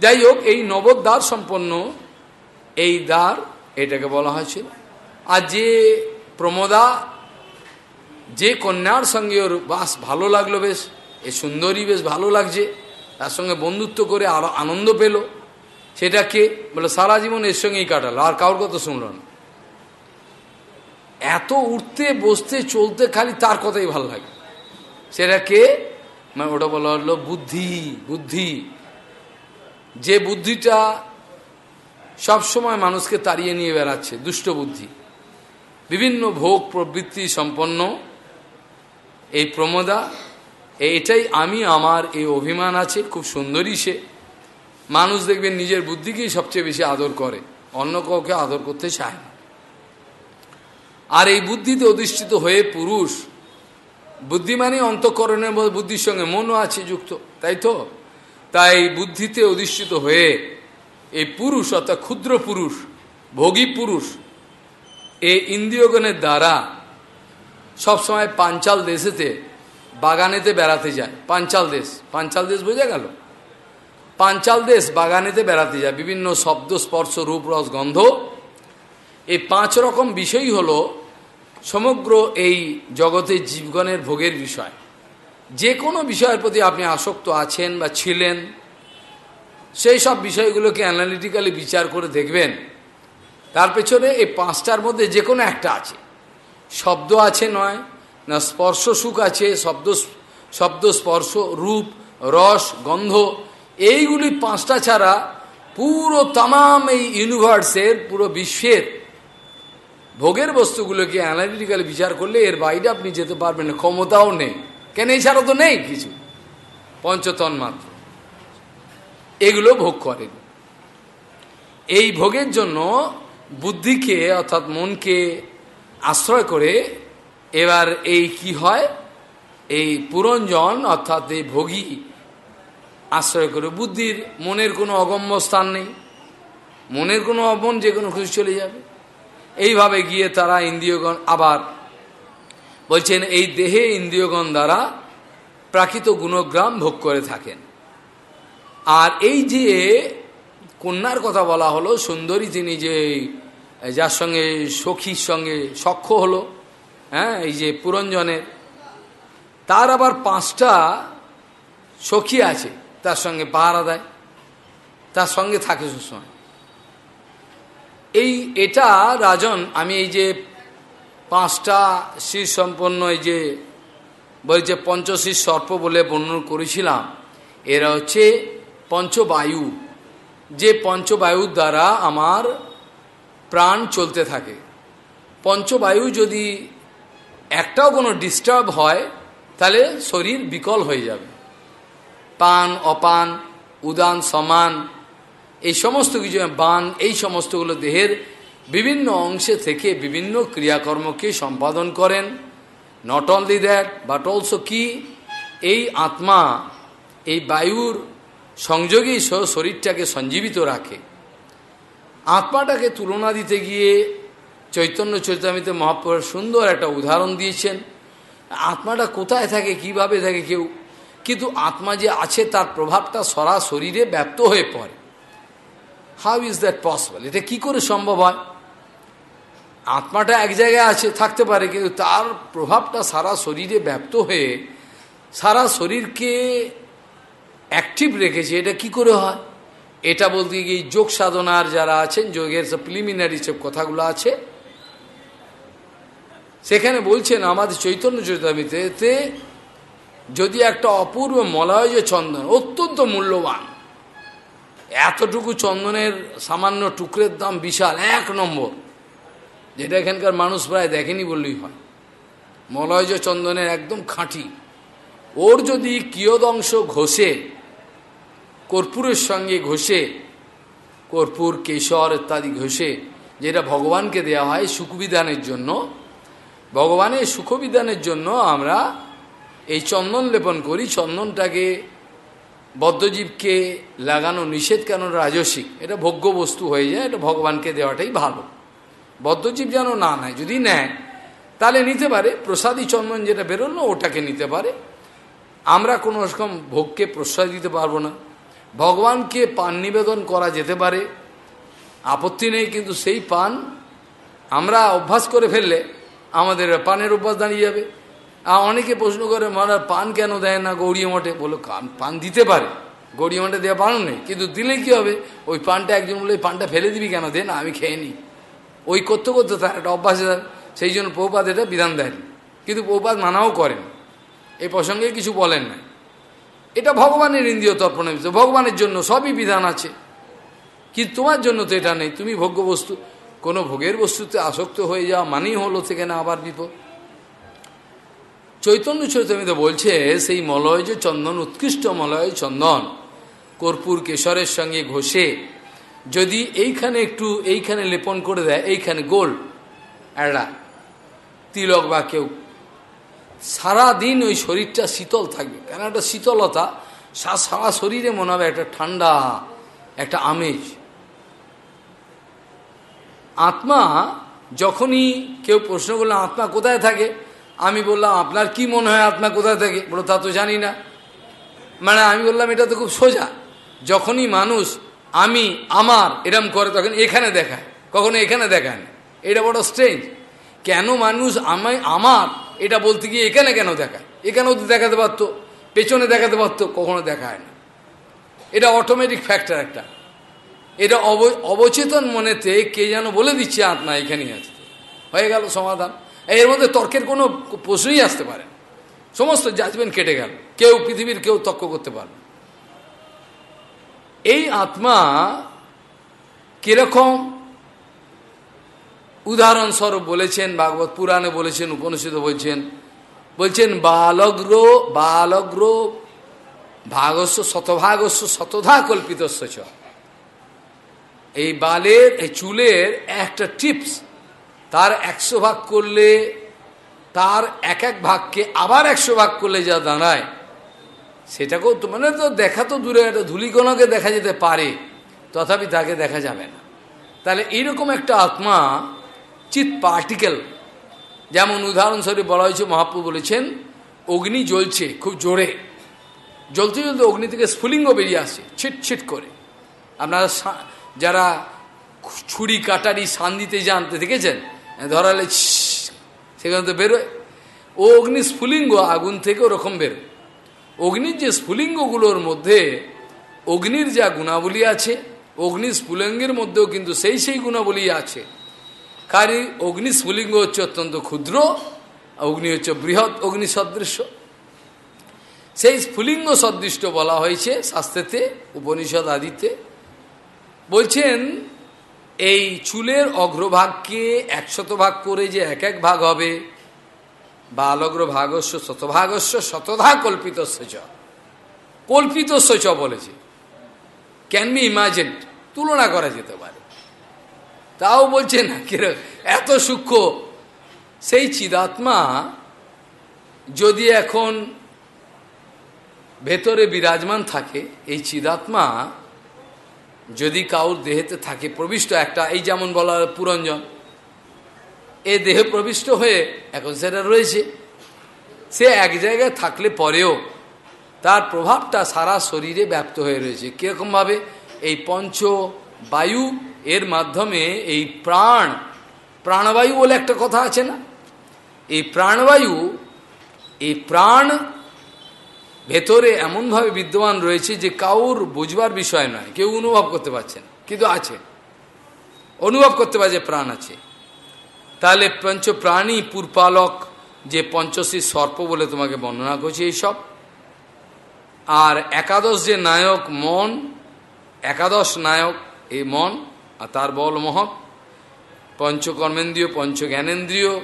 যাই হোক, এই নবদ্বার সম্পন্ন এই দ্বার, এটাকে বলা হয়েছিল। আর যে প্রমোদা যে কন্যার সঙ্গে ওর বাস ভালো লাগল বেশ, এ সুন্দরী বেশ ভালো লাগছে, তার সঙ্গে বন্ধুত্ব করে আরও আনন্দ পেল। সেটা কে বলে, সারা জীবন এর সঙ্গেই কাটালো, আর কারোর কথা শুনল না। এত উঠতে, বসতে, চলতে খালি তার কথাই ভালো লাগে। সেটা কে মানে ওটা বলা হলো বুদ্ধি বুদ্ধি। যে বুদ্ধিটা সবসময় মানুষকে তাড়িয়ে নিয়ে বেড়াচ্ছে, দুষ্ট বুদ্ধি। বিভিন্ন ভোগ প্রবৃত্তি সম্পন্ন এই প্রমোদা এটাই আমি, আমার এই অভিমান আছে, খুব সুন্দরী সে। মানুষ দেখবেন নিজের বুদ্ধিকেই সবচেয়ে বেশি আদর করে, অন্য কাউকে আদর করতে চায় না। আর এই বুদ্ধিতে অধিষ্ঠিত হয়ে পুরুষ বুদ্ধিমানই অন্তঃকরণের বুদ্ধির সঙ্গে মনও আছে যুক্ত, তাই তো? তাই বুদ্ধিতে অধিষ্ঠিত হয়ে এই পুরুষ, অর্থাৎ ক্ষুদ্র পুরুষ, ভোগী পুরুষ এই ইন্দ্রিয়গণের দ্বারা সবসময় পাঞ্চাল দেশেতে, বাগানেতে বেড়াতে যায়। পাঞ্চাল দেশ। পাঞ্চাল দেশ বোঝা গেল? পাঞ্চাল দেশ বাগানেতে বেড়াতে যায়। বিভিন্ন শব্দ, স্পর্শ, রূপ, রস, গন্ধ। এই পাঁচ রকম বিষয়ই হল সমগ্র এই জগতের জীবগণের ভোগের বিষয়। যে কোনো বিষয়ের প্রতি আপনি আসক্ত আছেন বা ছিলেন, সেই সব বিষয়গুলোকে অ্যানালিটিক্যালি বিচার করে দেখবেন। তার পেছনে এই পাঁচটার মধ্যে যে কোনো একটা আছে। শব্দ আছে নয়, না স্পর্শ সুখ আছে, শব্দ শব্দ, স্পর্শ, রূপ, রস, গন্ধ। এইগুলি পাঁচটা ছাড়া পুরো তামাম এই ইউনিভার্সের পুরো বিশ্বের ভোগের বস্তুগুলোকে অ্যানালিটিক্যালি বিচার করলে এর বাইরে আপনি যেতে পারবেন না, ক্ষমতাও নেই। কেন এছাড়া তো নেই কিছু? পঞ্চতন মাত্র। এগুলো ভোগ করেন। এই ভোগের জন্য বুদ্ধিকে, অর্থাৎ মনকে আশ্রয় করে এবার এই কি হয়? এই পুরঞ্জন অর্থাৎ এই ভোগী আশ্রয় করে। বুদ্ধির মনের কোনো অগম্য স্থান নেই। মনের কোনো অবন যে কোনো খুশি চলে যাবে। এইভাবে গিয়ে তারা ইন্দ্রিয়গণ আবার বলছেন, এই দেহে ইন্দ্রিয়গণ দ্বারা প্রাকৃত গুণগ্রাম ভোগ করে থাকেন। আর এই যে কন্যার কথা বলা হলো, সুন্দরী তিনি যে যার সঙ্গে সখীর সঙ্গে সখ্য হলো হ্যাঁ এই যে পুরঞ্জনের, তার আবার পাঁচটা সখী আছে, তার সঙ্গে পাহারা দেয়, তার সঙ্গে থাকে সবসময় এই এটা রাজন, আমি এই যে পাঁচটা শীর সম্পন্ন, এই যে বলছে পঞ্চশীর সর্প বলে বর্ণন করেছিলাম, এরা হচ্ছে পঞ্চবায়ু। যে পঞ্চবায়ুর দ্বারা আমার প্রাণ চলতে থাকে। পঞ্চবায়ু যদি একটাও কোনো ডিস্টার্ব হয়, তাহলে শরীর বিকল হয়ে যাবে। পান, অপান, উদান, সমান, এই সমস্ত কিছু, বান, এই সমস্তগুলো দেহের বিভিন্ন অংশে থেকে বিভিন্ন ক্রিয়াকর্মকে সম্পাদন করেন। Not only that but also কি? এই আত্মা, এই বায়ুর সংযোগেই শরীরটাকে সঞ্জীবিত রাখে। আত্মাটাকে তুলনা দিতে গিয়ে চৈতন্য চৈতামিতে মহাপ্রভুর সুন্দর একটা উদাহরণ দিয়েছেন। আত্মাটা কোথায় থাকে, কীভাবে থাকে কেউ? কিন্তু আত্মা যে আছে, তার প্রভাবটা সরা শরীরে ব্যপ্ত হয়ে পড়ে। হাউ ইজ দ্যাট পসিবল এটা কি করে সম্ভব হয়? আত্মাটা এক জায়গায় আছে, থাকতে পারে, কিন্তু তার প্রভাবটা সারা শরীরে ব্যপ্ত হয়ে, সারা শরীরকে অ্যাক্টিভ রেখেছে, এটা কি করে হয়? এটা বলতে গিয়ে যোগ সাধনার যারা আছেন, যোগের সব প্রিলিমিনারি সব কথাগুলো আছে, সেখানে বলছেন আমাদের চৈতন্য চৈতামিতে যদি একটা অপূর্ব মলয় চন্দন, অত্যন্ত মূল্যবান, এতটুকু চন্দনের সামান্য টুকরের দাম বিশাল, এক নম্বর, যেটা এখানকার মানুষ প্রায় দেখেনি বললেই হয়। মলয় যে চন্দনের একদম খাঁটি, ওর যদি কিয়দংশ ঘষে কর্পূরের সঙ্গে ঘষে, কর্পূর, কেশর ইত্যাদি ঘষে, যেটা ভগবানকে দেয়া হয় সুখবিধানের জন্য, ভগবানের সুখবিধানের জন্য আমরা এই চন্দন লেপন করি। চন্দনটাকে বদ্ধজীবকে লাগানো নিষেধ কেন? রাজসিক। এটা ভোগ্য বস্তু হয়ে যায়, এটা ভগবানকে দেওয়াটাই ভালো। বদ্ধজীব যেন না নেয়, যদি নেয়, তাহলে নিতে পারে। প্রসাদী চন্দন যেটা বেরোলো, ওটাকে নিতে পারে। আমরা কোনো রকম ভোগকে প্রশ্রয় দিতে পারব না। ভগবানকে পান নিবেদন করা যেতে পারে। আপত্তি নেই, কিন্তু সেই পান আমরা অভ্যাস করে ফেললে আমাদের পানের অভ্যাস দাঁড়িয়ে যাবে। আর অনেকে প্রশ্ন করে, মহারাজ, পান কেন দেয় না গৌরীয় মঠে? বলো, পান দিতে পারে। গৌরীয় মঠে দেওয়া পানও নেই। কিন্তু দিলে কি হবে? ওই পানটা একজন বলে পানটা ফেলে দিবি কেন? দে না, আমি খেয়ে নিই। ওই করতে করতে তার একটা অভ্যাস সেই জন্য পৌপাত এটা বিধান দেয়নি। কিন্তু পৌপাত মানাও করেন। এই প্রসঙ্গে কিছু বলেন না এটা ভগবানের ইন্দ্রিয় তর্পণের বিষয় ভগবানের জন্য সবই বিধান আছে। কিন্তু তোমার জন্য তো এটা নেই। তুমি ভোগ্য বস্তু, কোনো ভোগের বস্তুতে আসক্ত হয়ে যাওয়া মানেই হলো থেকে না আবার বিপদ। চৈতন্য চৈতন্য বলছে, সেই মলয় যে চন্দন, উৎকৃষ্ট মলয় চন্দন, কর্পূর কেশরের সঙ্গে ঘষে, যদি এইখানে একটু, এইখানে লেপন করে দেয়, এইখানে গোল একটা তিলক বা কেউ সারাদিন ওই শরীরটা শীতল থাকবে। কেন একটা শীতলতা? সারা শরীরে মনে হবে একটা ঠান্ডা, একটা আমেজ। আত্মা যখনই কেউ প্রশ্ন করল, আত্মা কোথায় থাকে? আমি বললাম, আপনার কি মনে হয় আত্মা কোথায় থাকে? বলো, তা তো জানি না। মানে আমি বললাম, এটা তো খুব সোজা। যখনই মানুষ, আমি, আমার এরম করে, তখন এখানে দেখায়। কখনো এখানে দেখায় না। এটা বড় স্ট্রেঞ্জ কেন মানুষ আমায়, আমার এটা বলতে গিয়ে এখানে কেন দেখায়? এখানেও তো দেখাতে পারতো, পেছনে দেখাতে পারতো, কখনো দেখায় না। এটা অটোমেটিক ফ্যাক্টর একটা। এটা অব অবচেতন মনেতে কে যেন বলে দিচ্ছে আত্মা এখানেই আছে। হয়ে গেল সমাধান। এর মধ্যে তর্কের কোনো প্রশ্নই আসতে পারে সমস্ত জাজমেন্ট কেটে গেল। কেউ পৃথিবীর কেউ তর্ক করতে পারবে এই আত্মা কীরকম উদাহরণস্বরূপ বলেছেন, ভাগবত পুরাণে বলেছেন, উপনিষদে বলছেন বলছেন, বালগ্র বালগ্র, ভাগস্য, শতভাগস্য, শতধা কল্পিতস্য চ এই বালের, এই চুলের একটা টিপস, তার একশো ভাগ করলে, তার এক এক ভাগকে আবার একশো ভাগ করলে যা দাঁড়ায়, সেটাকেও তো মানে তো দেখা তো দূরে, একটা ধুলিকণাকে দেখা যেতে পারে, তথাপি তাকে দেখা যাবে না। তাহলে এইরকম একটা আত্মা চিত পার্টিকেল যেমন উদাহরণস্বরূপ বলা হয়েছে মহাপ্রু বলেছেন, অগ্নি জ্বলছে, খুব জোরে। জ্বলতে জ্বলতে অগ্নি থেকে স্ফুলিঙ্গ বেরিয়ে আসে, ছিট করে। আপনারা যারা ছুরি, কাটারি সান দিতে যান দেখেছেন? ধরালে সেখানে তো বেরোয়। ও অগ্নি স্ফুলিঙ্গ আগুন থেকে ওরকম বেরোয়। অগ্নির যে স্ফুলিঙ্গগুলোর মধ্যে অগ্নির যা গুণাবলী আছে, অগ্নি স্ফুলিঙ্গের মধ্যেও কিন্তু সেই সেই গুণাবলী আছে। কারণ অগ্নি স্ফুলিঙ্গ হচ্ছে অত্যন্ত ক্ষুদ্র অগ্নি হচ্ছে বৃহৎ অগ্নি সদৃশ্য সেই স্ফুলিঙ্গ সদৃষ্ট বলা হয়েছে শাস্ত্রেতে, উপনিষদ আদিতে। বলছেন, এই চুলের অগ্রভাগকে একশত ভাগ করে যে এক এক ভাগ হবে বা অলগ্র ভাগস্য শতভাগস্য শতধা কল্পিত চ। কল্পিত চ বলেছে। ক্যান বি ইমাজিন তুলনা করা যেতে পারে। তাও বলছে না এত সূক্ষ্ম। সেই চিদাত্মা যদি এখন ভেতরে বিরাজমান থাকে, এই চিদাত্মা যদি কাউর দেহেতে থাকে, প্রবিষ্ট একটা, এই যেমন বলা পুরঞ্জন, এ দেহে প্রবিষ্ট হয়ে এখন সেটা রয়েছে। সে এক জায়গায় থাকলে পরেও তার প্রভাবটা সারা শরীরে ব্যপ্ত হয়ে রয়েছে। কীরকমভাবে এই পঞ্চ বায়ু এর মাধ্যমে এই প্রাণ, প্রাণবায়ু বলে একটা কথা আছে না? এই প্রাণবায়ু, এই প্রাণ ভেতরে এমনভাবে বিদ্যমান রয়েছে যে কাউর বুঝবার বিষয় নয়। কেউ অনুভব করতে পারছেন কিন্তু আছে। অনুভব করতে পারছে প্রাণ আছে। তাহলে পঞ্চ প্রাণী পুরপালক যে পঞ্চশী সর্প বলে তোমাকে বর্ণনা করছি এইসব। আর একাদশ যে নায়ক মন, একাদশ নায়ক এই মন আর তার বল মহৎ। পঞ্চকর্মেন্দ্রীয় পঞ্চ জ্ঞানেন্দ্রীয়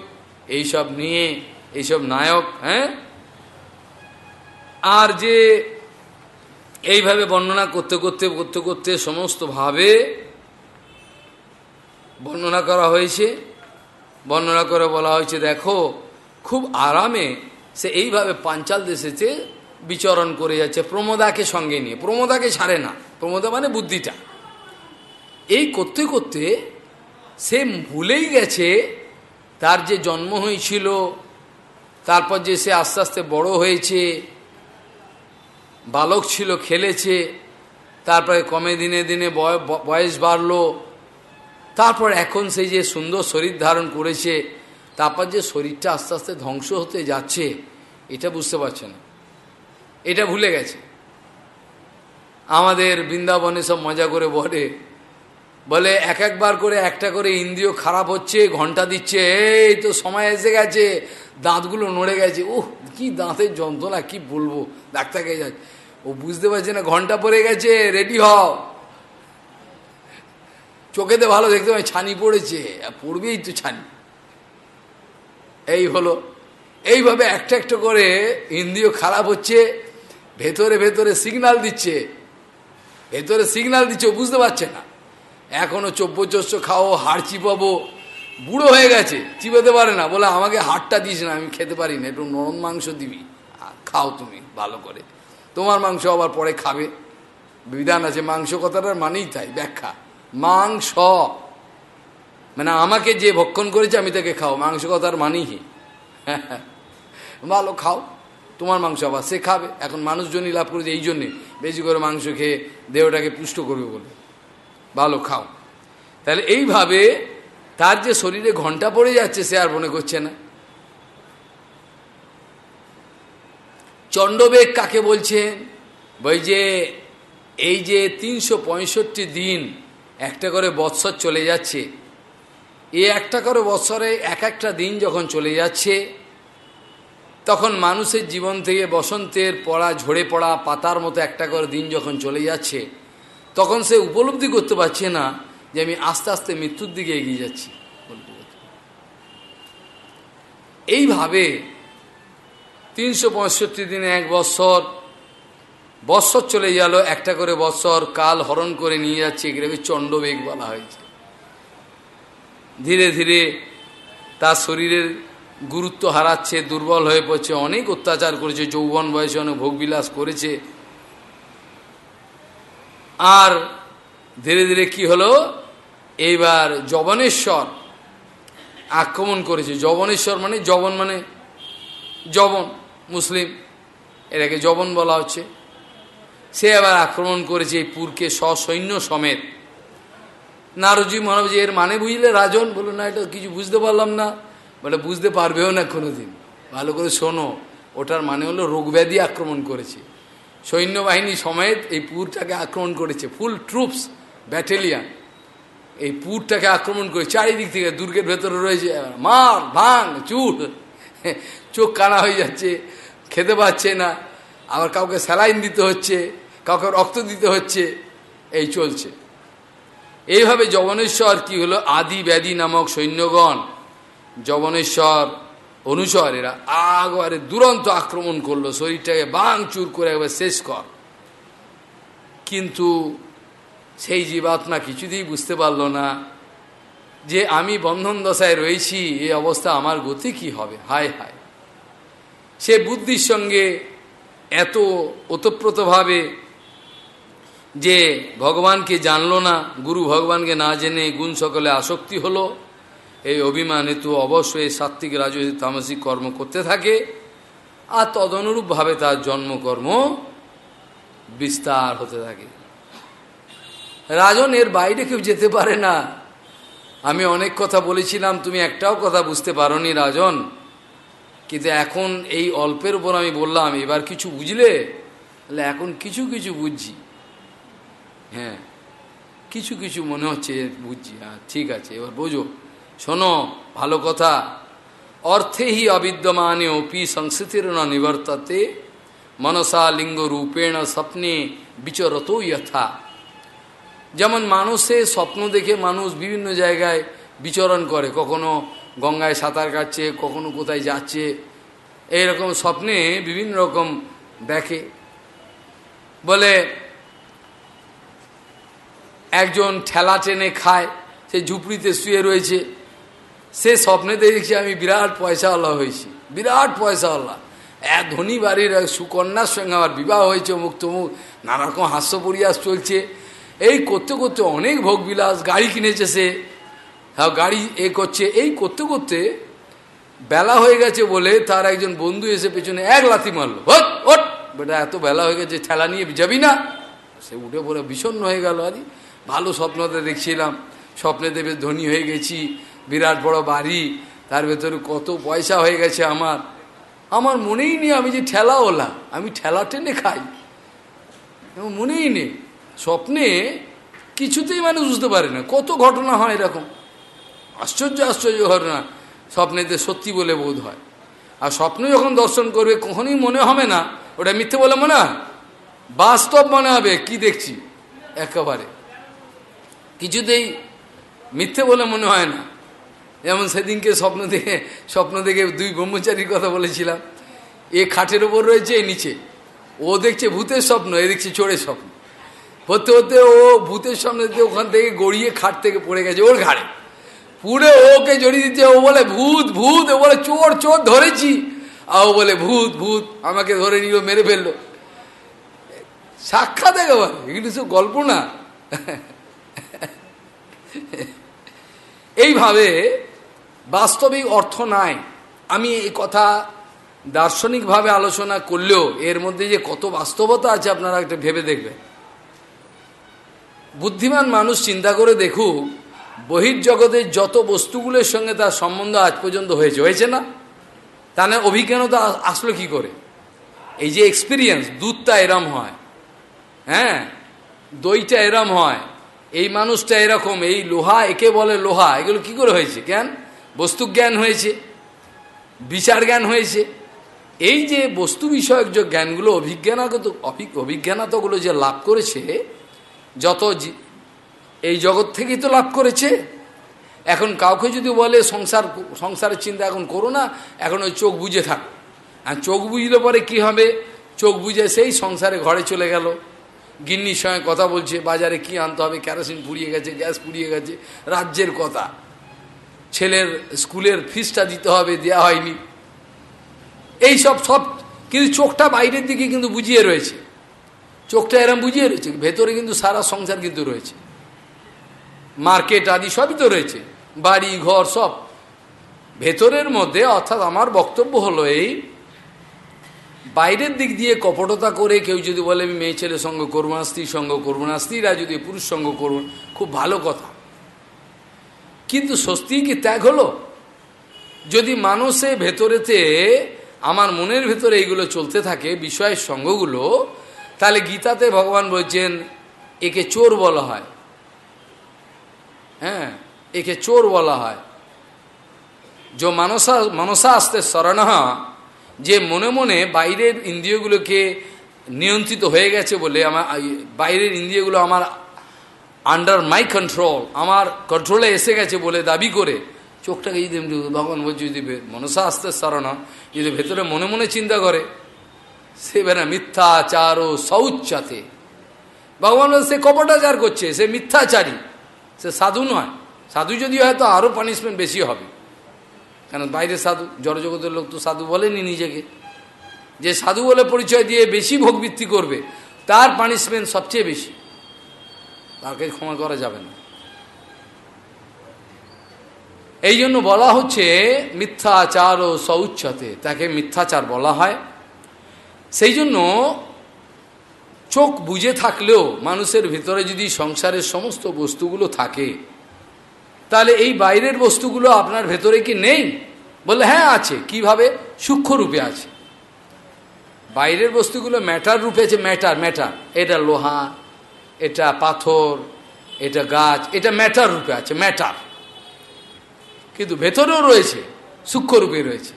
এইসব নিয়ে, এইসব নায়ক হ্যাঁ? আর যে এইভাবে বর্ণনা করতে করতে করতে করতে সমস্তভাবে বর্ণনা করা হয়েছে। বর্ণনা করে বলা হয়েছে, দেখো, খুব আরামে সে এইভাবে পাঞ্চাল দেশেতে বিচরণ করে যাচ্ছে। প্রমোদাকে সঙ্গে নিয়ে। প্রমোদাকে ছাড়ে না। প্রমোদা মানে বুদ্ধিটা। এই করতে করতে সে ভুলেই গেছে, তার যে জন্ম হয়েছিল, তারপর যে সে আস্তে আস্তে বড় হয়েছে, বালক ছিল, খেলেছে, তারপরে কমে দিনে দিনে বয়স বাড়লো, তারপর এখন সেই যে সুন্দর শরীর ধারণ করেছে, তারপর যে শরীরটা আস্তে আস্তে ধ্বংস হতে যাচ্ছে, এটা বুঝতে পারছে না। এটা ভুলে গেছে। আমাদের বৃন্দাবনে সব মজা করে বলে বলে এক একবার করে একটা করে ইন্দ্রিয় খারাপ হচ্ছে, ঘণ্টা দিচ্ছে, এই তো সময় এসে গেছে, দাঁতগুলো নড়ে গেছে। উহ, কি দাঁতের যন্ত্রণা, কি বলব? ডাক্তার ডাক্তারকে যাচ্ছে ও বুঝতে পারছে না, ঘণ্টা পড়ে গেছে রেডি হও। চোখেতে ভালো দেখতে পাই ছানি পড়েছে পড়বেই তো ছানি। এই হলো, এইভাবে একটা একটা করে ইন্দ্রিয় খারাপ হচ্ছে, ভেতরে ভেতরে সিগনাল দিচ্ছে, ভেতরে সিগনাল দিচ্ছে, ও বুঝতে পারছে না। এখনও চব্য খাও হাড় চিপাবো বুড়ো হয়ে গেছে চিপাতে পারে না। বলে, আমাকে হাড়টা দিস না, আমি খেতে পারি না, একটু নরম মাংস দিবি। খাও তুমি, ভালো করে। তোমার মাংস আবার পরে খাবে। বিধান আছে, মাংস কথাটার মানেই তাই, ব্যাখ্যা। মাংস। মানে আমাকে যে ভক্ষণ করেছে, আমি তাকে খাও। মাংস কথার মানেই *laughs* ভালো, খাও। তোমার মাংস আবার, সে খাবে। এখন মানুষজনই লাভ করেছে, এই জন্যে বেশি করে মাংস খেয়ে দেহটাকে পুষ্ট করবে বলে। ভালো খাও। তাহলে এইভাবে তার যে শরীরে ঘণ্টা পড়ে যাচ্ছে, সে আর মনে করছে না। চণ্ডবেগ কাকে বলছেন? বই যে, এই যে তিনশো পঁয়ষট্টি দিন একটা করে বৎসর চলে যাচ্ছে। এই একটা করে বৎসরে এক একটা দিন যখন চলে যাচ্ছে, তখন মানুষের জীবন থেকে বসন্তের পড়া ঝরে পড়া, পাতার মতো একটা করে দিন যখন চলে যাচ্ছে তখন সে উপলব্ধি করতে পারছে না যে আমি আস্তে আস্তে মৃত্যুর দিকে এগিয়ে যাচ্ছি। এইভাবে তিনশো পঁয়ষট্টি দিনে এক বৎসর বৎসর চলে গেল, একটা করে বৎসর কাল হরণ করে নিয়ে যাচ্ছে এগুলোকে চণ্ডবেগ বলা হয়েছে। ধীরে ধীরে তার শরীরের গুরুত্ব হারাচ্ছে, দুর্বল হয়ে পড়ছে, অনেক অত্যাচার করেছে, যৌবন বয়সে অনেক ভোগবিলাস করেছে। আর ধীরে ধীরে কি হলো? এইবার জবনেশ্বর আক্রমণ করেছে। জবনেশ্বর মানে জবন মানে জবন মুসলিম। এটাকে জবন বলা হচ্ছে। সে আবার আক্রমণ করেছে এই পুরকে সসৈন্য সমেত। নারজি মহানবজি এর মানে বুঝলে রাজন? বলো না, এটা কিছু বুঝতে পারলাম না। বলে, বুঝতে পারবেও না কোনোদিন। ভালো করে শোনো, ওটার মানে হলো রোগব্যাধি আক্রমণ করেছে। সৈন্যবাহিনী সমেত এই পুরটাকে আক্রমণ করেছে। ফুল ট্রুপস ব্যাটেলিয়ান এই পুরটাকে আক্রমণ করে চারিদিক থেকে দুর্গের ভেতরে রয়েছে। মার, ভাঙ চুট চোখ কানা হয়ে যাচ্ছে, খেতে পাচ্ছে না, আবার কাউকে স্যালাইন দিতে হচ্ছে, কাউকে রক্ত দিতে হচ্ছে, এই চলছে। এইভাবে জবনেশ্বর কি হলো? আদি ব্যাধি নামক সৈন্যগণ জবনেশ্বর অনুসর এরা আগবারে দুরন্ত আক্রমণ করল, শরীরটাকে বাং চুর করে একবার শেষ কর। কিন্তু সেই জীবাত্মা কিছুতেই বুঝতে পারল না যে আমি বন্ধন দশায় রয়েছি এই অবস্থা আমার গতি কি হবে? হায় হায়। সে বুদ্ধির সঙ্গে এত ওতপ্রোতভাবে যে ভগবানকে জানলো না, গুরু ভগবানকে না জেনে গুণ সকলে আসক্তি হলো এই অভিমান হেতু অবশ্যই সাত্বিক রাজনৈতিক তামসিক কর্ম করতে থাকে। আর তদনুরূপভাবে তার জন্মকর্ম বিস্তার হতে থাকে। রাজন এর বাইরে কেউ যেতে পারে না। আমি অনেক কথা বলেছিলাম, তুমি একটাও কথা বুঝতে পারোনি রাজন। কিন্তু এখন এই অল্পের উপর আমি বললাম, এবার কিছু বুঝলে? তাহলে এখন কিছু কিছু বুঝছি। হ্যাঁ কিছু কিছু মনে হচ্ছে বুঝছি। হ্যাঁ ঠিক আছে, এবার বোঝো। শোনো, ভালো কথা। অর্থেহি অবিদ্যমানে অপি সংস্কৃতির নিবর্ততে, মনসা লিঙ্গ রূপেণ স্বপ্নে বিচরত যথা যেমন মানুষে স্বপ্ন দেখে মানুষ বিভিন্ন জায়গায় বিচরণ করে, কখনো গঙ্গায় সাঁতার কাটছে, কখনো কোথায় যাচ্ছে, এইরকম স্বপ্নে বিভিন্ন রকম দেখে। বলে, একজন ঠেলা টেনে খায়, সে ঝুপড়িতে শুয়ে রয়েছে সে স্বপ্নে দেখছি আমি বিরাট পয়সাওয়ালা হয়েছি। বিরাট পয়সাওয়ালা এক ধনী বাড়ির সুকন্যার সঙ্গে আমার বিবাহ হয়েছে অমুক তমুক। নানারকম হাস্য পরিয়াস চলছে। এই করতে করতে অনেক ভোগবিলাস, গাড়ি কিনেছে সে। হ্যাঁ গাড়ি এ করছে। এই করতে করতে বেলা হয়ে গেছে বলে তার একজন বন্ধু এসে পেছনে এক লাথি মারলো। হট হট! বেটা, এত বেলা হয়ে গেছে, ঠেলা নিয়ে যাবি না। সে উঠে পড়ে বিষণ্ন হয়ে গেল। আদি, ভালো স্বপ্নতে দেখছিলাম। স্বপ্নে দেবে ধনী হয়ে গেছি। বিরাট বড় বাড়ি, তার ভেতরে কত পয়সা হয়ে গেছে আমার। আমার মনেই নেই আমি যে ঠেলা ওলা, আমি ঠেলা টেনে খাই। মনেই নেই। স্বপ্নে কিছুতেই মানুষ বুঝতে পারে না, কত ঘটনা হয় এরকম। আশ্চর্য আশ্চর্য ঘটনা। স্বপ্নেতে সত্যি বলে বোধ হয়। আর স্বপ্ন যখন দর্শন করবে, কখনই মনে হবে না, ওটা মিথ্যে বলে মনে? হয় বাস্তব মনে হবে, কি দেখছি? একেবারে। কিছুতেই মিথ্যে বলে মনে হয় না। যেমন সেদিনকে স্বপ্ন দেখে স্বপ্ন দেখে দুই ব্রহ্মচারীর কথা বলেছিলাম, এ খাটের ওপর রয়েছে, এ নিচে। ও দেখছে ভূতের স্বপ্ন, এ দেখছে চোরের স্বপ্ন। হতে হতে ও ভূতের স্বপ্ন দেখতে ওখান থেকে গড়িয়ে খাট থেকে পড়ে গেছে ওর ঘাড়ে। পুরে ওকে জড়িয়ে দিচ্ছে ও বলে, ভূত ভূত। ও বলে, চোর চোর, ধরেছি। আর ও বলে, ভূত ভূত, আমাকে ধরে নিল, মেরে ফেলল। সাক্ষাৎ একেবারে, এগুলো সব গল্প না। এইভাবে বাস্তবিক অর্থ নাই। আমি এই কথা দার্শনিকভাবে আলোচনা করলেও এর মধ্যে যে কত বাস্তবতা আছে আপনারা একটা ভেবে দেখবেন। বুদ্ধিমান মানুষ চিন্তা করে দেখুক বহির্জগতের যত বস্তুগুলোর সঙ্গে তার সম্বন্ধ আজ পর্যন্ত হয়েছে হয়েছে না? তাহলে অভিজ্ঞানতা আসলো কি করে? এই যে এক্সপিরিয়েন্স দুধটা এরম হয় হ্যাঁ? দইটা এরম হয়, এই মানুষটা এরকম, এই লোহা, একে বলে লোহা, এগুলো কি করে হয়েছে জ্ঞান বস্তু জ্ঞান হয়েছে বিচার জ্ঞান হয়েছে। এই যে বস্তু বিষয়ক যে জ্ঞানগুলো, অভিজ্ঞানাগত অভিজ্ঞানতগুলো যে লাভ করেছে, যত এই জগৎ থেকেই তো লাভ করেছে। এখন কাউকে যদি বলে সংসার, সংসারের চিন্তা এখন করো না, এখন ওই চোখ বুঝে থাক। আর চোখ বুঝলে পরে কি হবে? চোখ বুঝে সেই সংসারে ঘরে চলে গেল। গিন্নির সঙ্গে কথা বলছে, বাজারে কি আনতে হবে? ক্যারোসিন পুড়িয়ে গেছে, গ্যাস পুড়িয়ে গেছে, রাজ্যের কথা। ছেলের স্কুলের ফিসটা দিতে হবে দেওয়া হয়নি। এই সব সব কিন্তু চোখটা বাইরের দিকে কিন্তু বুঝিয়ে রয়েছে। চোখটা এরম বুঝিয়ে রয়েছে, ভেতরে কিন্তু সারা সংসার কিন্তু রয়েছে। মার্কেট আদি সবই তো রয়েছে, বাড়ি, ঘর সব। ভেতরের মধ্যে অর্থাৎ আমার বক্তব্য হলো এই, বাইরের দিক দিয়ে কপটতা করে কেউ যদি বলে, আমি মেয়ে ছেলের সঙ্গে করব না, স্ত্রীর সঙ্গ করব না, স্ত্রীরা যদি পুরুষ সঙ্গ করব খুব ভালো কথা। কিন্তু স্বস্তি কি ত্যাগ হলো? যদি মানুষে ভেতরেতে, আমার মনের ভেতরে এইগুলো চলতে থাকে, বিষয়ের সঙ্গগুলো, তাহলে গীতাতে ভগবান বলছেন, একে চোর বলা হয়। হ্যাঁ একে চোর বলা হয়। যে মানসা, মনসা আসতে শরণা যে মনে মনে বাইরের ইন্দ্রিয়গুলোকে নিয়ন্ত্রিত হয়ে গেছে বলে আমার, বাইরের ইন্দ্রিয়গুলো আমার আন্ডার মাই কন্ট্রোল আমার কন্ট্রোলে এসে গেছে বলে দাবি করে, চোখটাকে যদি ভগবান বলছে, যদি মনসা আসতে সারানো যদি ভেতরে মনে মনে চিন্তা করে, সে বেড়া মিথ্যাচার ও শৌচাতে। ভগবান সে কপটাচার করছে, সে মিথ্যাচারী, সে সাধু নয়। সাধু যদি হয় তো আরও পানিশমেন্ট বেশি হবে। কেন বাইরে সাধু, জড়জগতের লোক তো সাধু বলেনি নিজেকে। যে সাধু বলে পরিচয় দিয়ে বেশি ভোগবৃত্তি করবে, তার পানিশমেন্ট সবচেয়ে বেশি। তাকে ক্ষমা করা যাবে না। এই জন্য বলা হচ্ছে, মিথ্যাচার ও সৌচ্ছতে তাকে মিথ্যাচার বলা হয়। সেই জন্য চোখ বুঝে থাকলেও মানুষের ভিতরে যদি সংসারের সমস্ত বস্তুগুলো থাকে, তাহলে এই বাইরের বস্তুগুলো আপনার ভেতরে কি নেই? বলে হ্যাঁ আছে। কীভাবে? সূক্ষ্ম রূপে আছে। বাইরের বস্তুগুলো ম্যাটার রূপে আছে। Matter matter. এটা লোহা এটা পাথর, এটা গাছ, এটা ম্যাটার রূপে আছে ম্যাটার কিন্তু ভেতরেও রয়েছে সূক্ষ্ম রূপে রয়েছে।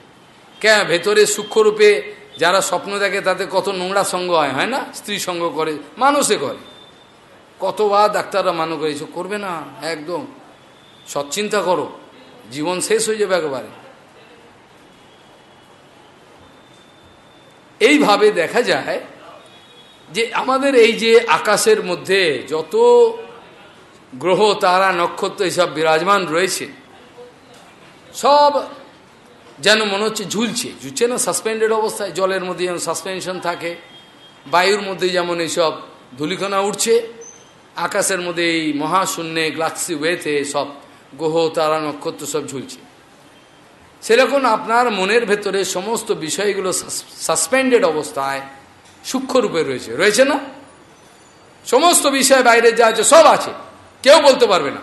কেন? ভেতরে সূক্ষ্ম রূপে যারা স্বপ্ন দেখে তাদের কত নোংরা সঙ্গ হয় হয় না? স্ত্রী সঙ্গ করে, মানুষে করে। কতবার ডাক্তাররা মানো করে করবে না, একদম। সচ্চিন্তা করো, জীবন শেষ হয়ে যাবে একেবারে। এইভাবে দেখা যায় যে আমাদের এই যে আকাশের মধ্যে যত গ্রহ, তারা, নক্ষত্র এসব বিরাজমান রয়েছে, সব যেন মনে হচ্ছে ঝুলছে। ঝুলছে না সাসপেন্ডেড অবস্থায়, জলের মধ্যে যেন সাসপেনশন থাকে, বায়ুর মধ্যে যেমন এইসব ধুলিকণা উঠছে, আকাশের মধ্যে এই মহাশূন্যে, গ্লাক্সি ওয়েতে সব গ্রহ, তারা, নক্ষত্র সব ঝুলছে। সেরকম আপনার মনের ভেতরে সমস্ত বিষয়গুলো সাসপেন্ডেড অবস্থায় সূক্ষ্মরূপে রয়েছে। রয়েছে না? সমস্ত বিষয় বাইরে যা আছে, সব আছে। কেউ বলতে পারবে না।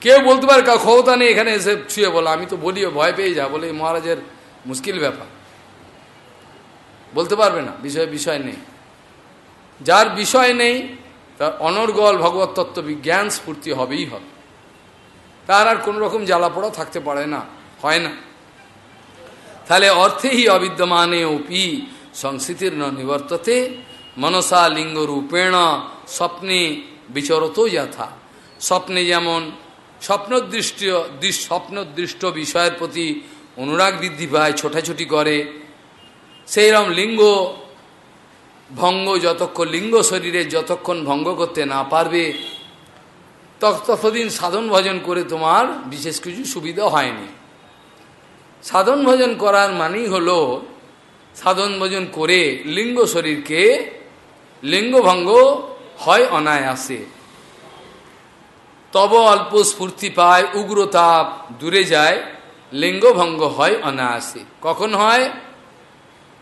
কেউ বলতে পারে কাউ ক্ষমতা নেই, এখানে এসে ছুঁয়ে বলো। আমি তো বলিও, ভয় পেয়ে যা, বলে মহারাজের মুশকিল ব্যাপার। বলতে পারবে না, বিষয় বিষয় নেই। যার বিষয় নেই, তার অনর্গল ভগবত তত্ত্ব বিজ্ঞান স্ফূর্তি হবেই হবে। তার আর কোনো রকম জ্বালাপড়া থাকতে পারে না, হয় না। তাহলে অর্থেই অবিদ্যমানে ওপি সংস্কৃতির ন নিবর্ততে মনসা লিঙ্গ রূপেণ স্বপ্নে বিচরত যথা স্বপ্নে যেমন স্বপ্নদৃষ্ট স্বপ্নদৃষ্ট বিষয়ের প্রতি অনুরাগ বৃদ্ধি পায় ছোটাছুটি করে সেইরকম লিঙ্গ ভঙ্গ যতক্ষণ লিঙ্গ শরীরে যতক্ষণ ভঙ্গ করতে না পারবে ততদিন সাধন ভজন করে তোমার বিশেষ কিছু সুবিধা হয়নি সাধন ভজন করার মানেই হল সাধন ভজন করে লিঙ্গ শরীরকে লিঙ্গভঙ্গ হয় অনায়াসে। তব অল্প স্ফূর্তি পায় উগ্রতাপ দূরে যায় লিঙ্গভঙ্গ হয় অনায়াসে। কখন হয়?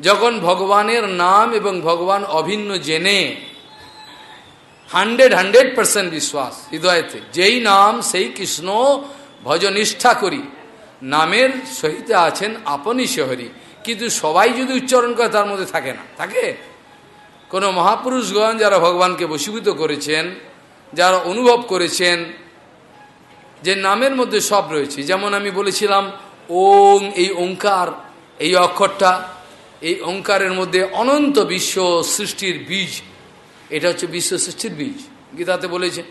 যখন ভগবানের নাম এবং ভগবান অভিন্ন জেনে হান্ড্রেড হান্ড্রেড পার্সেন্ট বিশ্বাস হৃদয়তে, যেই নাম সেই কৃষ্ণ ভজনিষ্ঠা করি, নামের সহিত আছেন আপনি শহরী। কিন্তু সবাই যদি উচ্চারণ করে তার মধ্যে থাকে না। থাকে? কোনো মহাপুরুষগণ যারা ভগবানকে বশীভূত করেছেন, যারা অনুভব করেছেন, যে নামের মধ্যে সব রয়েছে। যেমন আমি বলেছিলাম, ওং, এই ওঙ্কার, এই অক্ষরটা, এই ওঙ্কারের মধ্যে অনন্ত বিশ্ব সৃষ্টির বীজ। এটা হচ্ছে বিশ্ব সৃষ্টির বীজ। গীতাতে বলেছে,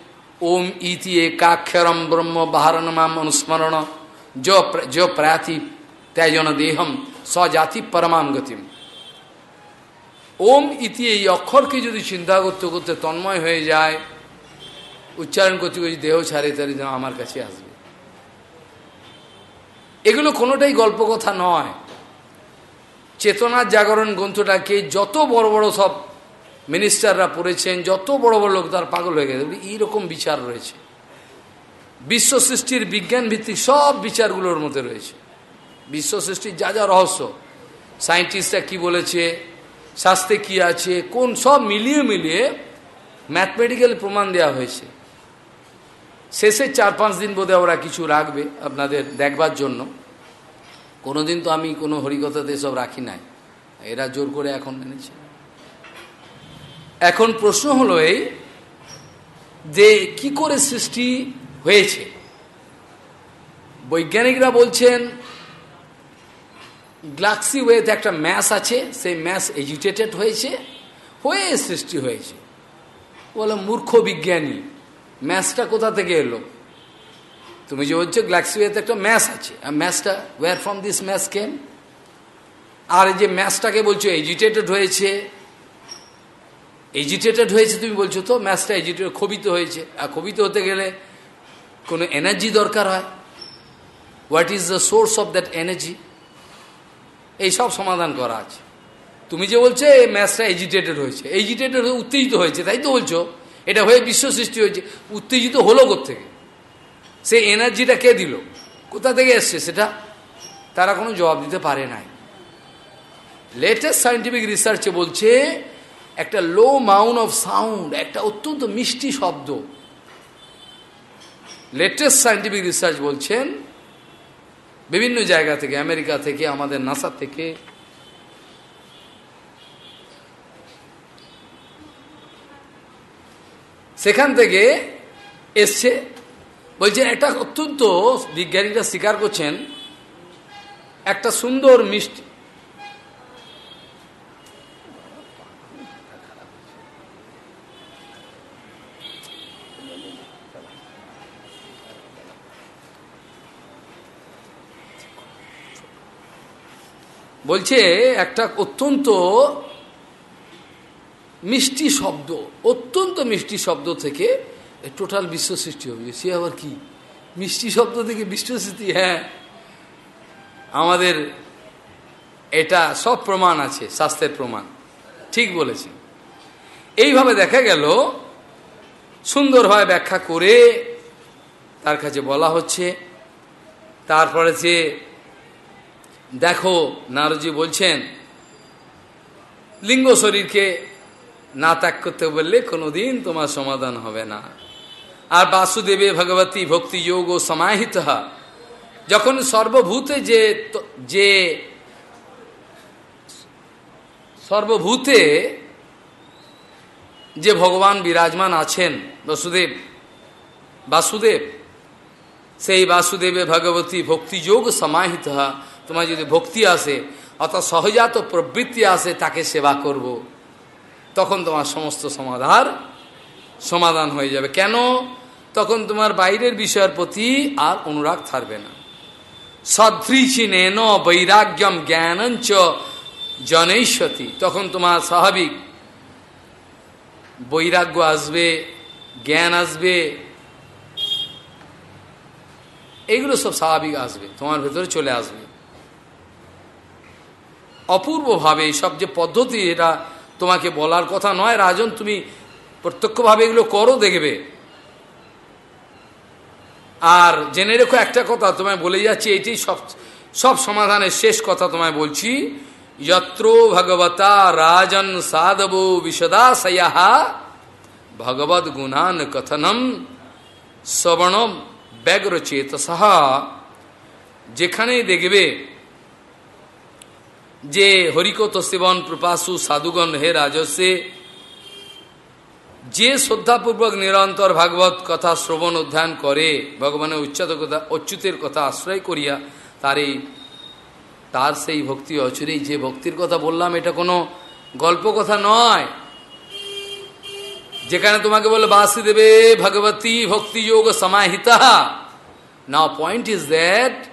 ওম ইতি একাক্ষরম ব্রহ্ম বাহারণমাম অনুস্মরণ য প্রাথি ত্যাজন দেহম স্বজাতি পরমাম গতিম। ওম ইতি এই অক্ষরকে যদি চিন্তা করতে করতে তন্ময় হয়ে যায়, উচ্চারণ করতে করতে দেহ ছাড়ে তার আমার কাছে আসবে। এগুলো কোনোটাই গল্প কথা নয়। চেতনার জাগরণ গ্রন্থটাকে যত বড় বড় সব মিনিস্টাররা পড়েছেন, যত বড় বড় লোক তার পাগল হয়ে গেছে। এইরকম বিচার রয়েছে। বিশ্ব সৃষ্টির বিজ্ঞান ভিত্তিক সব বিচারগুলোর মধ্যে রয়েছে। বিশ্ব সৃষ্টির যা যা রহস্য সায়েন্টিস্টরা কি বলেছে, শাস্ত্রে কি আছে, কোন সব মিলিয়ে মিলিয়ে ম্যাথমেটিক্যাল প্রমাণ দেওয়া হয়েছে। শেষে চার পাঁচ দিন বোধে ওরা কিছু রাখবে আপনাদের দেখবার জন্য। কোনোদিন তো আমি কোনো হরিকথাতে সব রাখি নাই। এরা জোর করে এখন এনেছে। এখন প্রশ্ন হলো এই যে কি করে সৃষ্টি হয়েছে? বৈজ্ঞানিকরা বলছেন গ্লাক্সি ওয়েতে একটা ম্যাস আছে, সেই ম্যাস এজিটেটেড হয়েছে, হয়ে সৃষ্টি হয়েছে। বলে মূর্খ বিজ্ঞানী। ম্যাসটা কোথা থেকে এলো? তুমি যে বলছো গ্লাক্সিওয়েতে একটা ম্যাস আছে, আর ম্যাসটা where from this mass came আর এই যে ম্যাসটাকে বলছো এজিটেটেড হয়েছে এজিটেটেড হয়েছে তুমি বলছো তো ম্যাচটা এজিটেড ক্ষোভিত হয়েছে। আর ক্ষোভিত হতে গেলে কোনো এনার্জি দরকার হয়? What is the source of that energy এই সব সমাধান করা আছে। তুমি যে বলছো, এই ম্যাচটা এজিটেটেড হয়েছে। এজিটেটেড হয়ে উত্তেজিত হয়েছে, তাই তো বলছো? এটা হয়ে বিশ্ব সৃষ্টি হয়েছে। উত্তেজিত হলো থেকে সে এনার্জিটা কে দিল? কোথা থেকে এসছে সেটা? তারা কোনো জবাব দিতে পারে নাই। লেটেস্ট সায়েন্টিফিক রিসার্চে বলছে, একটা লো মাউন্ট অফ সাউন্ড একটা অত্যন্ত মিষ্টি শব্দ। লেটেস্ট সায়েন্টিফিক রিসার্চ বলছেন বিভিন্ন জায়গা থেকে, আমেরিকা থেকে, আমাদের নাসা থেকে। সেখান থেকে এসছে, বলছে, একটা অত্যন্ত বিজ্ঞানীরা স্বীকার করছেন, একটা সুন্দর মিষ্টি বলছে, একটা অত্যন্ত মিষ্টি শব্দ, অত্যন্ত মিষ্টি শব্দ থেকে টোটাল বিশ্ব সৃষ্টি হবে। সে আবার কি? মিষ্টি শব্দ থেকে বিশ্ব সৃষ্টি? হ্যাঁ। আমাদের এটা সব প্রমাণ আছে, স্বাস্থ্যের প্রমাণ। ঠিক বলেছে এইভাবে দেখা গেল, সুন্দরভাবে ব্যাখ্যা করে তার কাছে বলা হচ্ছে, তারপরে যে দেখো, নারজি বলছেন, লিঙ্গ শরীরকে না ত্যাগ করতে বললে কোনোদিন তোমার সমাধান হবে না। আর বাসুদেবে ভগবতী ভক্তি যোগ ও সমাহিত। যখন সর্বভূতে যে যে সর্বভূতে যে ভগবান বিরাজমান আছেন, বসুদেব, বাসুদেব, সেই বাসুদেবে ভগবতী ভক্তিযোগ সমাহিত। তোমার যদি ভক্তি আসে, অর্থাৎ সহজাত প্রবৃত্তি আসে, তাকে সেবা করব। তখন তোমার সমস্ত সমাধান সমাধান হয়ে যাবে। কেন? তখন তোমার বাইরের বিষয়ের প্রতি আর অনুরাগ থাকবে না। সদৃচিনেন বৈরাগ্যম জ্ঞানঞ্চ জনৈশ্বতী তখন তোমার স্বাভাবিক বৈরাগ্য আসবে, জ্ঞান আসবে। এগুলো সব স্বাভাবিক আসবে, তোমার ভেতরে চলে আসবে। অপূর্বভাবে সব যে পদ্ধতি, এটা তোমাকে বলার কথা নয় রাজন, তুমি প্রত্যক্ষভাবে এগুলো করো, দেখবে। আর জেনে রেখো একটা কথা, তোমায় বলে যাচ্ছি এটি সব সব সমাধানের শেষ কথা তোমায় বলছি। যত্র ভগবতা রাজন সাধব বিশদাশয়া ভগবদ গুণান কথনম শ্রবণ ব্যগ্র চেতসহা যেখানেই দেখবে যে হরিকত সেবন প্রপাসু সাধুগণ হে রাজস্বে যে শ্রদ্ধাপূর্বক নিরন্তর ভাগবত কথা শ্রবণ অধ্যয়ন করে, ভগবানের উচ্চত কথা, অচ্যুতের কথা আশ্রয় করিয়া তার এই, তার সেই ভক্তি অচুরেই যে ভক্তির কথা বললাম, এটা কোনো গল্প কথা নয়। যেখানে তোমাকে বলে, বাসুদেবে ভগবতী ভক্তি যোগ সমাহিতা। না পয়েন্ট ইজ দ্যাট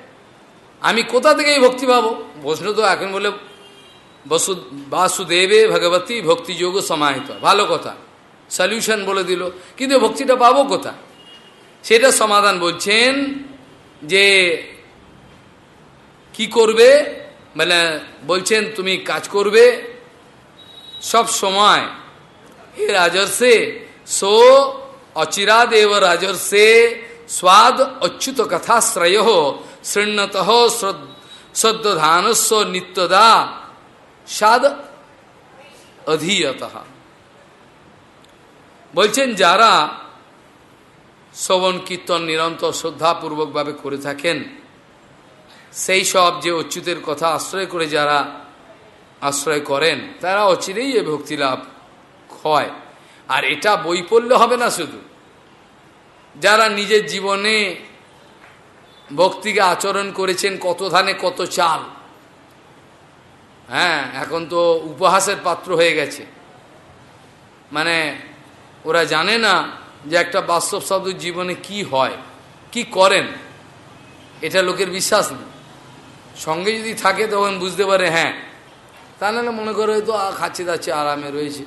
আমি কোথা থেকে এই ভক্তি পাবো? বৈষ্ণব তো এখন বলে, বসু, বাসুদেবে ভগবতী ভক্তি যোগ সমাহিত। ভালো কথা। সলিউশন বলে দিল। কিন্তু ভক্তিটা পাবো কোথা? সেটা সমাধান বলছেন যে, কি করবে? মানে বলছেন, তুমি কাজ করবে? সব সময়, হে রাজর্ষে, সো অচিরাদেব রাজর্ষে, স্বাদ অচ্যুত কথাশ্রয় শৃণত শ্রদ্ধানস্ব নিত্যদা সাদ অধীয়ত। বলছেন, যারা শ্রবণ, কীর্তন নিরন্তর শ্রদ্ধাপূর্বকভাবে করে থাকেন, সেই সব যে অচ্যুতের কথা আশ্রয় করে যারা আশ্রয় করেন, তারা অচিরেই এ ভক্তি লাভ হয়। আর এটা বই পড়লে হবে না শুধু। যারা নিজের জীবনে ভক্তিকে আচরণ করেছেন কত ধানে কত চাল। হ্যাঁ এখন তো উপহাসের পাত্র হয়ে গেছে। মানে ওরা জানে না যে একটা বাস্তব শব্দ জীবনে কি হয়, কি করেন। এটা লোকের বিশ্বাস নেই। সঙ্গে যদি থাকে তখন বুঝতে পারে হ্যাঁ। তা নাহলে মনে করে হয়তো খাচ্ছে দাচ্ছে, আরামে রয়েছে।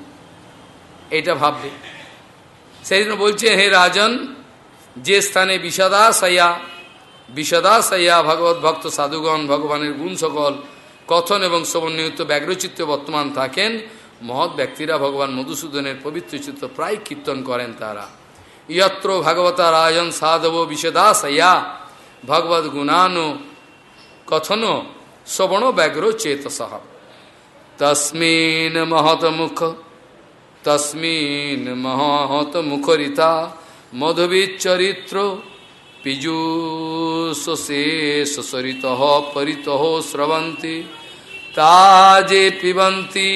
এটা ভাববে। সেই জন্য বলছে, হে রাজন, যে স্থানে বিষদা, সাইয়া বিষদা সাইয়া ভগবত ভক্ত সাধুগণ, ভগবানের গুণ সকল, কথন এবং সমন্বিত ব্যাঘ্রচিত্র বর্তমান থাকেন। মহৎ ব্যক্তিরা ভগবান মধুসূদনের পবিত্র চিত্র প্রায় কীর্তন করেন তারা। ইয়ত্র ভাগবতা রাজন সাধব বিষদা সাইয়া, ভগবত গুণানো কথন শ্রবণ ব্যাঘ্র চেতস তস্মিন মহত মুখ, তস্মিন মহত মুখরিতা মধুবিচরিত্র পীযুষেষ স্রবন্তি তা যে পিবন্তি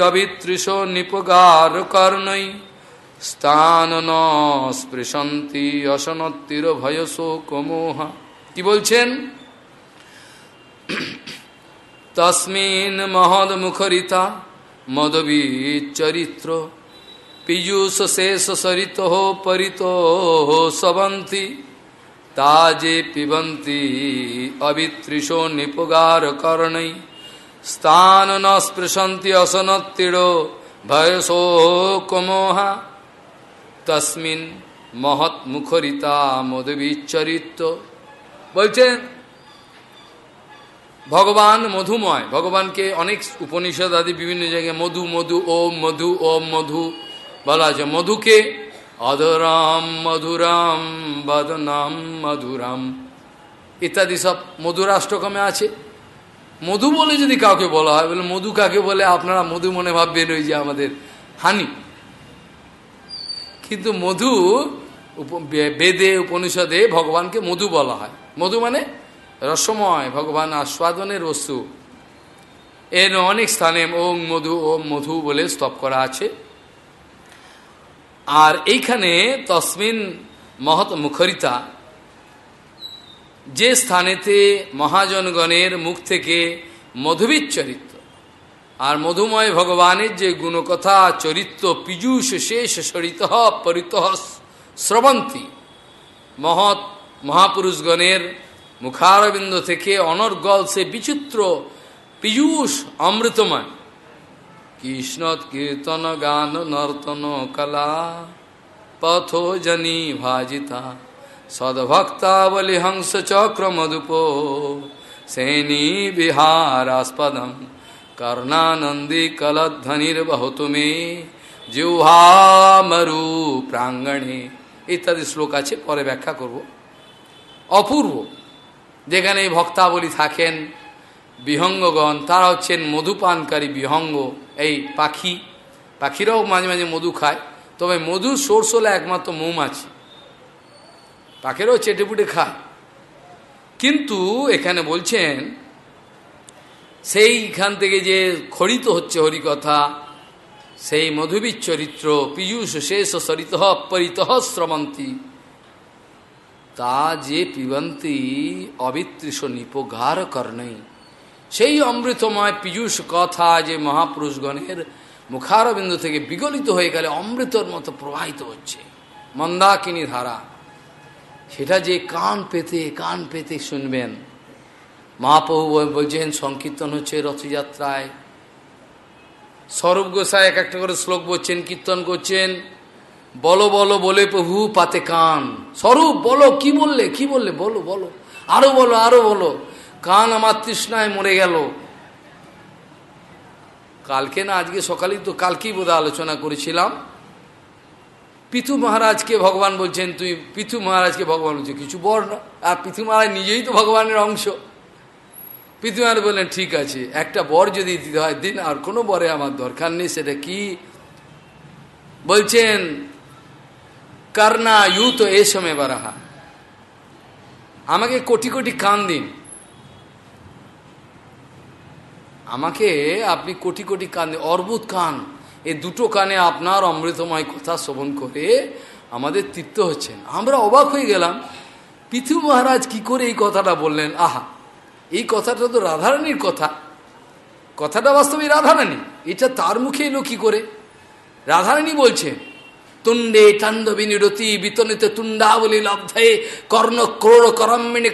অবিতৃষ নিপগার কর্ণই স্থান স্পৃশন্তি অসনত্তির ভয়সো কমোহা কি বলছেন? তসমিন মহদ মুখরিতা, মদবী চরিত্র। পীযুষ শেষ সরিত পরিত সবন্তি তা যে পিবন্তি অবিতৃষ নিপগার কর্ণই স্থান ন স্পৃশন্তি অসনত্তিড় ভয়সো কমোহা। তসমিন মহৎ মুখরিতা মধুবী চরিত্র বলছেন ভগবান মধুময়। ভগবানকে অনেক উপনিষদ আদি বিভিন্ন জায়গায় মধু মধু, ওম মধু ওম, মধু বলা আছে। মধুকে অধরাম মধুরাম বদনাম মধুরাম। ইত্যাদি সব মধুরাষ্ট্রকমে আছে। মধু বলে যদি কাউকে বলা হয়, বলে মধু কাকে বলে? আপনারা মধু মনে ভাববেন ওই যে আমাদের হানি। কিন্তু মধু বেদে, উপনিষদে ভগবানকে মধু বলা হয়। মধু মানে রসময়, ভগবান আস্বাদনের বস্তু। এর অনেক স্থানে ওম মধু ওম মধু বলে স্তব করা আছে। আর এইখানে তসমিন মহৎ মুখরিতা, যে স্থানেতে মহাজনগণের মুখ থেকে মধুবীর চরিত্র আর মধুময় ভগবানের যে গুণকথা, চরিত্র, পীযুষ শেষ সরিত পরিত স্রবন্তী মহৎ মহাপুরুষগণের মুখারবিন্দ থেকে অনর্গল সে বিচিত্র পীযুষ অমৃতময় কৃষ্ণ কীর্তন গান নর্তন কলা পথোজনী ভাজিতা সদ্ভক্তাবলি হংস চক্র মধুপ সেনী বিহারাস্পদম কর্ণানন্দী কলধ্বনির্বহতু মে জিহ্বামরু প্রাঙ্গণে ইত্যাদি শ্লোক আছে, পরে ব্যাখ্যা করব। অপূর্ব। যেখানে ভক্তাবলী থাকেন বিহঙ্গগণ, তারা হচ্ছেন মধুপানকারী বিহঙ্গ, এই পাখি। পাখিরাও মাঝে মাঝে মধু খায়, তবে মধুর সোর্স হলো একমাত্র মৌমাছি। পাখিরাও চেটেপুটে খায়। কিন্তু এখানে বলছেন, সেইখান থেকে যে খরিত হচ্ছে হরিকথা, সেই মধুবীর চরিত্র পীযুষ শেষ সরিত পরিত শ্রমন্তী তা যে পিবন্তী অবিতৃষ নিপগার কর্ণই। সেই অমৃতময় পীযুষ কথা যে মহাপুরুষগণের মুখারবিন্দু থেকে বিগলিত হয়ে গেলে অমৃতর মতো প্রবাহিত হচ্ছে। মন্দাকিনী ধারা, সেটা যে কান পেতে কান পেতে শুনবেন। মহাপ্রভু বলছেন, সংকীর্তন হচ্ছে রথযাত্রায়। স্বরূপ গোসাই এক একটা করে শ্লোক বলছেন, কীর্তন করছেন। বলো বলো, বলে প্রভু, পাতে কান। স্বরূপ, বলো, কি বললে কি বললে? বলো বলো। আরও বলো আরও বলো। কান আমার তৃষ্ণায় মরে গেল। কালকে না, আজকে সকালেই তো কালকেই বোধ আলোচনা করেছিলাম। পিথু মহারাজকে ভগবান বলছেন, তুই পিথু মহারাজকে ভগবান বলছে কিছু বর না। আর পিথু মহারাজ নিজেই তো ভগবানের অংশ। পিথু মহারাজ বললেন, ঠিক আছে, একটা বর যদি দিতে হয়, দিন, আর কোনো বরে আমার দরকার নেই, সেটা কি? বলছেন কারনা ইউ তো এ সময় বারাহা। আমাকে কোটি কোটি কান দিন। আমাকে আপনি কোটি কোটি কান দিন অর্বুত কান এই দুটো কানে আপনার অমৃতময় কথা শ্রবণ করে আমাদের তৃপ্ত হচ্ছেন। আমরা অবাক হয়ে গেলাম, পৃথু মহারাজ কি করে এই কথাটা বললেন? আহা, এই কথাটা তো রাধারানীর কথা। কথাটা বাস্তবে রাধারানী, এটা তার মুখে এলো কি করে? রাধারানী বলছেন তুণ্ডে টান্ডবী নিরতি বিতনিত তুণ্ডাবলী লব্ধে কর্ণ ক্রোড় করম্মিনী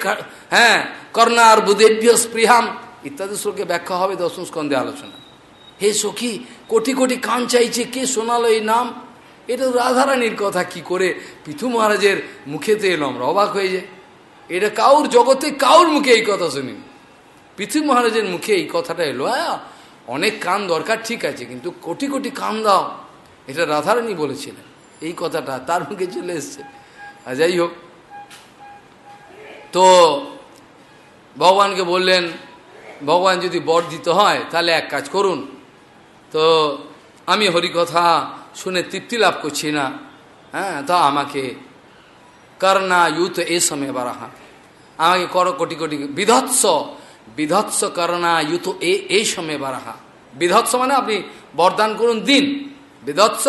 হ্যাঁ কর্ণার বুদেভ্য স্পৃহাম ইত্যাদি শ্লোকে ব্যাখ্যা হবে, দশম স্কন্ধে আলোচনা। হে সখী, কোটি কোটি কান চাইছে, কে শোনালো এই নাম? এটা রাধারানীর কথা, কি করে পিথু মহারাজের মুখেতে এলো, আমরা অবাক হয়ে যায় এটা কাউর জগতে, কাউর মুখে এই কথা শুনি? পৃথিবী মহারাজের মুখে এই কথাটা এলো হ্যাঁ অনেক কান দরকার, ঠিক আছে, কিন্তু কোটি কোটি কান দাও। এটা রাধারানী বলেছিলেন। এই কথাটা তার মুখে চলে এসছে। যাই হোক, তো ভগবানকে বললেন ভগবান যদি বর দিতে হয়, তাহলে এক কাজ করুন। তো আমি হরিকথা শুনে তৃপ্তি লাভ করছি না। হ্যাঁ তা আমাকে করনা ইউথ এ সময় বারাহা। আমাকে কর কোটি কোটি বিধৎস বিধৎস করনা ইউথ এ এই সময় বারাহা। বিধৎস মানে আপনি বরদান করুন দিন। বিধৎস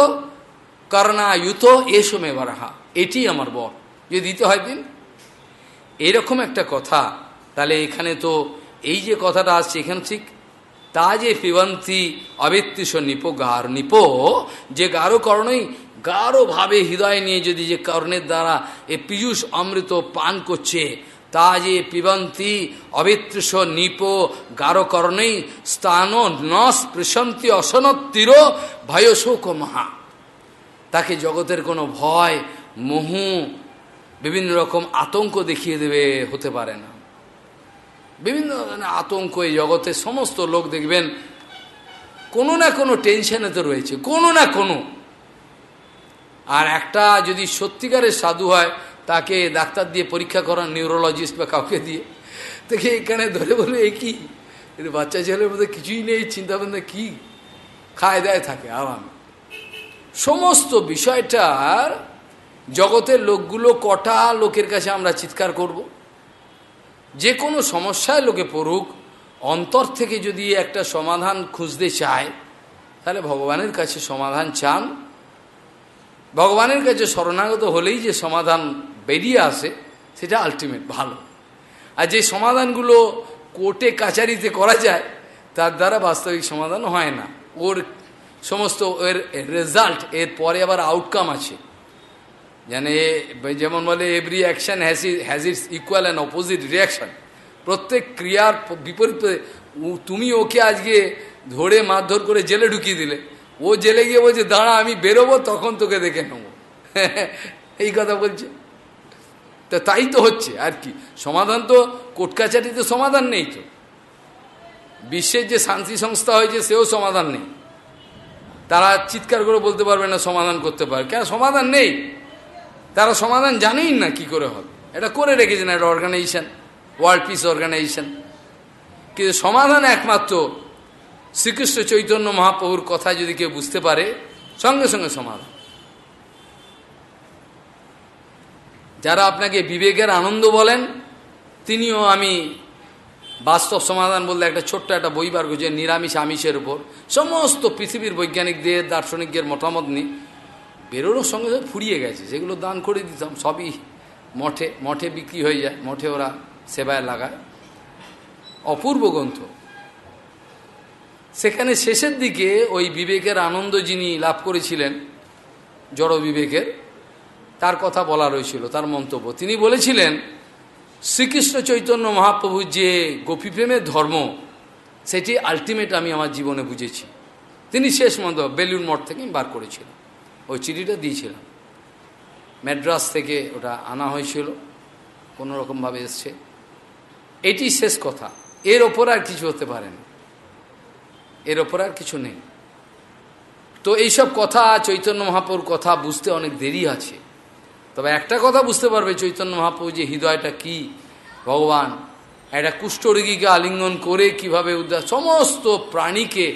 করনা ইউথ এ সময় বারাহা। এটি আমার বর। যদি দিতে হয় দিন। এইরকম একটা কথা। তাহলে এখানে তো এই যে কথাটা আসছে এখানে ঠিক তা যে পিবন্তি অবৃত্তিস নিপ গার নিপ, যে গাঢ় কর্ণই গাঢ়ভাবে হৃদয় নিয়ে যদি যে কর্ণের দ্বারা এ পীযুষ অমৃত পান করছে তা যে পিবন্তি অবিত্রিশ নিপ গাঢ় কর্ণই স্থান ন স্পৃশন্তি অসনত্তির ভয় শোক মহা। তাকে জগতের কোনো ভয়, মোহ, বিভিন্ন রকম আতঙ্ক দেখিয়ে দেবে হতে পারে না। বিভিন্ন ধরনের আতঙ্ক এই জগতে সমস্ত লোক দেখবেন কোনো না কোনো টেনশনে তো রয়েছে, কোনো না কোনো। আর একটা যদি সত্যিকারের সাধু হয়, তাকে ডাক্তার দিয়ে পরীক্ষা করান নিউরোলজিস্ট বা কাউকে দিয়ে দেখে এখানে ধরে বলে এ কি? বাচ্চা ছেলের মধ্যে কিছুই নেই, চিন্তাভাবনা কি? খায় দায় থাকে আরাম। সমস্ত বিষয়টার জগতের লোকগুলো কটা লোকের কাছে আমরা চিৎকার করব? যে কোনো সমস্যায় লোকে পড়ুক, অন্তর থেকে যদি একটা সমাধান খুঁজতে চায়, তাহলে ভগবানের কাছে সমাধান চান। ভগবানের কাছে শরণাগত হলেই যে সমাধান বেরিয়ে আসে, সেটা আলটিমেট ভালো। আর যে সমাধানগুলো কোর্টে, কাচারিতে করা যায়, তার দ্বারা বাস্তবিক সমাধান হয় না। ওর সমস্ত এর রেজাল্ট এর পরে আবার আউটকাম আছে। যেন যেমন বলে every action has has its equal and opposite reaction প্রত্যেক ক্রিয়ার বিপরীত তুমি ওকে আজকে ধরে মারধর করে জেলে ঢুকিয়ে দিলে ও জেলে গিয়ে বলছে দাঁড়া আমি বেরোবো তখন তোকে দেখে নেব এই কথা বলছে তা তাই তো হচ্ছে আর কি সমাধান তো কোর্ট কাছারিতে সমাধান নেই তো বিশ্বের যে শান্তি সংস্থা হয়েছে সেও সমাধান নেই তারা চিৎকার করে বলতে পারবে না সমাধান করতে পারবে কেন সমাধান নেই তারা সমাধান জানেই না কি করে হবে। এটা করে রেখেছেন একটা অর্গানাইজেশন ওয়ার্ল্ড পিস অর্গানাইজেশন কিন্তু সমাধান একমাত্র শ্রীকৃষ্ণ চৈতন্য মহাপ্রভুর কথা যদি কেউ বুঝতে পারে, সঙ্গে সঙ্গে সমাধান। যারা আপনাকে বিবেকের আনন্দ বলেন, তিনিও আমি বাস্তব সমাধান বলতে একটা ছোট্ট একটা বই বার করছে, নিরামিষ আমিষের উপর। সমস্ত পৃথিবীর বৈজ্ঞানিকদের, দার্শনিকদের মতামত নিয়ে বেরোনোর সঙ্গে সঙ্গে ফুরিয়ে গেছে। সেগুলো দান করে দিতাম, সবই মঠে মঠে বিক্রি হয়ে যায়, মঠে ওরা সেবায় লাগায়। অপূর্ব গ্রন্থ। সেখানে শেষের দিকে ওই বিবেকের আনন্দ যিনি লাভ করেছিলেন, জড় বিবেকের, তার কথা বলা রয়েছিল, তার মন্তব্য। তিনি বলেছিলেন, শ্রীকৃষ্ণ চৈতন্য মহাপ্রভুর যে গোপীপ্রেমের ধর্ম, সেটি আলটিমেট আমি আমার জীবনে বুঝেছি। তিনি শেষ মন্ত বেলুন মঠ থেকে বার করেছিলেন ওই চিঠিটা দিয়েছিলাম। ম্যাড্রাস থেকে ওটা আনা হয়েছিল কোনো রকমভাবে এসছে। এটি শেষ কথা। এর ওপর আর কিছু হতে পারে না এর ওপর আর কিছু নেই। তো এইসব কথা, চৈতন্য মহাপুর কথা বুঝতে অনেক দেরি আছে। তবে একটা কথা বুঝতে পারবে চৈতন্য মহাপ্রভু যে হৃদয়টা কি, ভগবান। একটা কুষ্ঠরোগীকে আলিঙ্গন করে কীভাবে উদ্ধার সমস্ত প্রাণীকে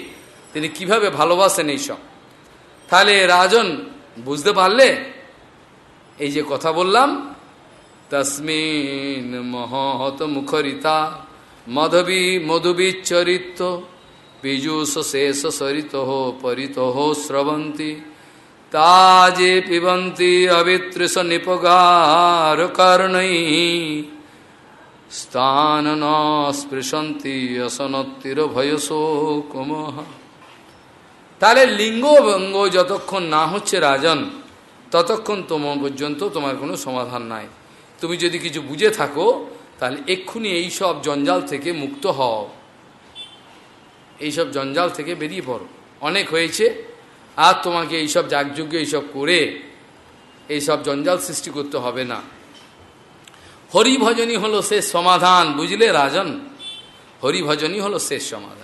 তিনি কীভাবে ভালোবাসেন এইসব। তাহলে রাজন বুঝতে পারলে? এই যে কথা বললাম, তসমিন মহত মুখরিতা, মধবী মধুবিচরিত পীযুষ শেষ সরিত পরিত স্রবন্তী তাজে পিবন্তি অবিতৃষ নিপগার কর্ণই স্থান ন স্পৃশন্তি অসনত্তির ভয়সো কুমহ। তাহলে লিঙ্গ ভঙ্গ যতক্ষণ না হচ্ছে রাজন, ততক্ষণ তোমার পর্যন্ত তোমার কোনো সমাধান নাই। তুমি যদি কিছু বুঝে থাকো, তাহলে এক্ষুনি এইসব জঞ্জাল থেকে মুক্ত হও। এইসব জঞ্জাল থেকে বেরিয়ে পড়ো। অনেক হয়েছে, আর তোমাকে এইসব যাগযজ্ঞ এইসব করে এইসব জঞ্জাল সৃষ্টি করতে হবে না। হরিভজনই হলো শেষ সমাধান, বুঝলে রাজন? হরিভজনই হলো শেষ সমাধান।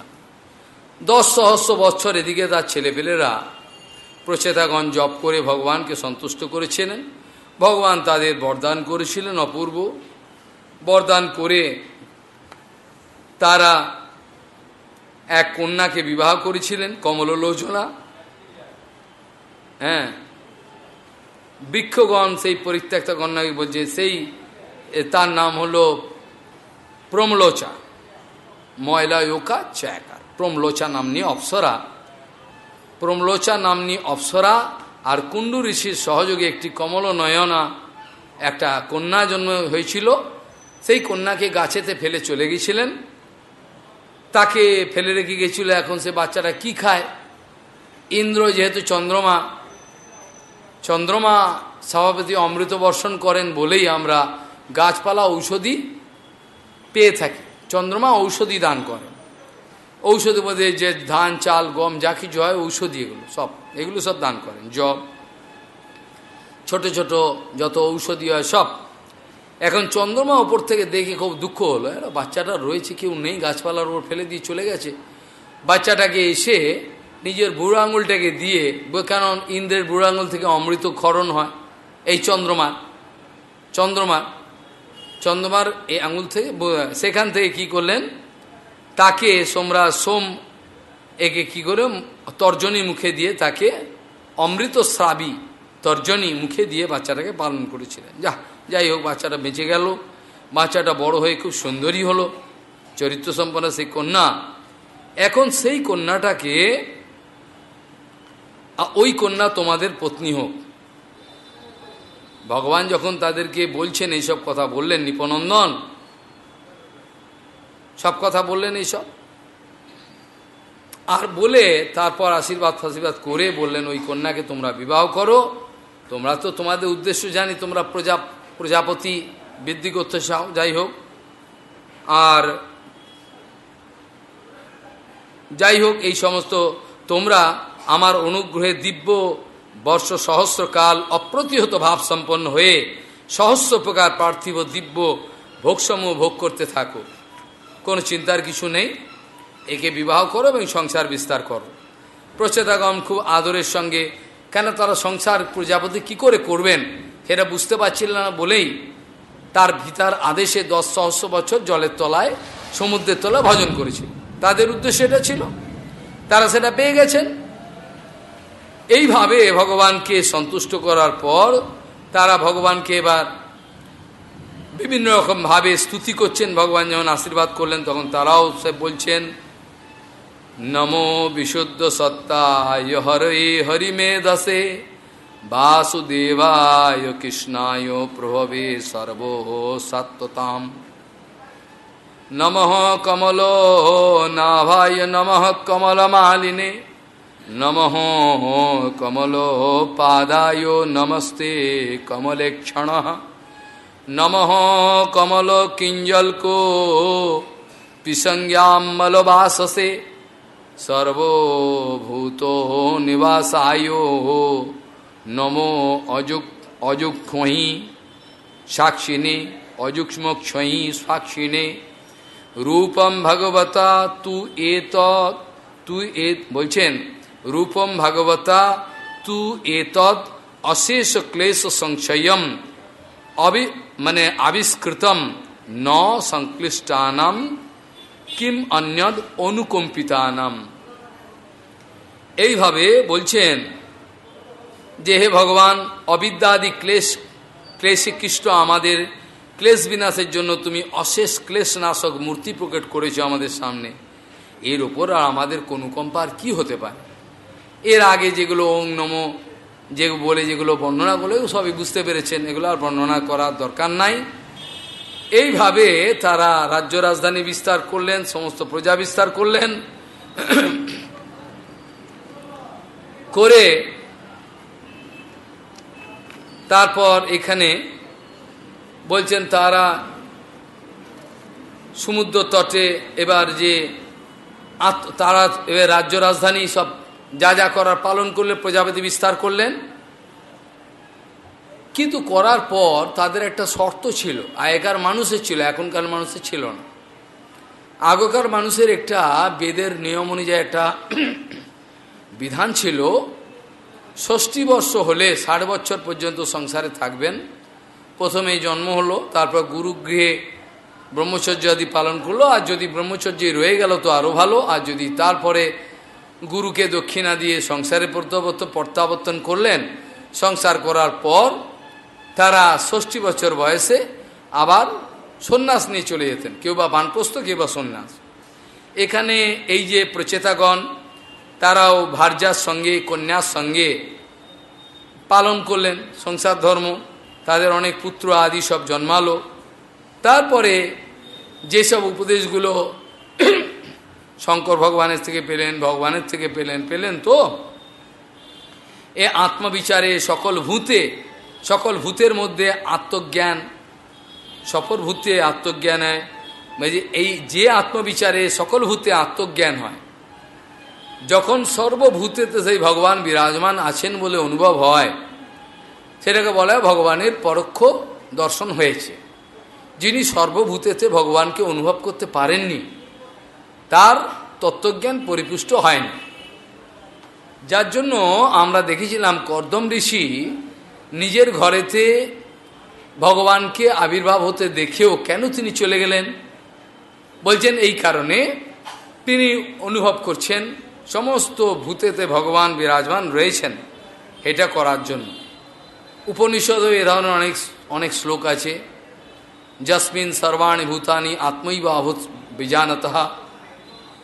দশ সহস্র বছর এদিকে তার ছেলেপেলেরা প্রচেতাগণ জপ করে ভগবানকে সন্তুষ্ট করেছিলেন ভগবান তাদের বরদান করেছিলেন অপূর্ব। বরদান করে তারা এক কন্যাকে বিবাহ করেছিলেন কমললোচনা হ্যাঁ। বৃক্ষগণ সেই পরিত্যক্ত কন্যাকে বলছে, সেই তার নাম হলো প্রমলোচা। ময়লা, ইয়োকা চ্যাকার প্রমলোচা নামনি অপ্সরা প্রমলোচা নামনি অপ্সরা আর কুণ্ডু ঋষির সহযোগে একটি কমল নয়না একটা কন্যা জন্ম হয়েছিল সেই কন্যাকে গাছেতে ফেলে চলে গেছিলেন তাকে ফেলে রেখে গেছিল এখন সে বাচ্চাটা কি খায় ইন্দ্র যেহেতু চন্দ্রমা চন্দ্রমা সভাপতি অমৃত বর্ষণ করেন বলেই আমরা গাছপালা ঔষধি পেয়ে থাকি। চন্দ্রমা ঔষধি দান করেন ঔষধি মধ্যে যে ধান, চাল, গম, যা কিছু হয় ঔষধি এগুলো, সব। এগুলো সব দান করেন। জব, ছোট ছোট যত ঔষধি হয়, সব। এখন চন্দ্রমা ওপর থেকে দেখে খুব দুঃখ হলো। এরা বাচ্চাটা রয়েছে, কেউ নেই, গাছপালার ওপর ফেলে দিয়ে চলে গেছে। বাচ্চাটাকে এসে নিজের বুড়ো আঙুলটাকে দিয়ে কারণ ইন্দ্রের বুড়ো আঙুল থেকে অমৃত ক্ষরণ হয়, এই চন্দ্রমার চন্দ্রমার চন্দ্রমার এই আঙুল থেকে সেখান থেকে কি করলেন? তাকে সোমরা সোম একে কি করে? তর্জনী মুখে দিয়ে তাকে অমৃত শ্রাবী তর্জনী মুখে দিয়ে বাচ্চাটাকে পালন করেছিলেন। যা, যাই হোক, বাচ্চাটা বেঁচে গেল। বাচ্চাটা বড় হয়ে খুব সুন্দরী হলো। চরিত্র সম্পন্ন সেই কন্যা। এখন সেই কন্যাটাকে ওই কন্যা তোমাদের পত্নী হোক। ভগবান যখন তাদেরকে বলছেন, এইসব কথা বললেন নিপনন্দন। সব কথা বললেন এইসব? আর বলে তারপর আশীর্বাদ ফাশীর্বাদ করে বললেন, ওই কন্যাকে তোমরা বিবাহ করো। তোমরা তো তোমাদের উদ্দেশ্য জানি, তোমরা প্রজা, প্রজাপতি বৃদ্ধি করতে চাও, যাই হোক। আর যাই হোক, এই সমস্ত তোমরা আমার অনুগ্রহে দিব্য বর্ষ সহস্রকাল অপ্রতিহত ভাব সম্পন্ন হয়ে সহস্র প্রকার পার্থিব দিব্য ভোগসমূহ ভোগ করতে থাকো। কোনো চিন্তার কিছু নেই। একে বিবাহ করো এবং সংসার বিস্তার করো। প্রচেতাগম খুব আদরের সঙ্গে, কেন তারা সংসার প্রজাপতি কি করে করবেন? সেটা বুঝতে পারছিল না বলেই তার ভিতার আদেশে দশ সহস্র বছর জলের তলায়, সমুদ্রের তলায় ভজন করেছিল তাদের উদ্দেশ্য এটা ছিল। তারা সেটা পেয়ে গেছেন। এইভাবে ভগবানকে সন্তুষ্ট করার পর তারা ভগবানকে এবার বিভিন্ন রকম ভাবে স্তুতি করছেন ভগবান যেমন আশীর্বাদ করলেন তখন তারাও সে বলছেন নমো বিশুদ্ধ সত্তায় হরে হরিমে দশে বাসুদেবায় কৃষ্ণায় প্রভবে সর্ব সত্যতাম নম কমল নাভায় নম কমলমালিনে নম কমল পাদায় নমস্তে কমলেক্ষণ নম কমল কিঞ্জলকো পিসংজ্ঞামলবাসসে সর্বভূত নিবাসায় নমো অযুক অযুক্ষয়ী সাক্ষিণে অযুক্ষ্মক্ষয়ী সাক্ষিণে রূপম ভগবতা তু এত তুই এ বলছেন রূপম ভগবতা তু এতদ অশেষ ক্লেশ সংশয়ম অবি মানে আবিষ্কৃতম ন সংক্লিষ্টানাম কিম অন্যদ অনুকম্পিতানাম এইভাবে বলছেন যে হে ভগবান অবিদ্যাদি ক্লেশ ক্লেশে কৃষ্ট আমাদের ক্লেশ বিনাশের জন্য তুমি অশেষ ক্লেশ নাশক মূর্তি প্রকট করেছ আমাদের সামনে এর ওপর আর আমাদের অনুকম্পার কি হতে পারে এর আগে যেগুলো ওং নম যে বলে যেগুলো বর্ণনা করলে সবই বুঝতে পেরেছেন, এগুলো আর বর্ণনা করার দরকার নাই। এইভাবে তারা রাজ্য রাজধানী বিস্তার করলেন, সমস্ত প্রজা বিস্তার করলেন। *coughs* করে তারপর এখানে বলছেন তারা সমুদ্র তটে এবার যে তারা এবার রাজ্য রাজধানী সব যা যা করার পালন করলে, প্রজাপতি বিস্তার করলেন। কিন্তু করার পর তাদের একটা শর্ত ছিল। আগেকার মানুষের ছিল, এখনকার মানুষের ছিল না। আগকার মানুষের একটা বেদের নিয়ম অনুযায়ী একটা *clears throat* বিধান ছিল, ষষ্ঠী বর্ষ হলে ষাট বছর পর্যন্ত সংসারে থাকবেন। প্রথমে জন্ম হলো, তারপর গুরুগৃহে ব্রহ্মচর্য আদি পালন করল, আর যদি ব্রহ্মচর্য রয়ে গেল তো আরও ভালো, আর যদি তারপরে গুরুকে দক্ষিণা দিয়ে সংসারে প্রত্যাবর্তন প্রত্যাবর্তন করলেন। সংসার করার পর তারা ষষ্ঠী বছর বয়সে আবার সন্ন্যাস নিয়ে চলে যেতেন। কেউ বা বানপ্রস্ত কেউ বা সন্ন্যাস। এখানে এই যে প্রচেতাগণ, তারাও ভার্যার সঙ্গে, কন্যার সঙ্গে পালন করলেন। সংসার ধর্ম, তাদের অনেক পুত্র আদি সব জন্মালো। তারপরে যেসব উপদেশগুলো শঙ্কর ভগবানের থেকে পেলেন, ভগবানের থেকে পেলেন পেলেন তো? এ আত্মবিচারে সকল ভূতে, সকল ভূতের মধ্যে আত্মজ্ঞান, সকল ভূতে আত্মজ্ঞান হয়। মানে এই যে আত্মবিচারে সকল ভূতে আত্মজ্ঞান হয়, যখন সর্বভূতেতে সেই ভগবান বিরাজমান আছেন বলে অনুভব হয়, সেটাকে বলা হয় ভগবানের পরোক্ষ দর্শন হয়েছে। যিনি সর্বভূতেতে ভগবানকে অনুভব করতে পারেননি তার তত্ত্বজ্ঞান পরিপুষ্ট হয়নি। যার জন্য আমরা দেখেছিলাম কর্দম ঋষি নিজের ঘরেতে ভগবানকে আবির্ভাব হতে দেখেও কেন তিনি চলে গেলেন? বলছেন, এই কারণে তিনি অনুভব করছেন, সমস্ত ভূতেতে ভগবান বিরাজমান রয়েছেন। এটা করার জন্য। উপনিষদও এ ধরনের অনেক অনেক শ্লোক আছে। যসমিন সর্বাণী ভূতানি অভূত বিজানতহা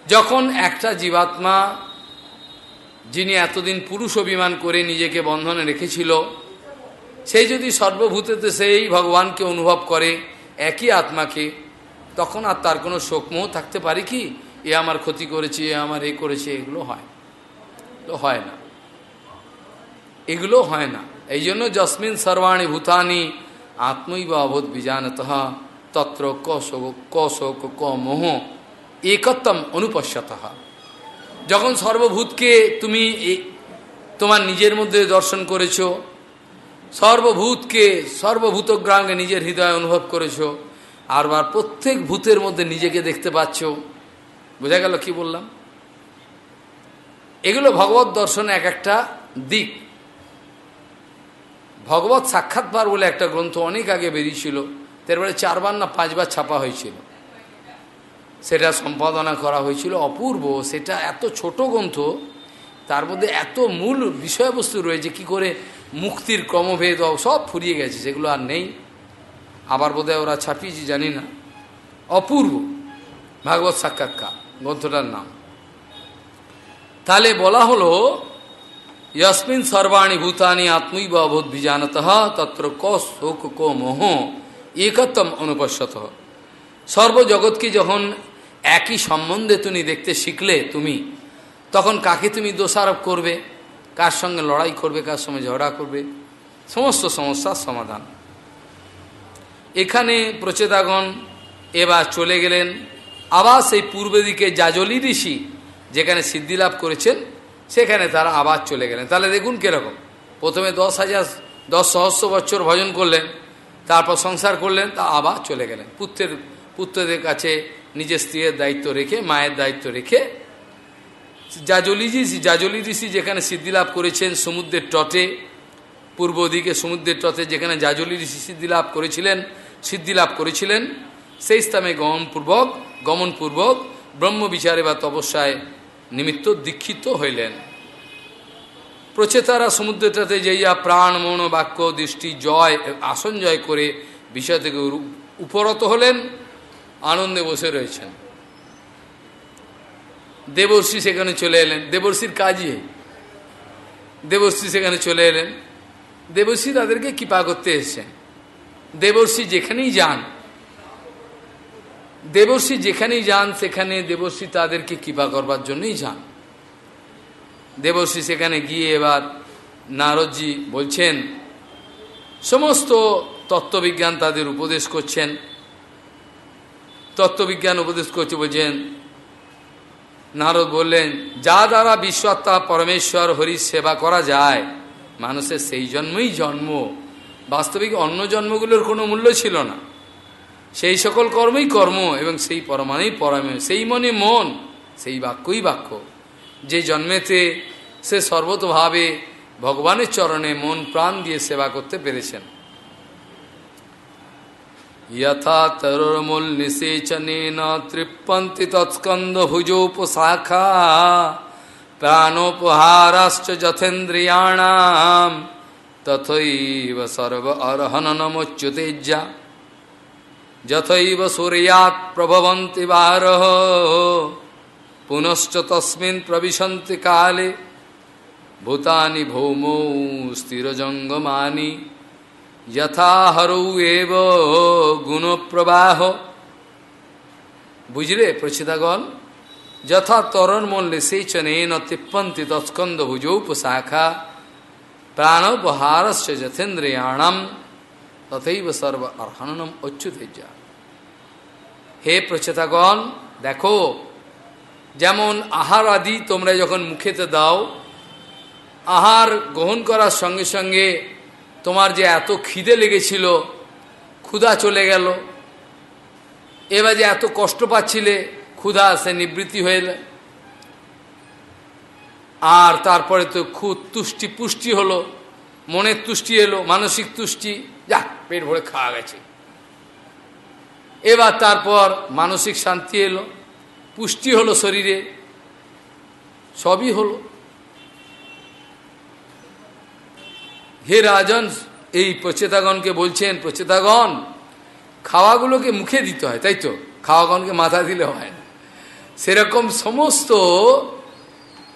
যখন একটা জীবাত্মা, যিনি এতদিন পুরুষ অভিমান করে নিজেকে বন্ধনে রেখেছিল সেই যদি সর্বভূতেতে সেই ভগবানকে অনুভব করে, একই আত্মাকে, তখন আর তার কোনো শোকমোহ থাকতে পারে কি? এ আমার ক্ষতি করেছে, এ আমার এ করেছে, এগুলো হয়। তো হয় না। এগুলো হয় না। এই জন্য যস্মিন সর্বাণী ভূতানি আত্মই বা অবোধ বিজানত তত্র ক শোক ক শোক, ক মোহ। একত্তম অনুপশ্যত। যখন সর্বভূতকে তুমি তোমার নিজের মধ্যে দর্শন করেছ, সর্বভূতকে সর্বভূতগ্রামকে নিজের হৃদয় অনুভব করেছ আর বার প্রত্যেক ভূতের মধ্যে নিজেকে দেখতে পাচ্ছ, বোঝা গেল কি বললাম? এগুলো ভগবত দর্শনে এক একটা দিক। ভগবত সাক্ষাৎবার বলে একটা গ্রন্থ অনেক আগে বেরিয়েছিল তারপরে চারবার না পাঁচবার ছাপা হয়েছিল। সেটা সম্পাদনা করা হয়েছিল অপূর্ব, সেটা এত ছোট গ্রন্থ, তার মধ্যে এত মূল বিষয়বস্তু রয়েছে, কি করে মুক্তির ক্রমভেদ সব ফুরিয়ে গেছে, সেগুলো আর নেই। আবার বোধহয় ওরা ছাপিয়েছি, জানি না। অপূর্ব, ভাগবত সাক্ষাৎকার, গ্রন্থটার নাম। তাহলে বলা হলো, ইয়সমিন সর্বাণী ভূতানি আত্মৈব অবোধ বিজানত তত্র ক শোক ক মোহ, একত্তম অনুপশ্যত। সর্বজগৎকে যখন একই সম্বন্ধে তুমি দেখতে শিখলে তুমি, তখন কাকে তুমি দোষারোপ করবে? কার সঙ্গে লড়াই করবে? কার সঙ্গে ঝগড়া করবে? সমস্ত সমস্যার সমাধান। এখানে প্রচেতাগণ এবার চলে গেলেন। আবার সেই পূর্ব দিকে জাজলি ঋষি যেখানে সিদ্ধিলাভ করেছেন, সেখানে তারা আবার চলে গেলেন। তাহলে দেখুন কীরকম। প্রথমে দশ হাজার, দশ সহস্র বছর ভজন করলেন, তারপর সংসার করলেন, তা আবার চলে গেলেন। পুত্রের, পুত্রদের কাছে নিজের স্ত্রীর দায়িত্ব রেখে, মায়ের দায়িত্ব রেখে, জাজলি ঋষি জাজলি ঋষি যেখানে সিদ্ধিলাভ করেছেন সমুদ্রের তটে, পূর্ব দিকে সমুদ্রের তটে যেখানে জাজলি ঋষি সিদ্ধিলাভ করেছিলেন সিদ্ধিলাভ করেছিলেন, সেই স্থানে গমনপূর্বক গমনপূর্বক ব্রহ্ম বিচারে বা তপস্যায় নিমিত্ত দীক্ষিত হইলেন। প্রচেতারা সমুদ্রটাতে যাইয়া প্রাণ, মন, বাক্য, দৃষ্টি, জয়, আসন জয় করে বিষয় থেকে উপরত হলেন। আনন্দে বসে রয়েছেন। দেবর্ষি সেখানে চলে এলেন। দেবর্ষির কাজই দেবর্ষি সেখানে চলে এলেন। দেবর্ষি তাদেরকে কৃপা করতে এসছেন। দেবর্ষি যেখানেই যান, দেবর্ষি যেখানেই যান, সেখানে দেবর্ষি তাদেরকে কৃপা করবার জন্যই যান। দেবর্ষি সেখানে গিয়ে এবার নারদজি বলছেন, সমস্ত তত্ত্ববিজ্ঞান তাদের উপদেশ করছেন। তত্ত্ববিজ্ঞান উপদেশ করছে বলছেন, নারদ বললেন, যা দ্বারা বিশ্বাত্মা পরমেশ্বর হরির সেবা করা যায়, মানুষের সেই জন্মই জন্ম। বাস্তবিক অন্য জন্মগুলোর কোনো মূল্য ছিল না। সেই সকল কর্মই কর্ম এবং সেই পরমানেই পরমে, সেই মনে মন, সেই বাক্যই বাক্য। যে জন্মেতে সে সর্বতভাবে ভগবানের চরণে মন, প্রাণ দিয়ে সেবা করতে পেরেছেন। यथा तरुर्मूल निषेचन तृप्पन्ति तत्स्कंद भुजोपशाखा प्राणोपहाराश्च जथेन्द्रियाणाम, तथैव सर्व अर्हननमुच्युतेज्या यथैव सूर्यात् प्रभवन्ति वारः, पुनश्च तस्मिन् प्रविशन्ति काले। भूतानि भौमौ स्थिरजङ्गमानि। যথা হরৌ এব গুণপ্রবাহ বুঝলে প্রচিতাগণ যথা তরণ মল্লে সেচনে ন তিপ্পন্তি তৎস্কন্দ প্রাণোপহারস্য যথেন্দ্রিয়াণম তথৈব সর্ব অর্হনম অচ্যুতেজা হে প্রচেতাগণ দেখো যেমন আহার আদি তোমরা যখন মুখেতে দাও, আহার গ্রহণ করার সঙ্গে সঙ্গে তোমার যে এত খিদে লেগেছিল, ক্ষুধা চলে গেল। এবার যে এত কষ্ট পাচ্ছিলে, ক্ষুধা সে নিবৃত্তি হয়ে আর তারপরে তো খুব তুষ্টি পুষ্টি হলো, মনের তুষ্টি এলো, মানসিক তুষ্টি, যা, পেট ভরে খাওয়া গেছে। এবার তারপর মানসিক শান্তি এলো, পুষ্টি হলো শরীরে, সবই হলো। হে রাজন, এই প্রচেতাগণকে বলছেন, প্রচেতাগণ, খাওয়াগুলোকে মুখে দিতে হয়, তাই তো? খাওয়াগণকে মাথা দিলে হয় না। সেরকম সমস্ত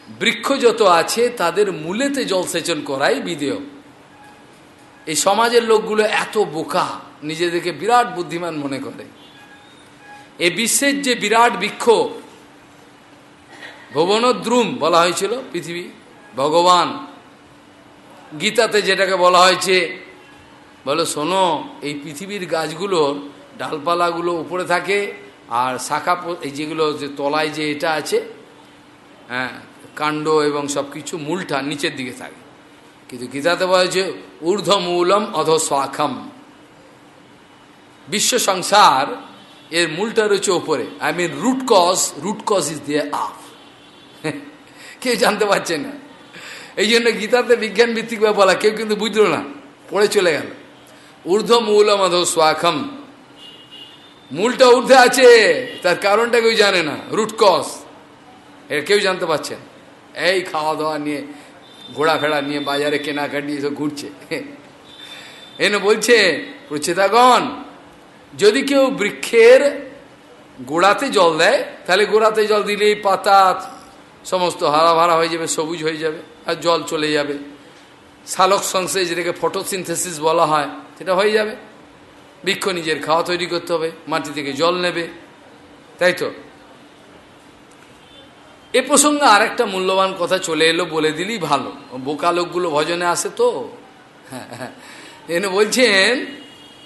বৃক্ষ যত আছে, তাদের মূলেতে জলসেচন করাই বিধেয়। এই সমাজের লোকগুলো এত বোকা, নিজেদেরকে বিরাট বুদ্ধিমান মনে করে। এ বিশ্বের যে বিরাট বৃক্ষ, ভুবনদ্রুম বলা হয়েছিল পৃথিবী, ভগবান। গীতাতে যেটাকে বলা হয়েছে, বলো শোনো, এই পৃথিবীর গাছগুলোর ডালপালাগুলো উপরে থাকে, আর শাখা এই যেগুলো যে তলায় যে এটা আছে হ্যাঁ কাণ্ড এবং সব কিছু মূলটা নিচের দিকে থাকে। কিন্তু গীতাতে বলা হয়েছে ঊর্ধ্ব মূলম অধ স্বাখম বিশ্ব সংসার, এর মূলটা রয়েছে ওপরে I mean root cause root cause is দিয়ে আফ কেউ জানতে পারছে না? এই জন্য গীতাতে বিজ্ঞান ভিত্তিক বলা, কেউ কিন্তু বুঝলো না, পড়ে চলে গেল। ঊর্ধ্ব মূল অধ স্বাখম। মূলটা ঊর্ধ্বে আছে, তার কারণটা কেউ জানে না রুট কজ এটা কেউ জানতে পারছেন এই খাওয়া দাওয়া নিয়ে ঘোড়াফেড়া নিয়ে, বাজারে কেনাকাটি, এসব ঘুরছে। এনে বলছে প্রচেতাগণ যদি কেউ বৃক্ষের গোড়াতে জল দেয়, তাহলে গোড়াতে জল দিলেই পাতা, সমস্ত হারা ভারা হয়ে যাবে, সবুজ হয়ে যাবে। আর জল চলে যাবে। সালক সংশ্লেষ যেটাকে ফটোসিনথেসিস বলা হয়, সেটা হয়ে যাবে। বৃক্ষ নিজের খাওয়া তৈরি করতে হবে, মাটি থেকে জল নেবে। তাই তো? এ প্রসঙ্গে আর একটা মূল্যবান কথা চলে এলো, বলে দিলেই ভালো। বোকা লোকগুলো ভজনে আসে তো। হ্যাঁ *laughs* এনে বলছেন,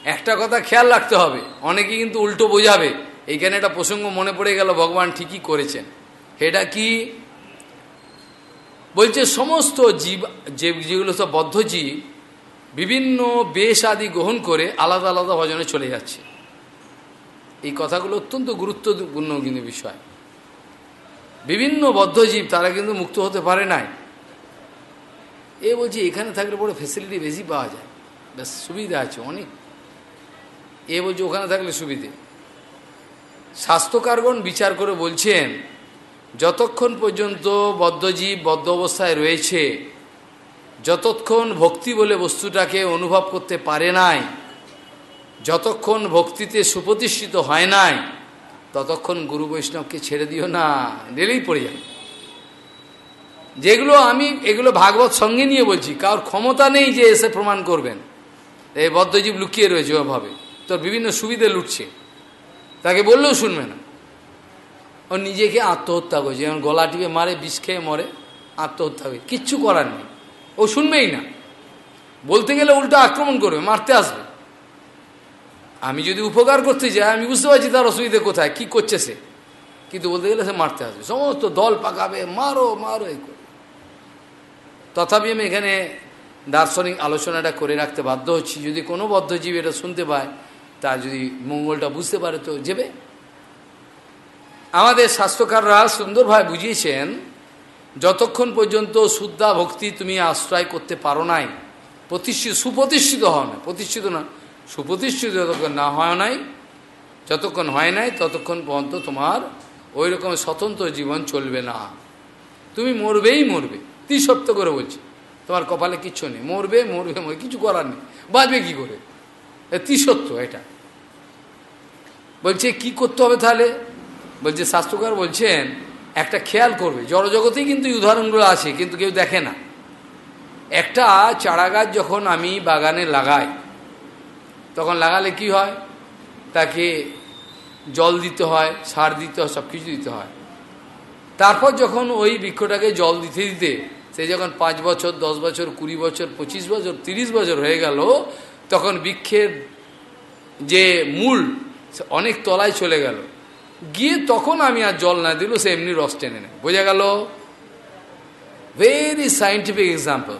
একটা কথা খেয়াল রাখতে হবে, অনেকে কিন্তু উল্টো বোঝাবে। এইখানে একটা প্রসঙ্গ মনে পড়ে গেল, ভগবান ঠিকই করেছেন। এটা কি? বলছে সমস্ত জীব যে যেগুলো সব বদ্ধজীব বিভিন্ন বেশ আদি গ্রহণ করে আলাদা আলাদা ভজনে চলে যাচ্ছে। এই কথাগুলো অত্যন্ত গুরুত্বপূর্ণ কিন্তু বিষয়। বিভিন্ন বদ্ধজীব তারা কিন্তু মুক্ত হতে পারে নাই। এ বলছি, এখানে থাকলে বড় ফেসিলিটি বেশি পাওয়া যায়। বেশ সুবিধা আছে, অনেক। এ বলছে, ওখানে থাকলে সুবিধে। স্বাস্থ্যকারগণ বিচার করে বলছেন যতক্ষণ পর্যন্ত বদ্ধজীব বদ্ধ অবস্থায় রয়েছে, যতক্ষণ ভক্তি বলে বস্তুটাকে অনুভব করতে পারে নাই, যতক্ষণ ভক্তিতে সুপ্রতিষ্ঠিত হয় নাই, ততক্ষণ গুরু বৈষ্ণবকে ছেড়ে দিও না ডেলেই পড়ে যাবে। যেগুলো আমি, এগুলো ভাগবত সঙ্গে নিয়ে বলছি, কারোর ক্ষমতা নেই যে এসে প্রমাণ করবেন। এই বদ্ধজীব লুকিয়ে রয়েছে ওভাবে, তোর বিভিন্ন সুবিধে লুটছে। তাকে বললেও শুনবে না। ও নিজেকে আত্মহত্যা করছে যেমন গলা টিপে মারে, বিষ খেয়ে মরে, আত্মহত্যা করে। কিচ্ছু করার নেই। ও শুনবেই না। বলতে গেলে উল্টো আক্রমণ করবে, মারতে আসবে। আমি যদি উপকার করতে যাই, আমি বুঝতে পারছি তার অসুবিধে কোথায়, কি করছে সে। কিন্তু বলতে গেলে সে মারতে আসবে। সমস্ত দল পাকাবে, মারো মারো, এই করে তথাপি আমি এখানে দার্শনিক আলোচনাটা করে রাখতে বাধ্য হচ্ছি। যদি কোনো বদ্ধজীবী এটা শুনতে পায় তা যদি মঙ্গলটা বুঝতে পারে তো যাবে। আমাদের স্বাস্থ্যকাররা সুন্দরভাবে বুঝিয়েছেন, যতক্ষণ পর্যন্ত শুদ্ধা ভক্তি তুমি আশ্রয় করতে পারো নাই প্রতিষ্ঠিত সুপ্রতিষ্ঠিত হও না, প্রতিষ্ঠিত না, সুপ্রতিষ্ঠিত যতক্ষণ না হয় নাই, যতক্ষণ হয় নাই, ততক্ষণ পর্যন্ত তোমার ওই রকম স্বতন্ত্র জীবন চলবে না। তুমি মরবেই মরবে ত্রিসপ্ত করে বলছি, তোমার কপালে কিচ্ছু নেই, মরবে মরবে মরবে, কিছু করার নেই, বাঁচবে কি করে? ত্রিসত্য এটা। বলছে, কি করতে হবে তাহলে? বলছে স্বাস্থ্যকার বলছেন, একটা খেয়াল করবে, জড়জগতেই কিন্তু এই উদাহরণগুলো আছে, কিন্তু কেউ দেখে না। একটা চারা গাছ যখন আমি বাগানে লাগাই, তখন লাগালে কি হয়? তাকে জল দিতে হয়, সার দিতে হয় সব কিছু দিতে হয়। তারপর যখন ওই বৃক্ষটাকে জল দিতে দিতে, সে যখন পাঁচ বছর, দশ বছর, কুড়ি বছর, পঁচিশ বছর, তিরিশ বছর হয়ে গেল, তখন বৃক্ষের যে মূল অনেক তলায় চলে গেল। গিয়ে তখন আমি আর জল না দিল সে এমনি রস টেনে নেয়। বোঝা গেল? ভেরি সাইন্টিফিক এক্সাম্পল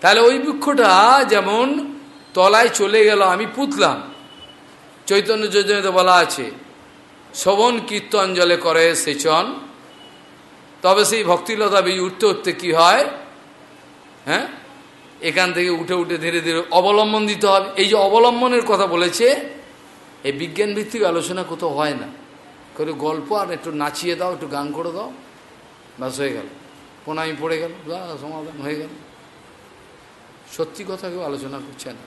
তাহলে ওই বৃক্ষটা যেমন তলায় চলে গেল, আমি পুতলাম। চৈতন্য যোজনাতে বলা আছে শবন কীর্তন জলে করে সেচন। তবে সেই ভক্তিলতা বীজ উঠতে উঠতে কি হয়? হ্যাঁ? এখান থেকে উঠে উঠে ধীরে ধীরে অবলম্বন দিতে হবে। এই যে অবলম্বনের কথা বলেছে, এই বিজ্ঞান ভিত্তিক আলোচনা কোথাও হয় না। করে গল্প আর একটু নাচিয়ে দাও, একটু গান করে দাও। ব্যাস হয়ে গেল। প্রণামী পড়ে গেল। সমাধান হয়ে গেল। সত্যি কথা কেউ আলোচনা করছে না।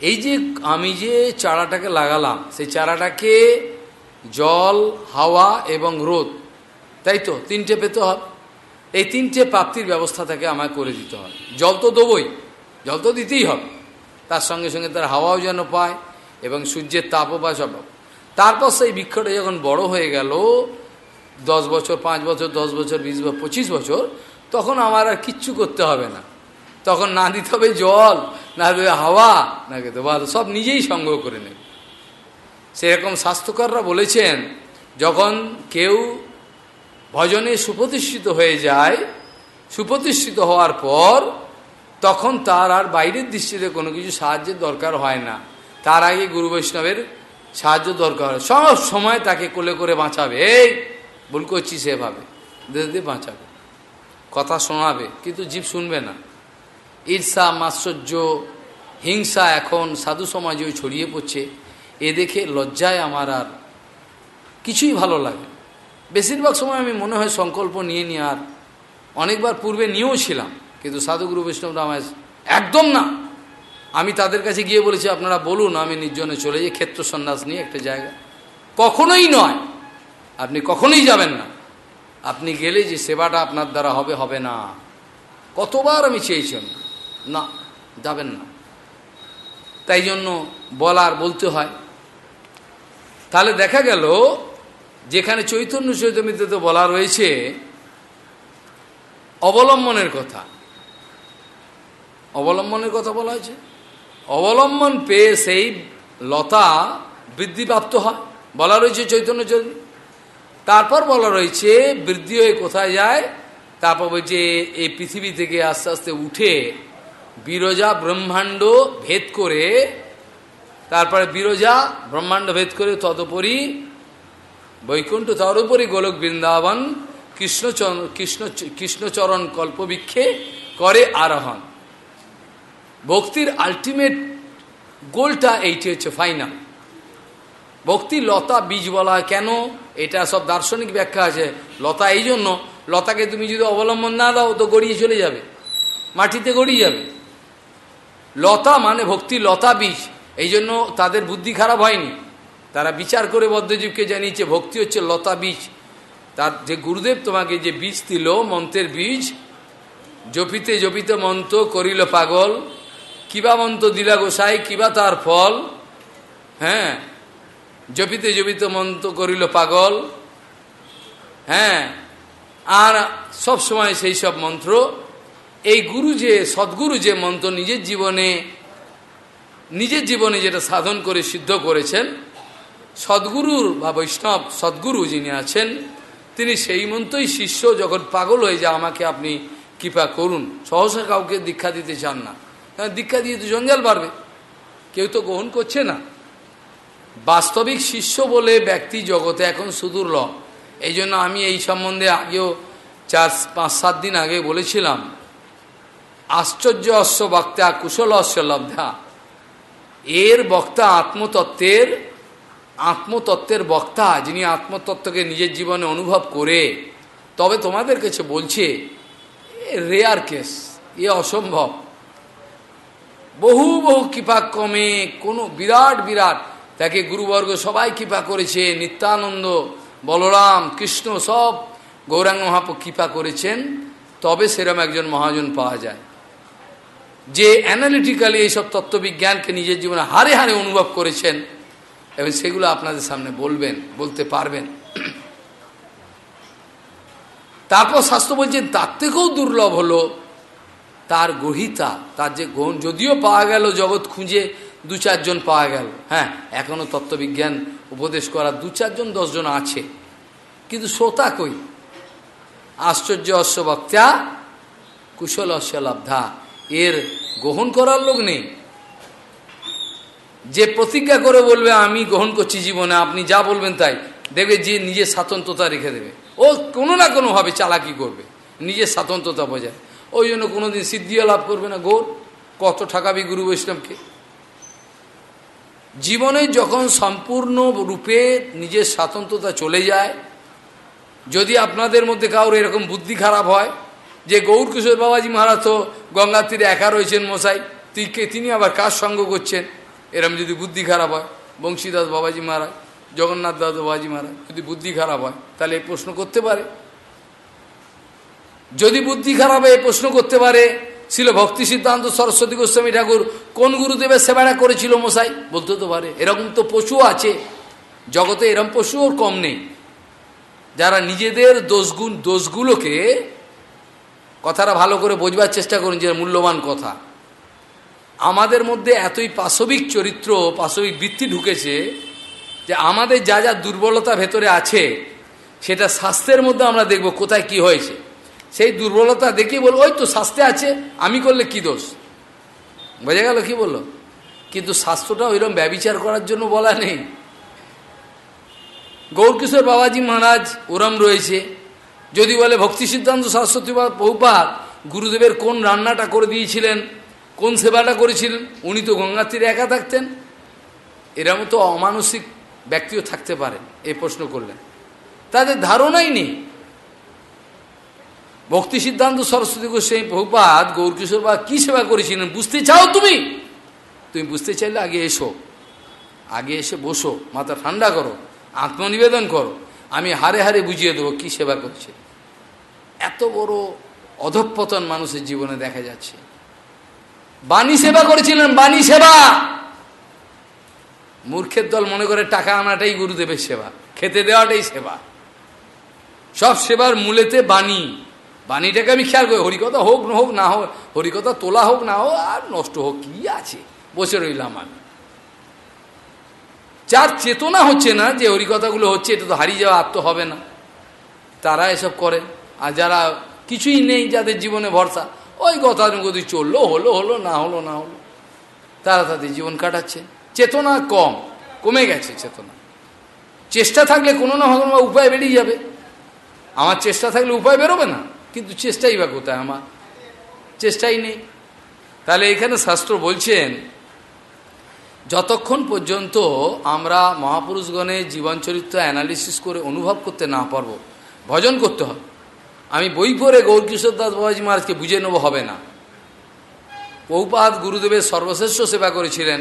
এই যে আমি যে চারাটাকে লাগালাম, সেই চারাটাকে জল, হাওয়া এবং রোদ, তাই তো? তিনটে পেতে হবে। এই তিনটে প্রাপ্তির ব্যবস্থা থেকে আমায় করে দিতে হবে। জল তো দেবই, জল তো দিতেই হবে। তার সঙ্গে সঙ্গে তার হাওয়াও যেন পায় এবং সূর্যের তাপও পায় সব। তারপর সেই বৃক্ষটা যখন বড় হয়ে গেল, দশ বছর, পাঁচ বছর, দশ বছর, বিশ বছর পঁচিশ বছর, তখন আমার আর কিচ্ছু করতে হবে না। তখন না দিতে হবে জল, না দিতে হাওয়া, না খেতে ভালো সব নিজেই সংগ্রহ করে নেবে। সেরকম স্বাস্থ্যকররা বলেছেন, যখন কেউ ভজনে সুপ্রতিষ্ঠিত হয়ে যায়, সুপ্রতিষ্ঠিত হওয়ার পর, তখন তার আর বাইরের দৃষ্টিতে কোনো কিছু সাহায্যের দরকার হয় না। তার আগে গুরু বৈষ্ণবের সাহায্য দরকার সব সময় তাকে কোলে করে বাঁচাবে। এই, ভুল করছি সেভাবে। দিয়ে দিয়ে বাঁচাবে। কথা শোনাবে, কিন্তু জীব শুনবে না। ঈর্ষা মাশ্চর্য হিংসা এখন সাধু সমাজেও ছড়িয়ে পড়ছে। এ দেখে লজ্জায় আমার আর কিছুই ভালো লাগে বেশিরভাগ সময় আমি মনে হয় সংকল্প নিয়ে নিয়ে আর অনেকবার পূর্বে নিয়েও ছিলাম, কিন্তু সাধুগুরু বৈষ্ণবরা আমায় একদম না। আমি তাদের কাছে গিয়ে বলেছি, আপনারা বলুন, আমি নির্জনে চলে যাই, ক্ষেত্র সন্ন্যাস নিয়ে একটা জায়গা। কখনোই নয়। আপনি কখনোই যাবেন না। আপনি গেলে যে সেবাটা আপনার দ্বারা হবে হবে না। কতবার আমি চেয়েছেন না, যাবেন না। তাই জন্য বলার বলতে হয়। তাহলে দেখা গেল, যেখানে চৈতন্য চৈতন্যতে বলা রয়েছে, অবলম্বনের কথা। অবলম্বনের কথা বলা হয়েছে। অবলম্বন পেয়ে সেই লতা বৃদ্ধিপ্রাপ্ত হয়। বলা রয়েছে চৈতন্য চৈতন্য। তারপর বলা রয়েছে, বৃদ্ধি হয়ে কোথায় যায়? তারপর বলছে, এই পৃথিবী থেকে আস্তে আস্তে উঠে বিরজা ব্রহ্মাণ্ড ভেদ করে, তারপরে বিরজা ব্রহ্মাণ্ড ভেদ করে তদুপরি বৈকুণ্ঠ তদুপরি গোলক বৃন্দাবন কৃষ্ণচরণ কৃষ্ণ কৃষ্ণচরণ কল্পবৃক্ষে করে আরোহণ। ভক্তির আলটিমেট গোলটা এইটি হচ্ছে ফাইনাল ভক্তি লতা বীজ বলা কেন? এটা সব দার্শনিক ব্যাখ্যা আছে। লতা এই জন্য, লতাকে তুমি যদি অবলম্বন না দাও, তো গড়িয়ে চলে যাবে। মাটিতে গড়িয়ে যাবে। লতা মানে ভক্তি লতা বীজ। এই জন্য তাদের বুদ্ধি খারাপ হয়নি। তারা বিচার করে বদ্ধজীবকে জানিয়েছে, ভক্তি হচ্ছে লতা বীজ। তার যে গুরুদেব তোমাকে যে বীজ দিল মন্ত্রের বীজ, জপিতে জপিতে মন্ত্র করিল পাগল কিবা মন্ত্র দিলা গোসাই, কিবা তার ফল হ্যাঁ জপিতে জপিতে মন্ত্র করিল পাগল হ্যাঁ আর সব সময় সেই সব মন্ত্র এই গুরু যে সদ্গুরু যে মন্ত্র নিজের জীবনে নিজের জীবনে যেটা সাধন করে, সিদ্ধ করেছেন, সদ্গুরুর বা বৈষ্ণব সদ্গুরু যিনি আছেন, তিনি সেই মন্ত্রই শিষ্য, যখন পাগল হয়ে যায়, আমাকে আপনি কৃপা করুন। সহসা কাউকে দীক্ষা দিতে চান না। দীক্ষা দিয়ে তো জঞ্জাল বাড়বে। কেউ তো গ্রহণ করছে না। বাস্তবিক শিষ্য বলে ব্যক্তি জগতে এখন সুদূর্লভ এই জন্য আমি এই সম্বন্ধে আগেও চার, পাঁচ, সাত দিন আগে বলেছিলাম, আশ্চর্য অশ্ব বক্তা, কুশল অশ্ব এর বক্তা আত্মতত্ত্বের আত্মতত্ত্বের বক্তা, যিনি আত্মতত্ত্বকে নিজের জীবনে অনুভব করে। তবে তোমাদের কাছে বলছে রেয়ার কেস এ অসম্ভব। বহু বহু কৃপা কমে কোনো বিরাট বিরাট তাকে গুরুবর্গ সবাই কৃপা করেছে, নিত্যানন্দ, বলরাম, কৃষ্ণ সব গৌরাঙ্গ মহাপ কৃপা করেছেন, তবে সেরম একজন মহাজন পাওয়া যায়। যে অ্যানালিটিক্যালি এইসব তত্ত্ববিজ্ঞানকে নিজের জীবনে হারে হারে অনুভব করেছেন, এবং সেগুলো আপনাদের সামনে বলবেন, বলতে পারবেন। তারপর শাস্ত্র বলছেন, তার থেকেও দুর্লভ হলো তার গহিতা, তার যে গহন যদিও পাওয়া গেল, জগৎ খুঁজে দু চারজন পাওয়া গেল। হ্যাঁ এখনও তত্ত্ববিজ্ঞান উপদেশ করা দু চারজন, দশজন আছে। কিন্তু শ্রোতা কই? আশ্চর্য অশ্ব বক্তা, কুশল অশ্ব লব্ধা, এর গ্রহণ করার লোক নেই। যে প্রতিজ্ঞা করে বলবে, আমি গ্রহণ করছি জীবনে, আপনি যা বলবেন তাই। দেখবে যে নিজের স্বাতন্ত্রতা রেখে দেবে। ও কোনো না কোনোভাবে চালাকি করবে, নিজের স্বাতন্ত্রতা বোঝায় ওই জন্য কোনোদিন সিদ্ধিও লাভ করবে না। গোর, কত ঠাকাবি গুরু বৈষ্ণবকে। জীবনে যখন সম্পূর্ণ রূপে নিজের স্বাতন্ত্রতা চলে যায়, যদি আপনাদের মধ্যে কারোর এরকম বুদ্ধি খারাপ হয়, যে গৌর কিশোর বাবাজি মহারাজ তো গঙ্গার তীরে একা রয়েছেন মশাই তিনি আবার কার সঙ্গ করছেন? এরম যদি বুদ্ধি খারাপ হয়, বংশীদাস বাবাজি মহারাজ, জগন্নাথ দাস বাবাজি মহারাজ, যদি বুদ্ধি খারাপ হয়, তাহলে এই প্রশ্ন করতে পারে। যদি বুদ্ধি খারাপ হয় প্রশ্ন করতে পারে, ছিল ভক্তি সিদ্ধান্ত সরস্বতী গোস্বামী ঠাকুর, কোন গুরুদেবের সেবাটা করেছিল মশাই? বলতে তো পারে। এরকম তো পশু আছে। জগতে এরম পশু ওর কম নেই। যারা নিজেদের দোষগুণ, দোষগুলোকে কথাটা ভালো করে বোঝবার চেষ্টা করুন যে মূল্যবান কথা। আমাদের মধ্যে এতই পাশবিক চরিত্র, পাশবিক বৃত্তি ঢুকেছে যে আমাদের যা যা দুর্বলতা ভেতরে আছে, সেটা স্বাস্থ্যের মধ্যে আমরা দেখব কোথায় কি হয়েছে। সেই দুর্বলতা দেখে বলব ওই তো স্বাস্থ্যে আছে, আমি করলে কি দোষ? বোঝা গেল কি বলল? কিন্তু স্বাস্থ্যটা ওইরকম ব্যবিচার করার জন্য বলা নেই। গৌরকিশোর বাবাজি মহারাজ ওরম রয়েছে। যদি বলে, ভক্তি সিদ্ধান্ত সরস্বতী বহুপাত গুরুদেবের কোন রান্নাটা করে দিয়েছিলেন, কোন সেবাটা করেছিলেন, উনি তো গঙ্গার তীরে একা থাকতেন? এরম তো অমানসিক ব্যক্তিও থাকতে পারেন এই প্রশ্ন করলেন। তাদের ধারণাই নেই। ভক্তি সিদ্ধান্ত সরস্বতী গোস্বামী বহুপাত গৌরকিশোর বা কী সেবা করেছিলেন বুঝতে চাও তুমি? তুমি বুঝতে চাইলে আগে এসো। আগে এসে বসো, মাথা ঠান্ডা করো, আত্মনিবেদন করো। আমি হারে হারে বুঝিয়ে দেবো কী সেবা করছে। এত বড় অধঃপতন মানুষের জীবনে দেখা যাচ্ছে। বাণী সেবা করেছিলেন, বাণী সেবা। মূর্খের দল মনে করে টাকা আনাটাই গুরুদেবের সেবা, খেতে দেওয়াটাই সেবা। সব সেবার মূলেতে বাণী। বাণীটাকে আমি খেয়াল করি, হরিকথা হোক, না হোক না হোক, হরিকথা তোলা হোক, না হোক, আর নষ্ট হোক, কি আছে? বসে রইলাম আমি। যার চেতনা হচ্ছে না যে হরিকথাগুলো হচ্ছে, এটা তো হারিয়ে যাওয়া আত্ম হবে না। তারা এসব করে, আর যারা কিছুই নেই, যাদের জীবনে ভরসা, ওই গতানুগতি চলল, হলো হলো, না হলো না হলো। তারা তাদের জীবন কাটাচ্ছে। চেতনা কম, কমে গেছে চেতনা। চেষ্টা থাকলে কোনো না কোনো উপায় বেরিয়ে যাবে। আমার চেষ্টা থাকলে উপায় বেরোবে না। কিন্তু চেষ্টাই বা কোথায় আমার? চেষ্টাই নেই। তাহলে এখানে শাস্ত্র বলছেন, যতক্ষণ পর্যন্ত আমরা মহাপুরুষগণের জীবন চরিত্র অ্যানালিসিস করে অনুভব করতে না পারব, ভজন করতে হবে। আমি বই পড়ে গৌরকিশোর দাস বাবাজি মহারাজকে বুঝে নেব, হবে না। পৌপাত গুরুদেবের সর্বশ্রেষ্ঠ সেবা করেছিলেন।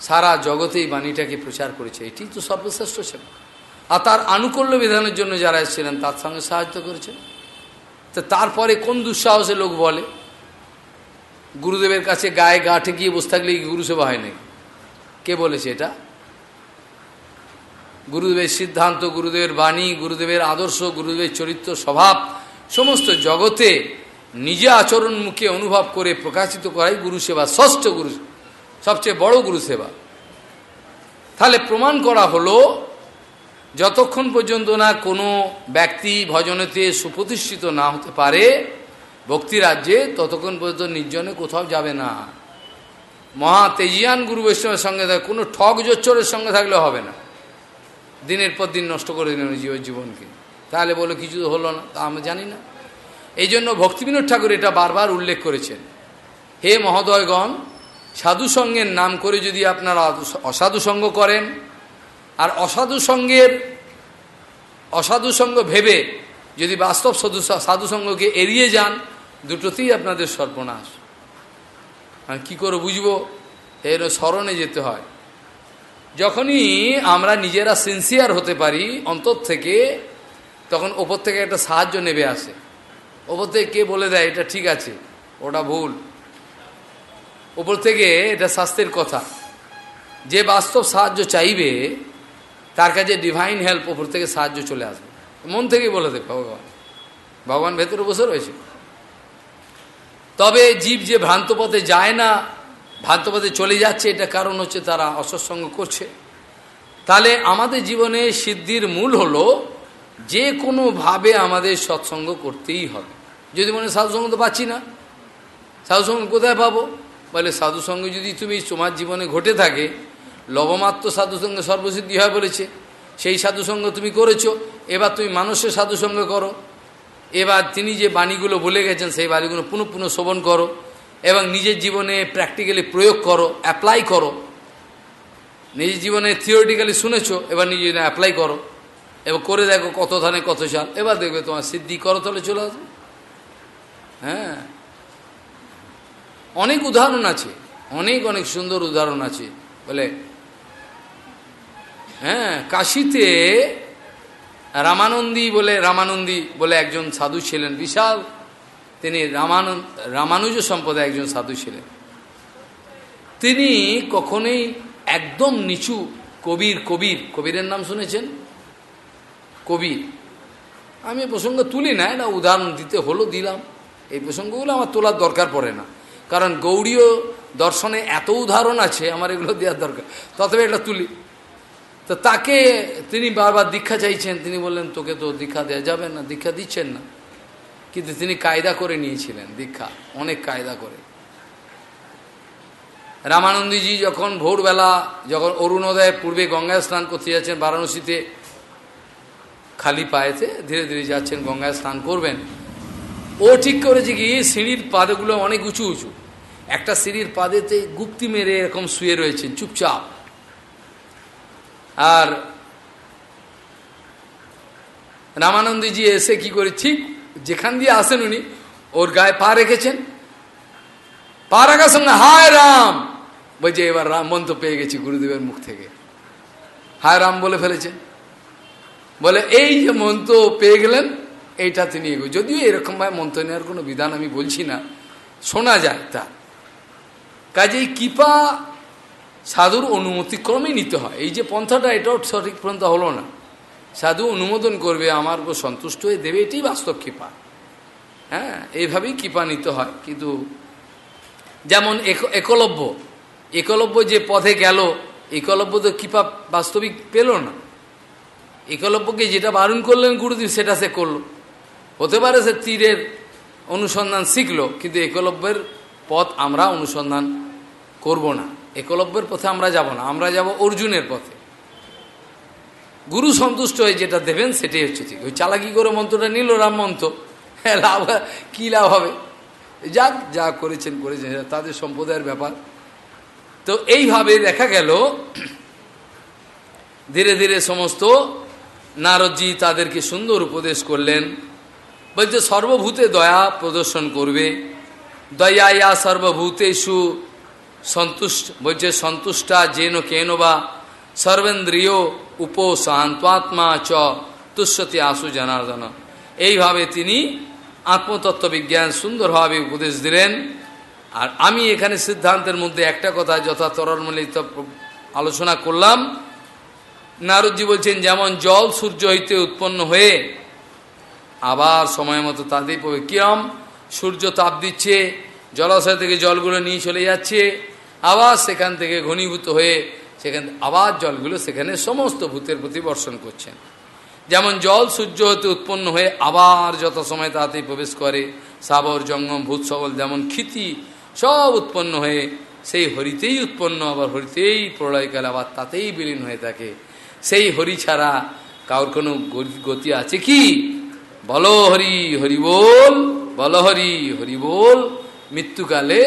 সারা জগতেই বাণীটাকে প্রচার করেছে। এটি তো সর্বশ্রেষ্ঠ সেবা। আর তার আনুকূল্য বিধানের জন্য যারা এসেছিলেন, তার সঙ্গে সাহায্য করেছেন। তো তারপরে কোন দুঃসাহসে লোক বলে? গুরুদেবের কাছে গায়ে গা ঠেকিয়ে বসে থাকলে গুরুসেবা হয় নাকি? কে বলেছে এটা? গুরুদেবের সিদ্ধান্ত, গুরুদেবের বাণী, গুরুদেবের আদর্শ, গুরুদেবের চরিত্র, স্বভাব, সমস্ত জগতে নিজে আচরণ মুখে অনুভব করে প্রকাশিত করাই গুরুসেবা, ষষ্ঠ গুরু, সবচেয়ে বড় গুরুসেবা। তাহলে প্রমাণ করা হলো যতক্ষণ পর্যন্ত না কোনো ব্যক্তি ভজনেতে সুপ্রতিষ্ঠিত না হতে পারে ভক্তি রাজ্যে, ততক্ষণ পর্যন্ত নির্জনে কোথাও যাবে না। মহা তেজিয়ান গুরু বৈষ্ণবের সঙ্গে থাকে, কোনো ঠক জোচ্চরের সঙ্গে থাকলে হবে না। দিনের পর দিন নষ্ট করে দিলেন জীব জীবনকে। তাহলে বলো কিছু তো হলো না, তা আমরা জানি না। এই জন্য ভক্তিবিনোদ ঠাকুর এটা বারবার উল্লেখ করেছেন। হে মহোদয়গণ সাধু সঙ্গের নাম করে যদি আপনারা অসাধু সঙ্গ করেন আর অসাধু সঙ্গের, অসাধু সঙ্গ ভেবে যদি বাস্তব সাধু সাধু সঙ্গকে এড়িয়ে যান, দুটোতেই আপনাদের সর্বনাশ। আর কী করে বুঝব? এর স্মরণে যেতে হয়। যখনই আমরা নিজেরা সিনসিয়ার হতে পারি, অন্তর থেকে, তখন ওপর থেকে একটা সাহায্য নেবে আসে। ওপর থেকে কে বলে দেয়, এটা ঠিক আছে, ওটা ভুল। ওপর থেকে এটা স্বাস্থ্যের কথা। যে বাস্তব সাহায্য চাইবে তার কাছে ডিভাইন হেল্প ওপর থেকে সাহায্য চলে আসবে। মন থেকেই বলে দেবে ভগবান। ভগবান ভেতরে বসে রয়েছে। তবে জীব যে ভ্রান্ত পথে যায় না, ভ্রান্ত পথে চলে যাচ্ছে, এটা কারণ হচ্ছে তারা অসৎসঙ্গ করছে। তাহলে আমাদের জীবনে সিদ্ধির মূল হলো যে কোনোভাবে আমাদের সৎসঙ্গ করতেই হবে। যদি মনে সাধুসঙ্গ তো পাচ্ছি না, সাধুসঙ্গ কোথায় পাবো? বলে সাধুসঙ্গ যদি তুমি তোমার জীবনে ঘটে থাকে লবমাত্র সাধুসঙ্গে সর্বসিদ্ধি হয় বলেছে। সেই সাধুসঙ্গ তুমি করেছ, এবার তুমি মানুষের সাধুসঙ্গ করো। এবার তিনি যে বাণীগুলো বলে গেছেন, সেই বাণীগুলো পুনঃ পুনঃ শোভন করো এবং নিজের জীবনে প্র্যাকটিক্যালি প্রয়োগ করো অ্যাপ্লাই করো। নিজের জীবনে থিওরিটিক্যালি শুনেছো, এবার নিজে অ্যাপ্লাই করো। এবার করে দেখো কত ধানে কত চাল। এবার দেখবে তোমার সিদ্ধি করো, তাহলে চলে আসবে। হ্যাঁ। অনেক উদাহরণ আছে, অনেক অনেক সুন্দর উদাহরণ আছে। বলে হ্যাঁ কাশিতে রামানন্দী বলে রামানন্দী বলে একজন সাধু ছিলেন, বিশাল। তিনি রামানন্দ রামানুজ সম্প্রদায় একজন সাধু ছিলেন। তিনি কখনোই একদম নিচু কবির কবির, কবিরের নাম শুনেছেন? কবি আমি প্রসঙ্গ তুলি না না উদাহরণ দিতে হলো, দিলাম। এই প্রসঙ্গগুলো আমার তোলার দরকার পড়ে না। কারণ গৌড়ীয় দর্শনে এত উদাহরণ আছে, আমার এগুলো দেওয়ার দরকার। ততবে এটা তুলি। তো তাকে তিনি বারবার দীক্ষা চাইছেন, তিনি বললেন, তোকে তো দীক্ষা দেওয়া যাবে না, দীক্ষা দিচ্ছেন না। কিন্তু তিনি কায়দা করে নিয়েছিলেন, দীক্ষা, অনেক কায়দা করে। রামানন্দীজি যখন ভোরবেলা, যখন অরুণোদয় পূর্বে গঙ্গায় স্নান করতে যাচ্ছেন বারাণসীতে, খালি পায়েতে ধীরে ধীরে যাচ্ছেন, গঙ্গায় স্নান করবেন, ও ঠিক করেছে কি, সিঁড়ির পাদেগুলো অনেক উঁচু উঁচু। একটা সিঁড়ির পাদেতে গুপ্তি মেরে এরকম শুয়ে রয়েছেন, চুপচাপ। আর রামানন্দজি এসে কি করে ঠিক যেখান দিয়ে আসেন উনি, ওর গায়ে পা রেখেছেন। পা রাখার সঙ্গে, হায় রাম! বলছে, এবার রাম মন্ত্র পেয়ে গেছি গুরুদেবের মুখ থেকে। হায় রাম বলে ফেলেছেন। বলে, এই যে মন্ত্র পেয়ে গেলেন, এইটা তিনি এগো। যদিও এরকমভাবে মন্ত্র নেওয়ার কোনো বিধান আমি বলছি না, শোনা যায় তা। কাজেই কৃপা সাধুর অনুমতিক্রমে নিতে হয়। এই যে পন্থাটা, এটাও সঠিক পন্থা হলো না। সাধু অনুমোদন করবে, আমার উপর সন্তুষ্ট হয়ে দেবে, এটাই বাস্তব কৃপা। হ্যাঁ এইভাবেই কৃপা নিতে হয়। কিন্তু যেমন একলব্য একলব্য যে পথে গেল, একলব্য তো কৃপা বাস্তবিক পেল না। একলব্যকে যেটা বারণ করলেন গুরুদেব, সেটা সে করল। হতে পারে সে তীরের অনুসন্ধান শিখলো, কিন্তু একলব্যের পথ আমরা অনুসন্ধান করব না। একলব্যের পথে আমরা যাব না, আমরা যাব অর্জুনের পথে। গুরু সন্তুষ্ট হয়ে যেটা দেবেন সেটাই হচ্ছে ঠিক। ওই চালাকি করে মন্ত্রটা নিল, রাম মন্ত্র হ্যাঁ লাভ কী লাভ হবে? যাক, যা করেছেন করেছেন তাদের সম্প্রদায়ের ব্যাপার। তো এইভাবে দেখা গেল, ধীরে ধীরে সমস্ত নারদজি তাদেরকে সুন্দর উপদেশ করলেন। বলছে, সর্বভূতে দয়া প্রদর্শন করবে। দয়া ইয়া সর্বভূতেষু সন্তুষ্ট বলছে সন্তুষ্টা যেন কেন বা সর্বেন্দ্রিয় উপ শান্তাত্মা চ তুষ্যতি আসু জনার্দন। এইভাবে তিনি আত্মতত্ত্ব বিজ্ঞান সুন্দরভাবে উপদেশ দিলেন। আর আমি এখানে সিদ্ধান্তের মধ্যে একটা কথা যথা তরলমলিত আলোচনা করলাম। নারদজি বলছেন, যেমন জল সূর্য হইতে উৎপন্ন হয়ে আবার সময় মতো তাদের কিরম সূর্য তাপ দিচ্ছে, জলাশয় থেকে জলগুলো নিয়ে চলে যাচ্ছে। আবার সেখান থেকে ঘনীভূত হয়ে সেখান আবার জলগুলো সেখানে সমস্ত ভূতের প্রতি বর্ষণ করছেন। যেমন জল সূর্য হতে উৎপন্ন হয়ে আবার যত সময় তাতেই প্রবেশ করে সাবর জঙ্গম, ভূত সকল যেমন ক্ষিতি সব উৎপন্ন হয়ে সেই হরিতেই উৎপন্ন, আবার হরিতেই প্রলয়কালে আবার তাতেই বিলীন হয়ে থাকে। সেই হরি ছাড়া কারোর কোনো গতি আছে কি? বলো হরি হরি বল বল হরি হরি বল, মৃত্যুকালে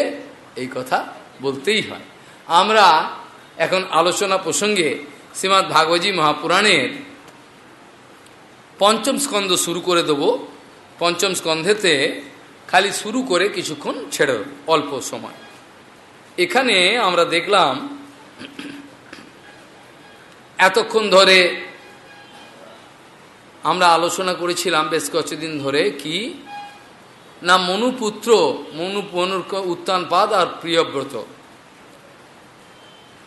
এই কথা বলতেই হয়। আমরা এখন আলোচনা প্রসঙ্গে শ্রীমৎ ভাগবতী মহাপুরাণের পঞ্চম স্কন্ধ শুরু করে দেব। পঞ্চম স্কন্ধেতে খালি শুরু করে কিছুক্ষণ ছেড়ে অল্প সময়। এখানে আমরা দেখলাম, এতক্ষণ ধরে আমরা আলোচনা করেছিলাম বেশ কিছুদিন ধরে কি না মনুপুত্র, মনু মনুর উত্তানপাদ আর প্রিয়ব্রত।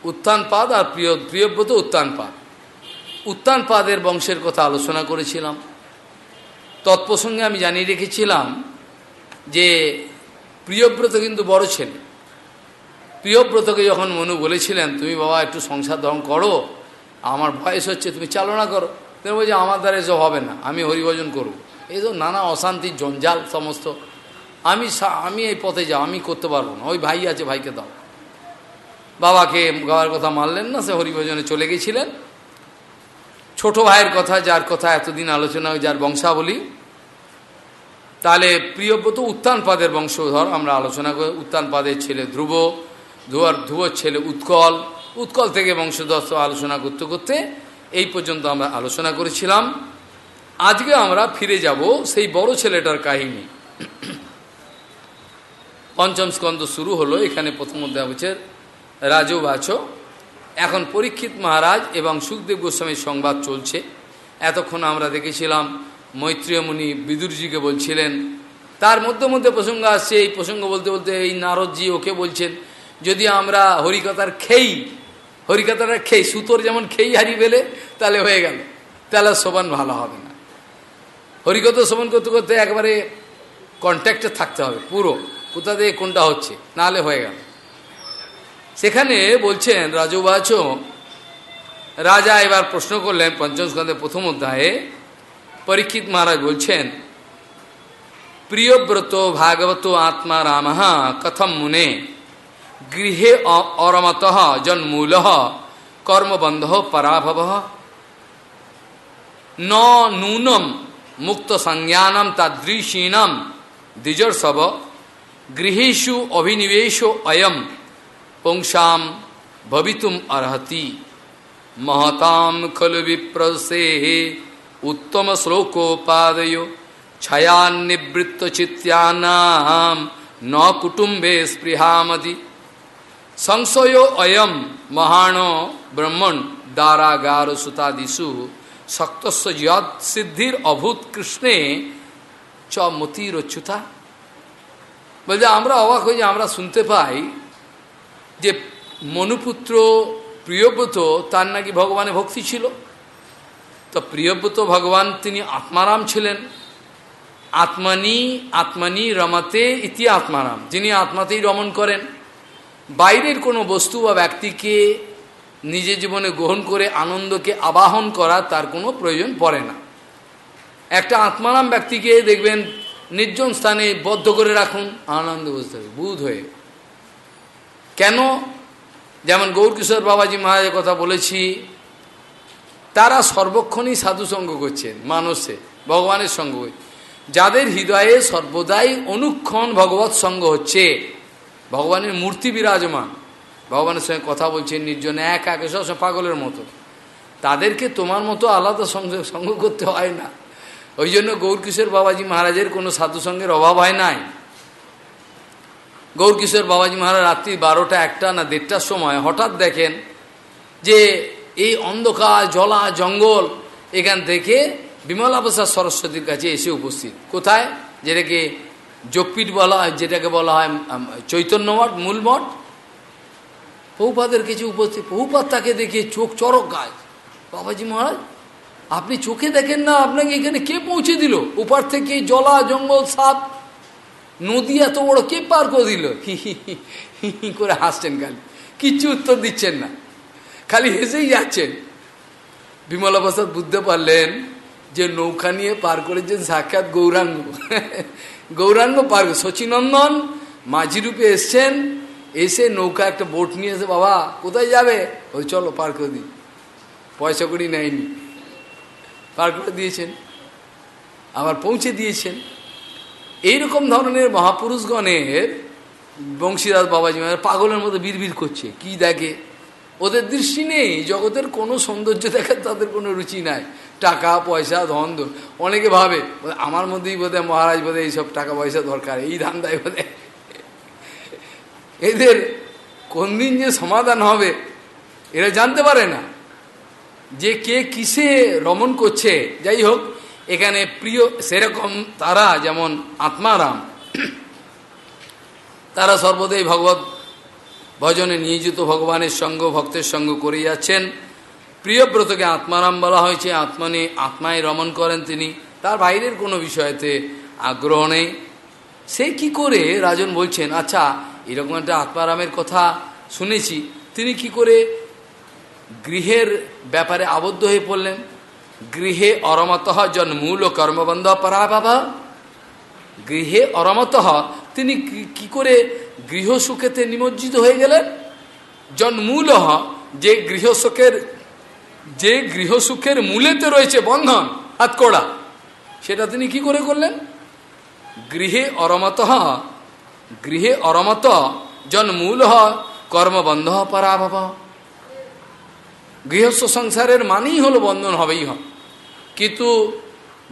উত্তানপাদ আর প্রিয়, প্রিয়ব্রত উত্তানপাদ উত্তানপাদের বংশের কথা আলোচনা করেছিলাম। তৎপ্রসঙ্গে আমি জানিয়ে রেখেছিলাম যে প্রিয়ব্রত কিন্তু বড় ছেলে। প্রিয়ব্রতকে যখন মনু বলেছিলেন, তুমি বাবা একটু সংসার ধরন করো, আমার বয়স হচ্ছে, তুমি চালনা করো। তুমি বলছে আমার দ্বারা এসব হবে না, আমি হরিভজন করব। এই তো নানা অশান্তির জঞ্জাল, সমস্ত আমি আমি এই পথে যাও, আমি করতে পারব না। ওই ভাই আছে, ভাইকে দাও। বাবাকে গাওয়ার কথা মানলেন না, সে হরিভজনে চলে গেছিলেন। ছোট ভাইয়ের কথা, যার কথা এতদিন আলোচনা যার বংশাবলী। তাহলে প্রিয়ব্রত উত্তানপাদের বংশধর, আমরা আলোচনা করি, উত্তানপাদের ছেলে ধ্রুব ধ্রুয়ার ধ্রুবর ছেলে উৎকল। উৎকল থেকে বংশধর আলোচনা করতে করতে এই পর্যন্ত আমরা আলোচনা করেছিলাম। আজকে আমরা ফিরে যাব সেই বড় ছেলেটার কাহিনী। পঞ্চম স্কন্ধ শুরু হলো, এখানে প্রথম অধ্যায় হচ্ছে এখন পরীক্ষিত মহারাজ এবং সুখদেব গোস্বামীর সংবাদ চলছে। এতক্ষণ আমরা দেখেছিলাম মৈত্রীয় মুনি বিদুরজিকে বলছিলেন, তার মধ্যে মধ্যে প্রসঙ্গ আসছে, এই প্রসঙ্গ বলতে বলতে এই নারদজি ওকে বলছেন, যদি আমরা হরিকথার খেই হরিকথাটা খেই, সুতোর যেমন খেই হারিয়ে ফেলে, তাহলে হয়ে গেল। তাহলে শোভন ভালো হবে না। হরিকথা শোভন করতে করতে একবারে কন্ট্যাক্টে থাকতে হবে, পুরো। কোথা দিয়ে কোনটা হচ্ছে? নাহলে হয়ে গেল। সেখানে বলছেন রাজুবাচ রাজা এবার প্রশ্ন করলেন, পঞ্চম স্কন্ধের প্রথম অধ্যায়ে, পরীক্ষিত মহারাজ বলছেন প্রিয়ব্রত ভাগবত আত্মা রাম কথম মুনে, গৃহে অরমত জন্মূল কর্মবন্ধ পরাভব। ন নূনম মুক্ত সংজ্ঞানম তাদৃশীনম দ্বিজর্ষব गृहेशु अभिनिवेशो अयम पुंसाम भवितुम अर्हति। महताम खलु विप्रसे उत्तम श्लोकोपाद श्लोकोपादयो छयान्निवृत्त चित्याम न कुटुम्बे स्पृहामदि संशय अयम महानो ब्रह्मण दारागार सुतादिशु शक्त सिद्धिर अभूत कृष्णे च मुतिरोच्युता। বলছে আমরা অবাক হয়ে যে আমরা শুনতে পাই যে মনুপুত্র প্রিয়ব্রত তার নাকি ভগবানের ভক্তি ছিল। তো প্রিয়ব্রত ভগবান তিনি আত্মারাম ছিলেন। আত্মানি আত্মানি রমাতে ইতি আত্মারাম। যিনি আত্মাতেই রমণ করেন, বাইরের কোনো বস্তু বা ব্যক্তিকে নিজের জীবনে গ্রহণ করে আনন্দকে আবাহন করা তার কোনো প্রয়োজন পড়ে না। একটা আত্মারাম ব্যক্তিকে দেখবেন নির্জন স্থানে বদ্ধ করে রাখুন, আনন্দ বুঝতে হবে, বুধ হয়ে। কেন? যেমন গৌরকিশোর বাবাজি মহারাজের কথা বলেছি, তারা সর্বক্ষণই সাধুসঙ্গ করছেন মানুষে ভগবানের সঙ্গ যাদের হৃদয়ে সর্বদাই অনুক্ষণ ভগবত সঙ্গ হচ্ছে, ভগবানের মূর্তি বিরাজমান, ভগবানের সঙ্গে কথা বলছেন নির্জনে এক, একে সব পাগলের মতো। তাদেরকে তোমার মতো আলাদা সঙ্গে, সঙ্গ করতে হয় না। ওই জন্য গৌরকিশোর বাবাজি মহারাজের কোনো সাধুসঙ্গের অভাব হয় নাই। গৌরকিশোর বাবাজি মহারাজ রাত্রি বারোটা, একটা না দেড়টার সময় হঠাৎ দেখেন যে এই অন্ধকার জলা জঙ্গল এখান থেকে বিমলা প্রসাদ সরস্বতীর কাছে এসে উপস্থিত। কোথায়? যেটাকে যোগপীঠ বলা হয়, যেটাকে বলা হয় চৈতন্য মঠ মূল মঠ বহুপাদের কিছু উপস্থিত বহুপাত তাকে দেখে চোখ চরক গাছ বাবাজি মহারাজ আপনি চোখে দেখেন না, আপনাকে এখানে কে পৌঁছে দিল? উপার থেকে জলা, জঙ্গল, সাপ, নদী এত বড় কে পার করে দিল? হি করে হাসছেন খালি। কিচ্ছু উত্তর দিচ্ছেন না। খালি হেসেই যাচ্ছেন। বিমলা প্রসাদ বুঝতে পারলেন যে নৌকা নিয়ে পার করেছেন সাক্ষাৎ গৌরাঙ্গ। গৌরাঙ্গ পার শচীনন্দন মাঝি রূপে এসছেন। এসে নৌকা একটা বোট নিয়ে এসে, বাবা, কোথায় যাবে? ওই চলো, পার করে দিই। পয়সা করি নেয়নি। পার করে দিয়েছেন, আবার পৌঁছে দিয়েছেন। এইরকম ধরনের মহাপুরুষগণের বংশীদাস বাবাজি পাগলের মতো বিড়বিড় করছে, কি দেখে? ওদের দৃষ্টি নেই, জগতের কোনো সৌন্দর্য দেখার তাদের কোনো রুচি নাই। টাকা, পয়সা, ধন অনেকে ভাবে আমার মধ্যেই বোধহয় মহারাজ বোধহয় এইসব টাকা, পয়সা দরকার, এই ধান্দায় বোধহয় এদের কোন দিন যে সমাধান হবে, এরা জানতে পারে না। যে কে কিসে রমণ করছে, যাই হোক, এখানে প্রিয় সেরকম তারা যেমন আত্মারাম, তারা সর্বদাই ভগবত ভজনে নিয়োজিত, ভগবানের সঙ্গ, ভক্তের সঙ্গ করে যাচ্ছেন। প্রিয়ব্রতকে আত্মারাম বলা হয়েছে, আত্মনে আত্মায় রমণ করেন তিনি। তার বাইরের কোনো বিষয়তে আগ্রহ নেই। সে কি করে, রাজন বলছেন আচ্ছা এরকম একটা আত্মারামের কথা শুনেছি, তিনি কি করে গৃহের ব্যাপারে আবদ্ধ হয়ে পড়লেন। গৃহে অরমত জন্মূল কর্মবন্ধ পরাভাবা গৃহে অরমত তিনি কি করে গৃহসুখেতে নিমজ্জিত হয়ে গেলেন? জন্মূল যে গৃহসুখের যে গৃহসুখের মূলেতে রয়েছে বন্ধন, হাতকড়া, সেটা তিনি কি করে করলেন? গৃহে অরমত গৃহে অরমত জন্মূল কর্মবন্ধ পরাভাব গৃহস্থ সংসারের মানেই হলো বন্ধন হবেই হয়। কিন্তু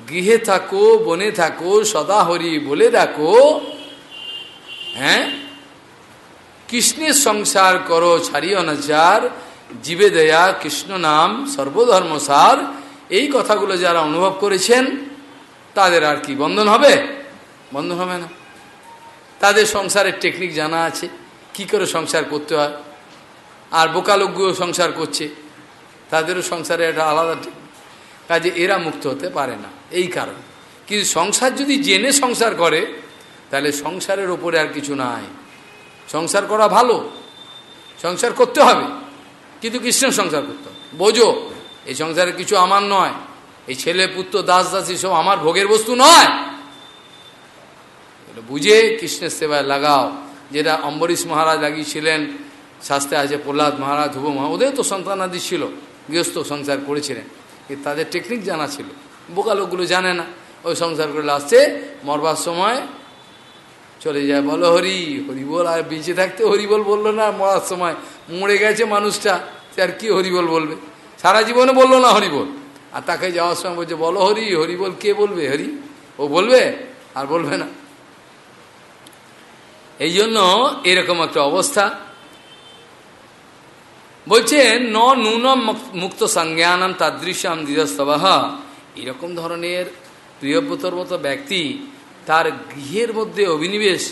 গৃহে থাকো, বনে থাকো সদা হরি বলে রাখো হ্যাঁ? কৃষ্ণের সংসার করো, ছাড়িও নাচার জীবে দেয়া, কৃষ্ণ নাম সর্বধর্মসার এই কথাগুলো যারা অনুভব করেছেন, তাদের আর কি বন্ধন হবে? বন্ধন হবে না। তাদের সংসারের টেকনিক জানা আছে। কি করে সংসার করতে হয়? আর বোকালোকগুলো সংসার করছে। তাদেরও সংসারে একটা আলাদা কাজে এরা মুক্ত হতে পারে না, এই কারণ। কিন্তু সংসার যদি জেনে সংসার করে, তাহলে সংসারের ওপরে আর কিছু নাই। সংসার করা ভালো, সংসার করতে হবে, কিন্তু কৃষ্ণ সংসার করতে হবে। বোঝো, এই সংসারে কিছু আমার নয়, এই ছেলে, পুত্র, দাস, দাসী সব আমার ভোগের বস্তু নয়। বুঝে কৃষ্ণের সেবায় লাগাও, যেটা অম্বরীশ মহারাজ লাগিয়েছিলেন শাস্তে আছে প্রহ্লাদ মহারাজ, ধ্রুব মহারাজ, ওদের তো সন্তানাদি ছিল। গৃহস্থ সংসার করেছিলেন। তাদের টেকনিক জানা ছিল। বোকা লোকগুলো জানে না। ওই সংসার করে আসছে মরবার সময় চলে যায়, বলো হরি হরিবল আর বেঁচে থাকতে হরিবল বলল না, মরার সময় মরে গেছে মানুষটা, সে আর কি হরিবল বলবে? সারা জীবনে বলল না হরিবল আর তাকে যাওয়ার সময় বলছে, বলো হরি হরিবল কে বলবে? হরি? ও বলবে? আর বলবে না। এই জন্য এরকম একটা অবস্থা। বলছেন ন নুনম মুক্ত সংজ্ঞানম তাদৃশ্যাম দিদস্তবাহ এরকম ধরনের প্রিয়ব্রতর মতো ব্যক্তি তার গৃহের মধ্যে অভিনিবেশ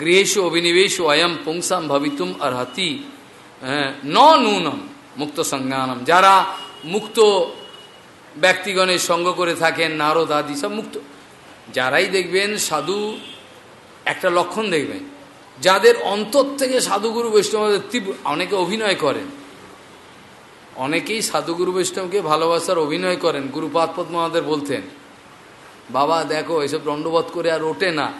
গৃহেশু অভিনিবেশ অয়ম পুংসাম ভবিতুম অর্হতি। ন নুনম মুক্ত সংজ্ঞানম। যারা মুক্ত ব্যক্তিগণের সঙ্গ করে থাকেন, নারদ আদি সব মুক্ত। যারাই দেখবেন, সাধু একটা লক্ষণ দেখবেন। যাদের অন্তর থেকে সাধুগুরু বৈষ্ণবদের তীব্র, অনেকে অভিনয় করেন। অনেকেই সাধুগুরু বৈষ্ণবকে ভালোবাসার অভিনয় করেন, গুরুপাদ পদ্মাদের বলতেন। বাবা, দেখো, এসব দণ্ডবোধ করে আর ওঠে না।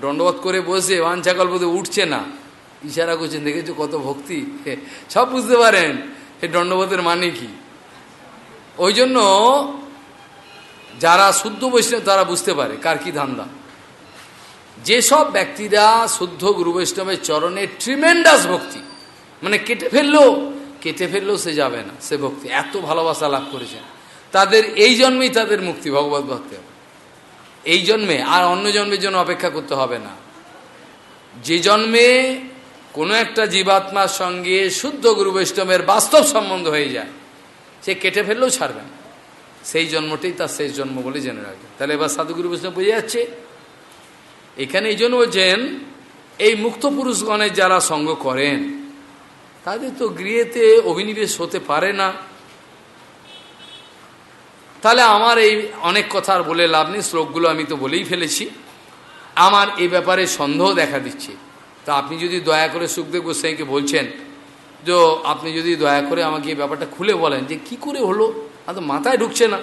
দণ্ডবোধ করে বসে বাঞ্ছাকল্পতে উঠছে না। ইশারা করছেন, দেখেছ কত ভক্তি? সব বুঝতে পারেন এই দণ্ডবোধের মানে কি? ওই জন্য যারা শুদ্ধ বৈষ্ণব, তারা বুঝতে পারে কার কি ধান্দা। যেসব ব্যক্তিরা শুদ্ধ গুরু বৈষ্ণবের চরণে ট্রিমেন্ডাস ভক্তি মানে কেটে ফেলল, কেটে ফেললেও সে যাবে না, সে ভক্তি, এত ভালোবাসা লাভ করেছেন। তাদের এই জন্মেই তাদের মুক্তি, ভগবত ভক্তি এই জন্মে আর অন্য জন্মের জন্য অপেক্ষা করতে হবে না। যে জন্মে কোনো একটা জীবাত্মার সঙ্গে শুদ্ধ গুরু বৈষ্ণবের বাস্তব সম্বন্ধ হয়ে যায়, সে কেটে ফেললেও ছাড়বে না। সেই জন্মটাই তার শেষ জন্ম বলে জেনে রাখবে। তাহলে এবার সাধুগুরু বৈষ্ণব বোঝা যাচ্ছে এখানে এই জন্য বলছেন, এই মুক্ত পুরুষগণের যারা সঙ্গ করেন, তাদের তো গৃহেতে অভিনিবেশ হতে পারে না। তাহলে আমার এই অনেক কথা আর বলে লাভ নেই, শ্লোকগুলো আমি তো বলেই ফেলেছি। আমার এই ব্যাপারে সন্দেহ দেখা দিচ্ছে। তা আপনি যদি দয়া করে সুখদেব গোস্বাইকে বলছেন, যে আপনি যদি দয়া করে আমাকে এই ব্যাপারটা খুলে বলেন যে কি করে হলো আর মাথায় ঢুকছে না।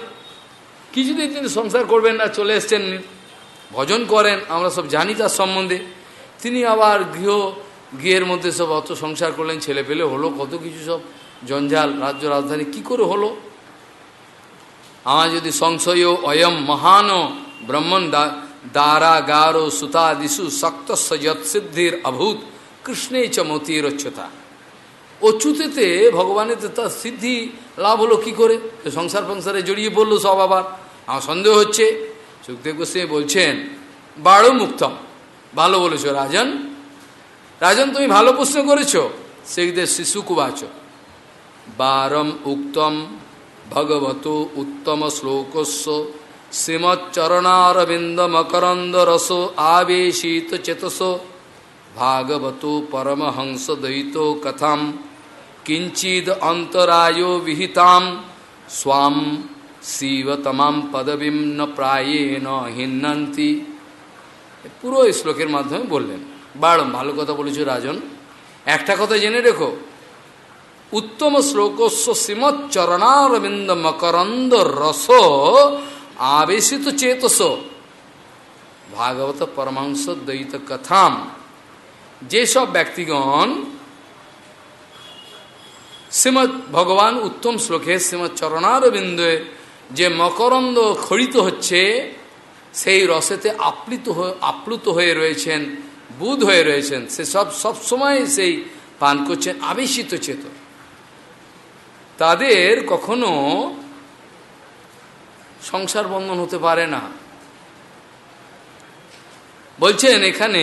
কিছুদিন তিনি সংসার করবেন না, চলে এসছেন ভজন করেন, আমরা সব জানি তার সম্বন্ধে। তিনি আবার গৃহ, গৃহের মধ্যে সব অত সংসার করলেন, ছেলে পেলে হলো, কত কিছু সব জঞ্জাল, রাজ্য রাজধানী, কি করে হলো? আমার যদি সংশয় অয়ম মহান ব্রহ্মণ গারো সুতাদিশু শক্ত সিদ্ধির অভূত, কৃষ্ণে চ মতিরচ্ছতা অচ্যুতেতে ভগবানের তার সিদ্ধি লাভ হলো কি করে? সংসার ফংসারে জড়িয়ে পড়ল সব আবার। আমার সন্দেহ হচ্ছে সুখদেব গোস্বামী বলছেন বাড়ো মুক্তম। ভালো বলেছ, রাজন। রাজন, তুমি ভালো প্রশ্ন করেছ। সেদের শিশু কুবাচ বারম উক্তম ভগবত উত্তম শ্লোকস্য। শ্রীমচ্চরণারবিন্দ মকরন্দ রস আবেশিত চেতস ভাগবত পরমহংস দয়িত কথাম। কিঞ্চিদ অন্তরায় বিহিতাম। স্বাম শিবতমাম পদবীম ন প্রায়ে ন হিন্নন্তি পুরো শ্লোকের মাধ্যমে বললেন বাড় ভালো কথা বলেছ রাজন একটা কথা জেনে রেখো উত্তম শ্লোকস্ব শ্রীমৎ চরণারবিন্দ মকরন্দ রস আবেশিত চেতস ভাগবত পরমাংশ দ্বৈত কথাম যেসব ব্যক্তিগণ শ্রীমৎ ভগবান উত্তম শ্লোকে শ্রীমৎ চরণারবিন্দে যে মকরন্দ খড়িত হচ্ছে, সেই রসেতে আপ্লিত আপ্লুত হয়ে রয়েছেন, বুধ হয়ে রয়েছেন। সে সব সবসময় সেই পান করছেন, আবেশিত চেত তাদের কখনো সংসার বন্ধন হতে পারে না। বলছেন এখানে,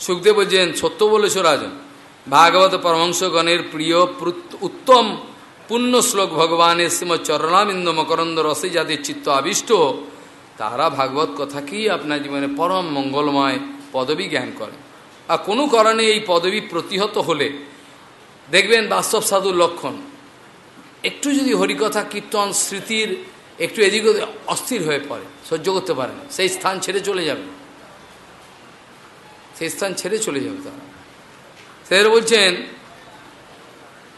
সুখদেব বলছেন, সত্য বলেছ রাজন, ভাগবত পরমংশগণের প্রিয় উত্তম পুণ্য শ্লোক ভগবানের শ্রীমৎ চরণাবিন্দ মকরন্দ রসে যাদের চিত্ত আবিষ্ট তারা ভাগবত কথাকেই আপনার জীবনে পরম মঙ্গলময় পদবী জ্ঞান করে। আর কোনো কারণে এই পদবী প্রতিহত হলে, দেখবেন বাস্তব সাধুর লক্ষণ, একটু যদি হরিকথা, কীর্তন, স্মৃতির একটু এদিক অস্থির হয়ে পড়ে, সহ্য করতে পারে না। সেই স্থান ছেড়ে চলে যাবে। সেই স্থান ছেড়ে চলে যাবে তারা। স্যার বলছেন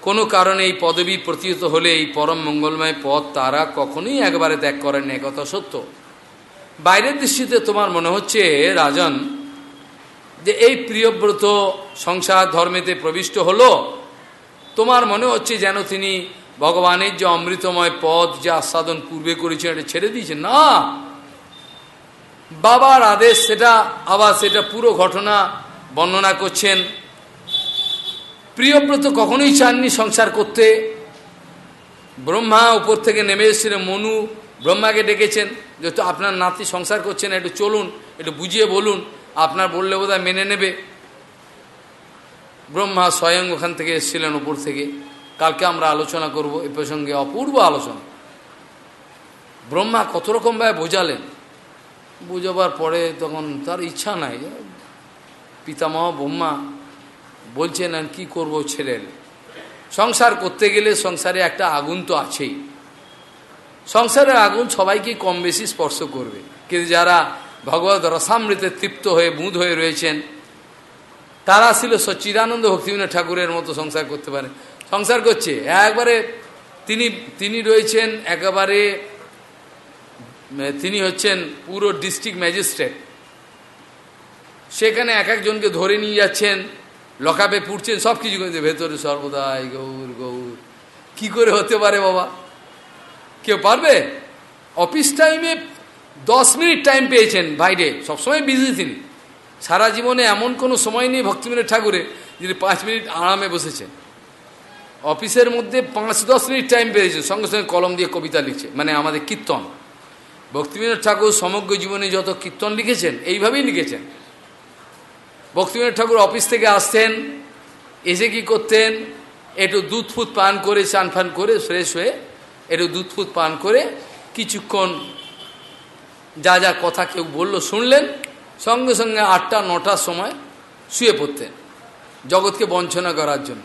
কোনো কারণে এই পদবী প্রতীয়ত হলে এই পরম মঙ্গলময় পদ তারা কখনোই একবারে ত্যাগ করেন না কথা সত্য। বাইরের দৃষ্টিতে তোমার মনে হচ্ছে, রাজন, যে এই প্রিয়ব্রত সংসার ধর্মেতে প্রবিষ্ট হলো, তোমার মনে হচ্ছে যেন তিনি ভগবানের যে অমৃতময় পদ যে আস্বাদন পূর্বে করেছেন এটা ছেড়ে দিয়েছেন? না! বাবার আদেশ সেটা, আবার সেটা পুরো ঘটনা বর্ণনা করছেন। প্রিয়ব্রত কখনোই চাননি সংসার করতে। ব্রহ্মা উপর থেকে নেমে এসেছিলেন মনু ব্রহ্মাকে ডেকেছেন যেহেতু আপনার নাতি সংসার করছেন একটু চলুন, একটু বুঝিয়ে বলুন, আপনার বললে বোধহয় মেনে নেবে। ব্রহ্মা স্বয়ং ওখান থেকে এসেছিলেন উপর থেকে। কালকে আমরা আলোচনা করব এ প্রসঙ্গে অপূর্ব আলোচনা। ব্রহ্মা কত রকমভাবে বোঝালেন। বোঝাবার পরে তখন তার ইচ্ছা নাই, পিতামহ ব্রহ্মা বলছেন আর কী করব ছেড়ে সংসার করতে গেলে সংসারে একটা আগুন তো আছেই। সংসারের আগুন সবাইকে কম বেশি স্পর্শ করবে। কিন্তু যারা ভগবত রসামৃতে তৃপ্ত হয়ে বুধ হয়ে রয়েছেন, তারা ছিল সচ্চিদানন্দ ভক্তিবিনোদ ঠাকুরের মতো সংসার করতে পারে। সংসার করছে। একবারে তিনি তিনি রয়েছেন একেবারে তিনি হচ্ছেন পুরো ডিস্ট্রিক্ট ম্যাজিস্ট্রেট। সেখানে এক একজনকে ধরে নিয়ে যাচ্ছেন। লকাপে পুড়ছেন, সব কিছু করছে ভেতরে সর্বদাই গৌর গৌর। কি করে হতে পারে বাবা? কেউ পারবে? অফিস টাইমে দশ মিনিট টাইম পেয়েছেন বাইরে, সবসময় বিজি তিনি। সারা জীবনে এমন কোনো সময় নেই ভক্তিবিনোদ ঠাকুরে যিনি পাঁচ মিনিট আরামে বসেছেন। অফিসের মধ্যে পাঁচ দশ মিনিট টাইম পেয়েছেন, সঙ্গে সঙ্গে কলম দিয়ে কবিতা লিখছে মানে আমাদের কীর্তন। ভক্তিবিনোদ ঠাকুর সমগ্র জীবনে যত কীর্তন লিখেছেন, এইভাবেই লিখেছেন। ভক্তিবিনোদ ঠাকুর অফিস থেকে আসতেন, এসে কি করতেন? একটু দুধ ফুট পান করে, চান ফান করে ফ্রেশ হয়ে একটু দুধ ফুত পান করে কিছুক্ষণ যা যা কথা কেউ বলল শুনলেন, সঙ্গে সঙ্গে আটটা, নটার সময় শুয়ে পড়তেন জগৎকে বঞ্চনা করার জন্য।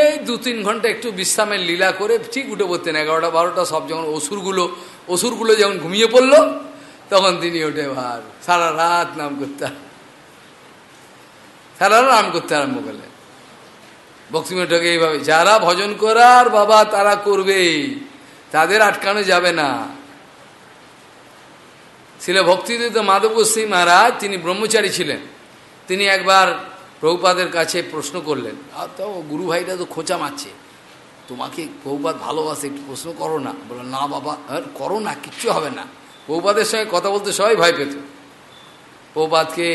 এই দু তিন ঘণ্টা একটু বিশ্রামের লীলা করে ঠিক উঠে পড়তেন, এগারোটা, বারোটা, সব যখন অসুরগুলো অসুরগুলো যখন ঘুমিয়ে পড়ল, তখন তিনি ওঠে ভার, সারা রাত নাম করতে সারা নাম করতে আরম্ভ করলেন ভক্তিমেটাকে এইভাবে। যারা ভজন করার বাবা, তারা করবেই তাদের আটকানো যাবে না। ছিল ভক্তিদিত মাধব গোস্বী মহারাজ, তিনি ব্রহ্মচারী ছিলেন। তিনি একবার প্রভুপাদের কাছে প্রশ্ন করলেন, আর তো গুরু ভাইটা তো খোঁচা মারছে। তোমাকে প্রভুপাত ভালোবাসে, একটু প্রশ্ন করো না। বলো না বাবা করো না, কিচ্ছু হবে না। প্রভুপাদের সঙ্গে কথা বলতে সবাই ভয় পেত। প্রভুপাতকে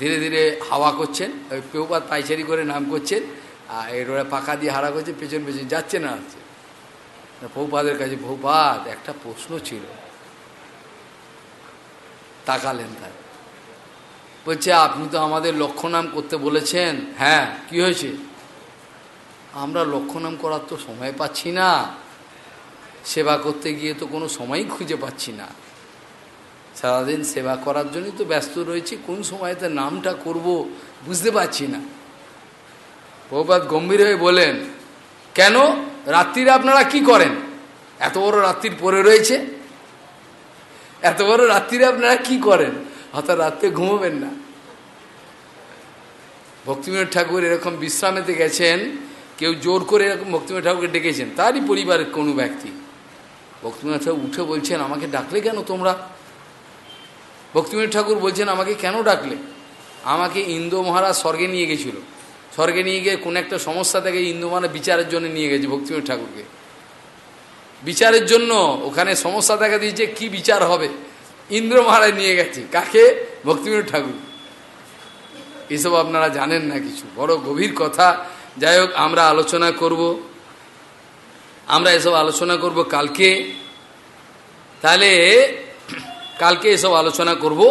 ধীরে ধীরে হাওয়া করছেন প্রভুপাত পাইচারি করে নাম করছেন, আর এর পাকা দিয়ে হারা করছে পেছন পেছন যাচ্ছে না আসছে প্রভুপাদের কাছে প্রভুপাত একটা প্রশ্ন ছিল। তাকালেন তার। বলছে, আপনি তো আমাদের লক্ষ্য নাম করতে বলেছেন। হ্যাঁ কি হয়েছে? আমরা লক্ষ্য নাম করার তো সময় পাচ্ছি না। সেবা করতে গিয়ে তো কোনো সময়ই খুঁজে পাচ্ছি না। সারাদিন সেবা করার জন্যই তো ব্যস্ত রয়েছি, কোন সময়তে নামটা করব বুঝতে পারছি না। প্রভাত গম্ভীর হয়ে বলেন, কেন? রাত্রিরে আপনারা কি করেন? এত বড় রাত্রির পরে রয়েছে। এত বড় রাত্রিরে আপনারা কি করেন? অর্থাৎ রাত্রে ঘুমোবেন না। ভক্তিবিনোদ ঠাকুর এরকম বিশ্রামেতে গেছেন, কেউ জোর করে এরকম ভক্তিবিনোদ ঠাকুরকে ডেকেছেন, তারই পরিবারের কোনো ব্যক্তি। ভক্তিবিনোদ ঠাকুর উঠে বলছেন, আমাকে ডাকলে কেন তোমরা? ভক্তিবিনোদ ঠাকুর বলছেন, আমাকে কেন ডাকলে? আমাকে ইন্দ্র মহারাজ স্বর্গে নিয়ে গেছিল। স্বর্গে নিয়ে গিয়ে কোন একটা সমস্যা থেকে ইন্দ্র মহারাজ বিচারের জন্য নিয়ে গেছে ভক্তিবিনোদ ঠাকুরকে। বিচারের জন্য ওখানে সমস্যা দেখা দিয়েছে, কি বিচার হবে? ইন্দ্র মহারাজ নিয়ে গেছে। কাকে? ভক্তিবিনোদ ঠাকুর। এসব আপনারা জানেন না কিছু। বড় গভীর কথা। যাই হোক, আমরা আলোচনা করব। আমরা এসব আলোচনা করব কালকে। তাহলে কালকে এসব আলোচনা করব।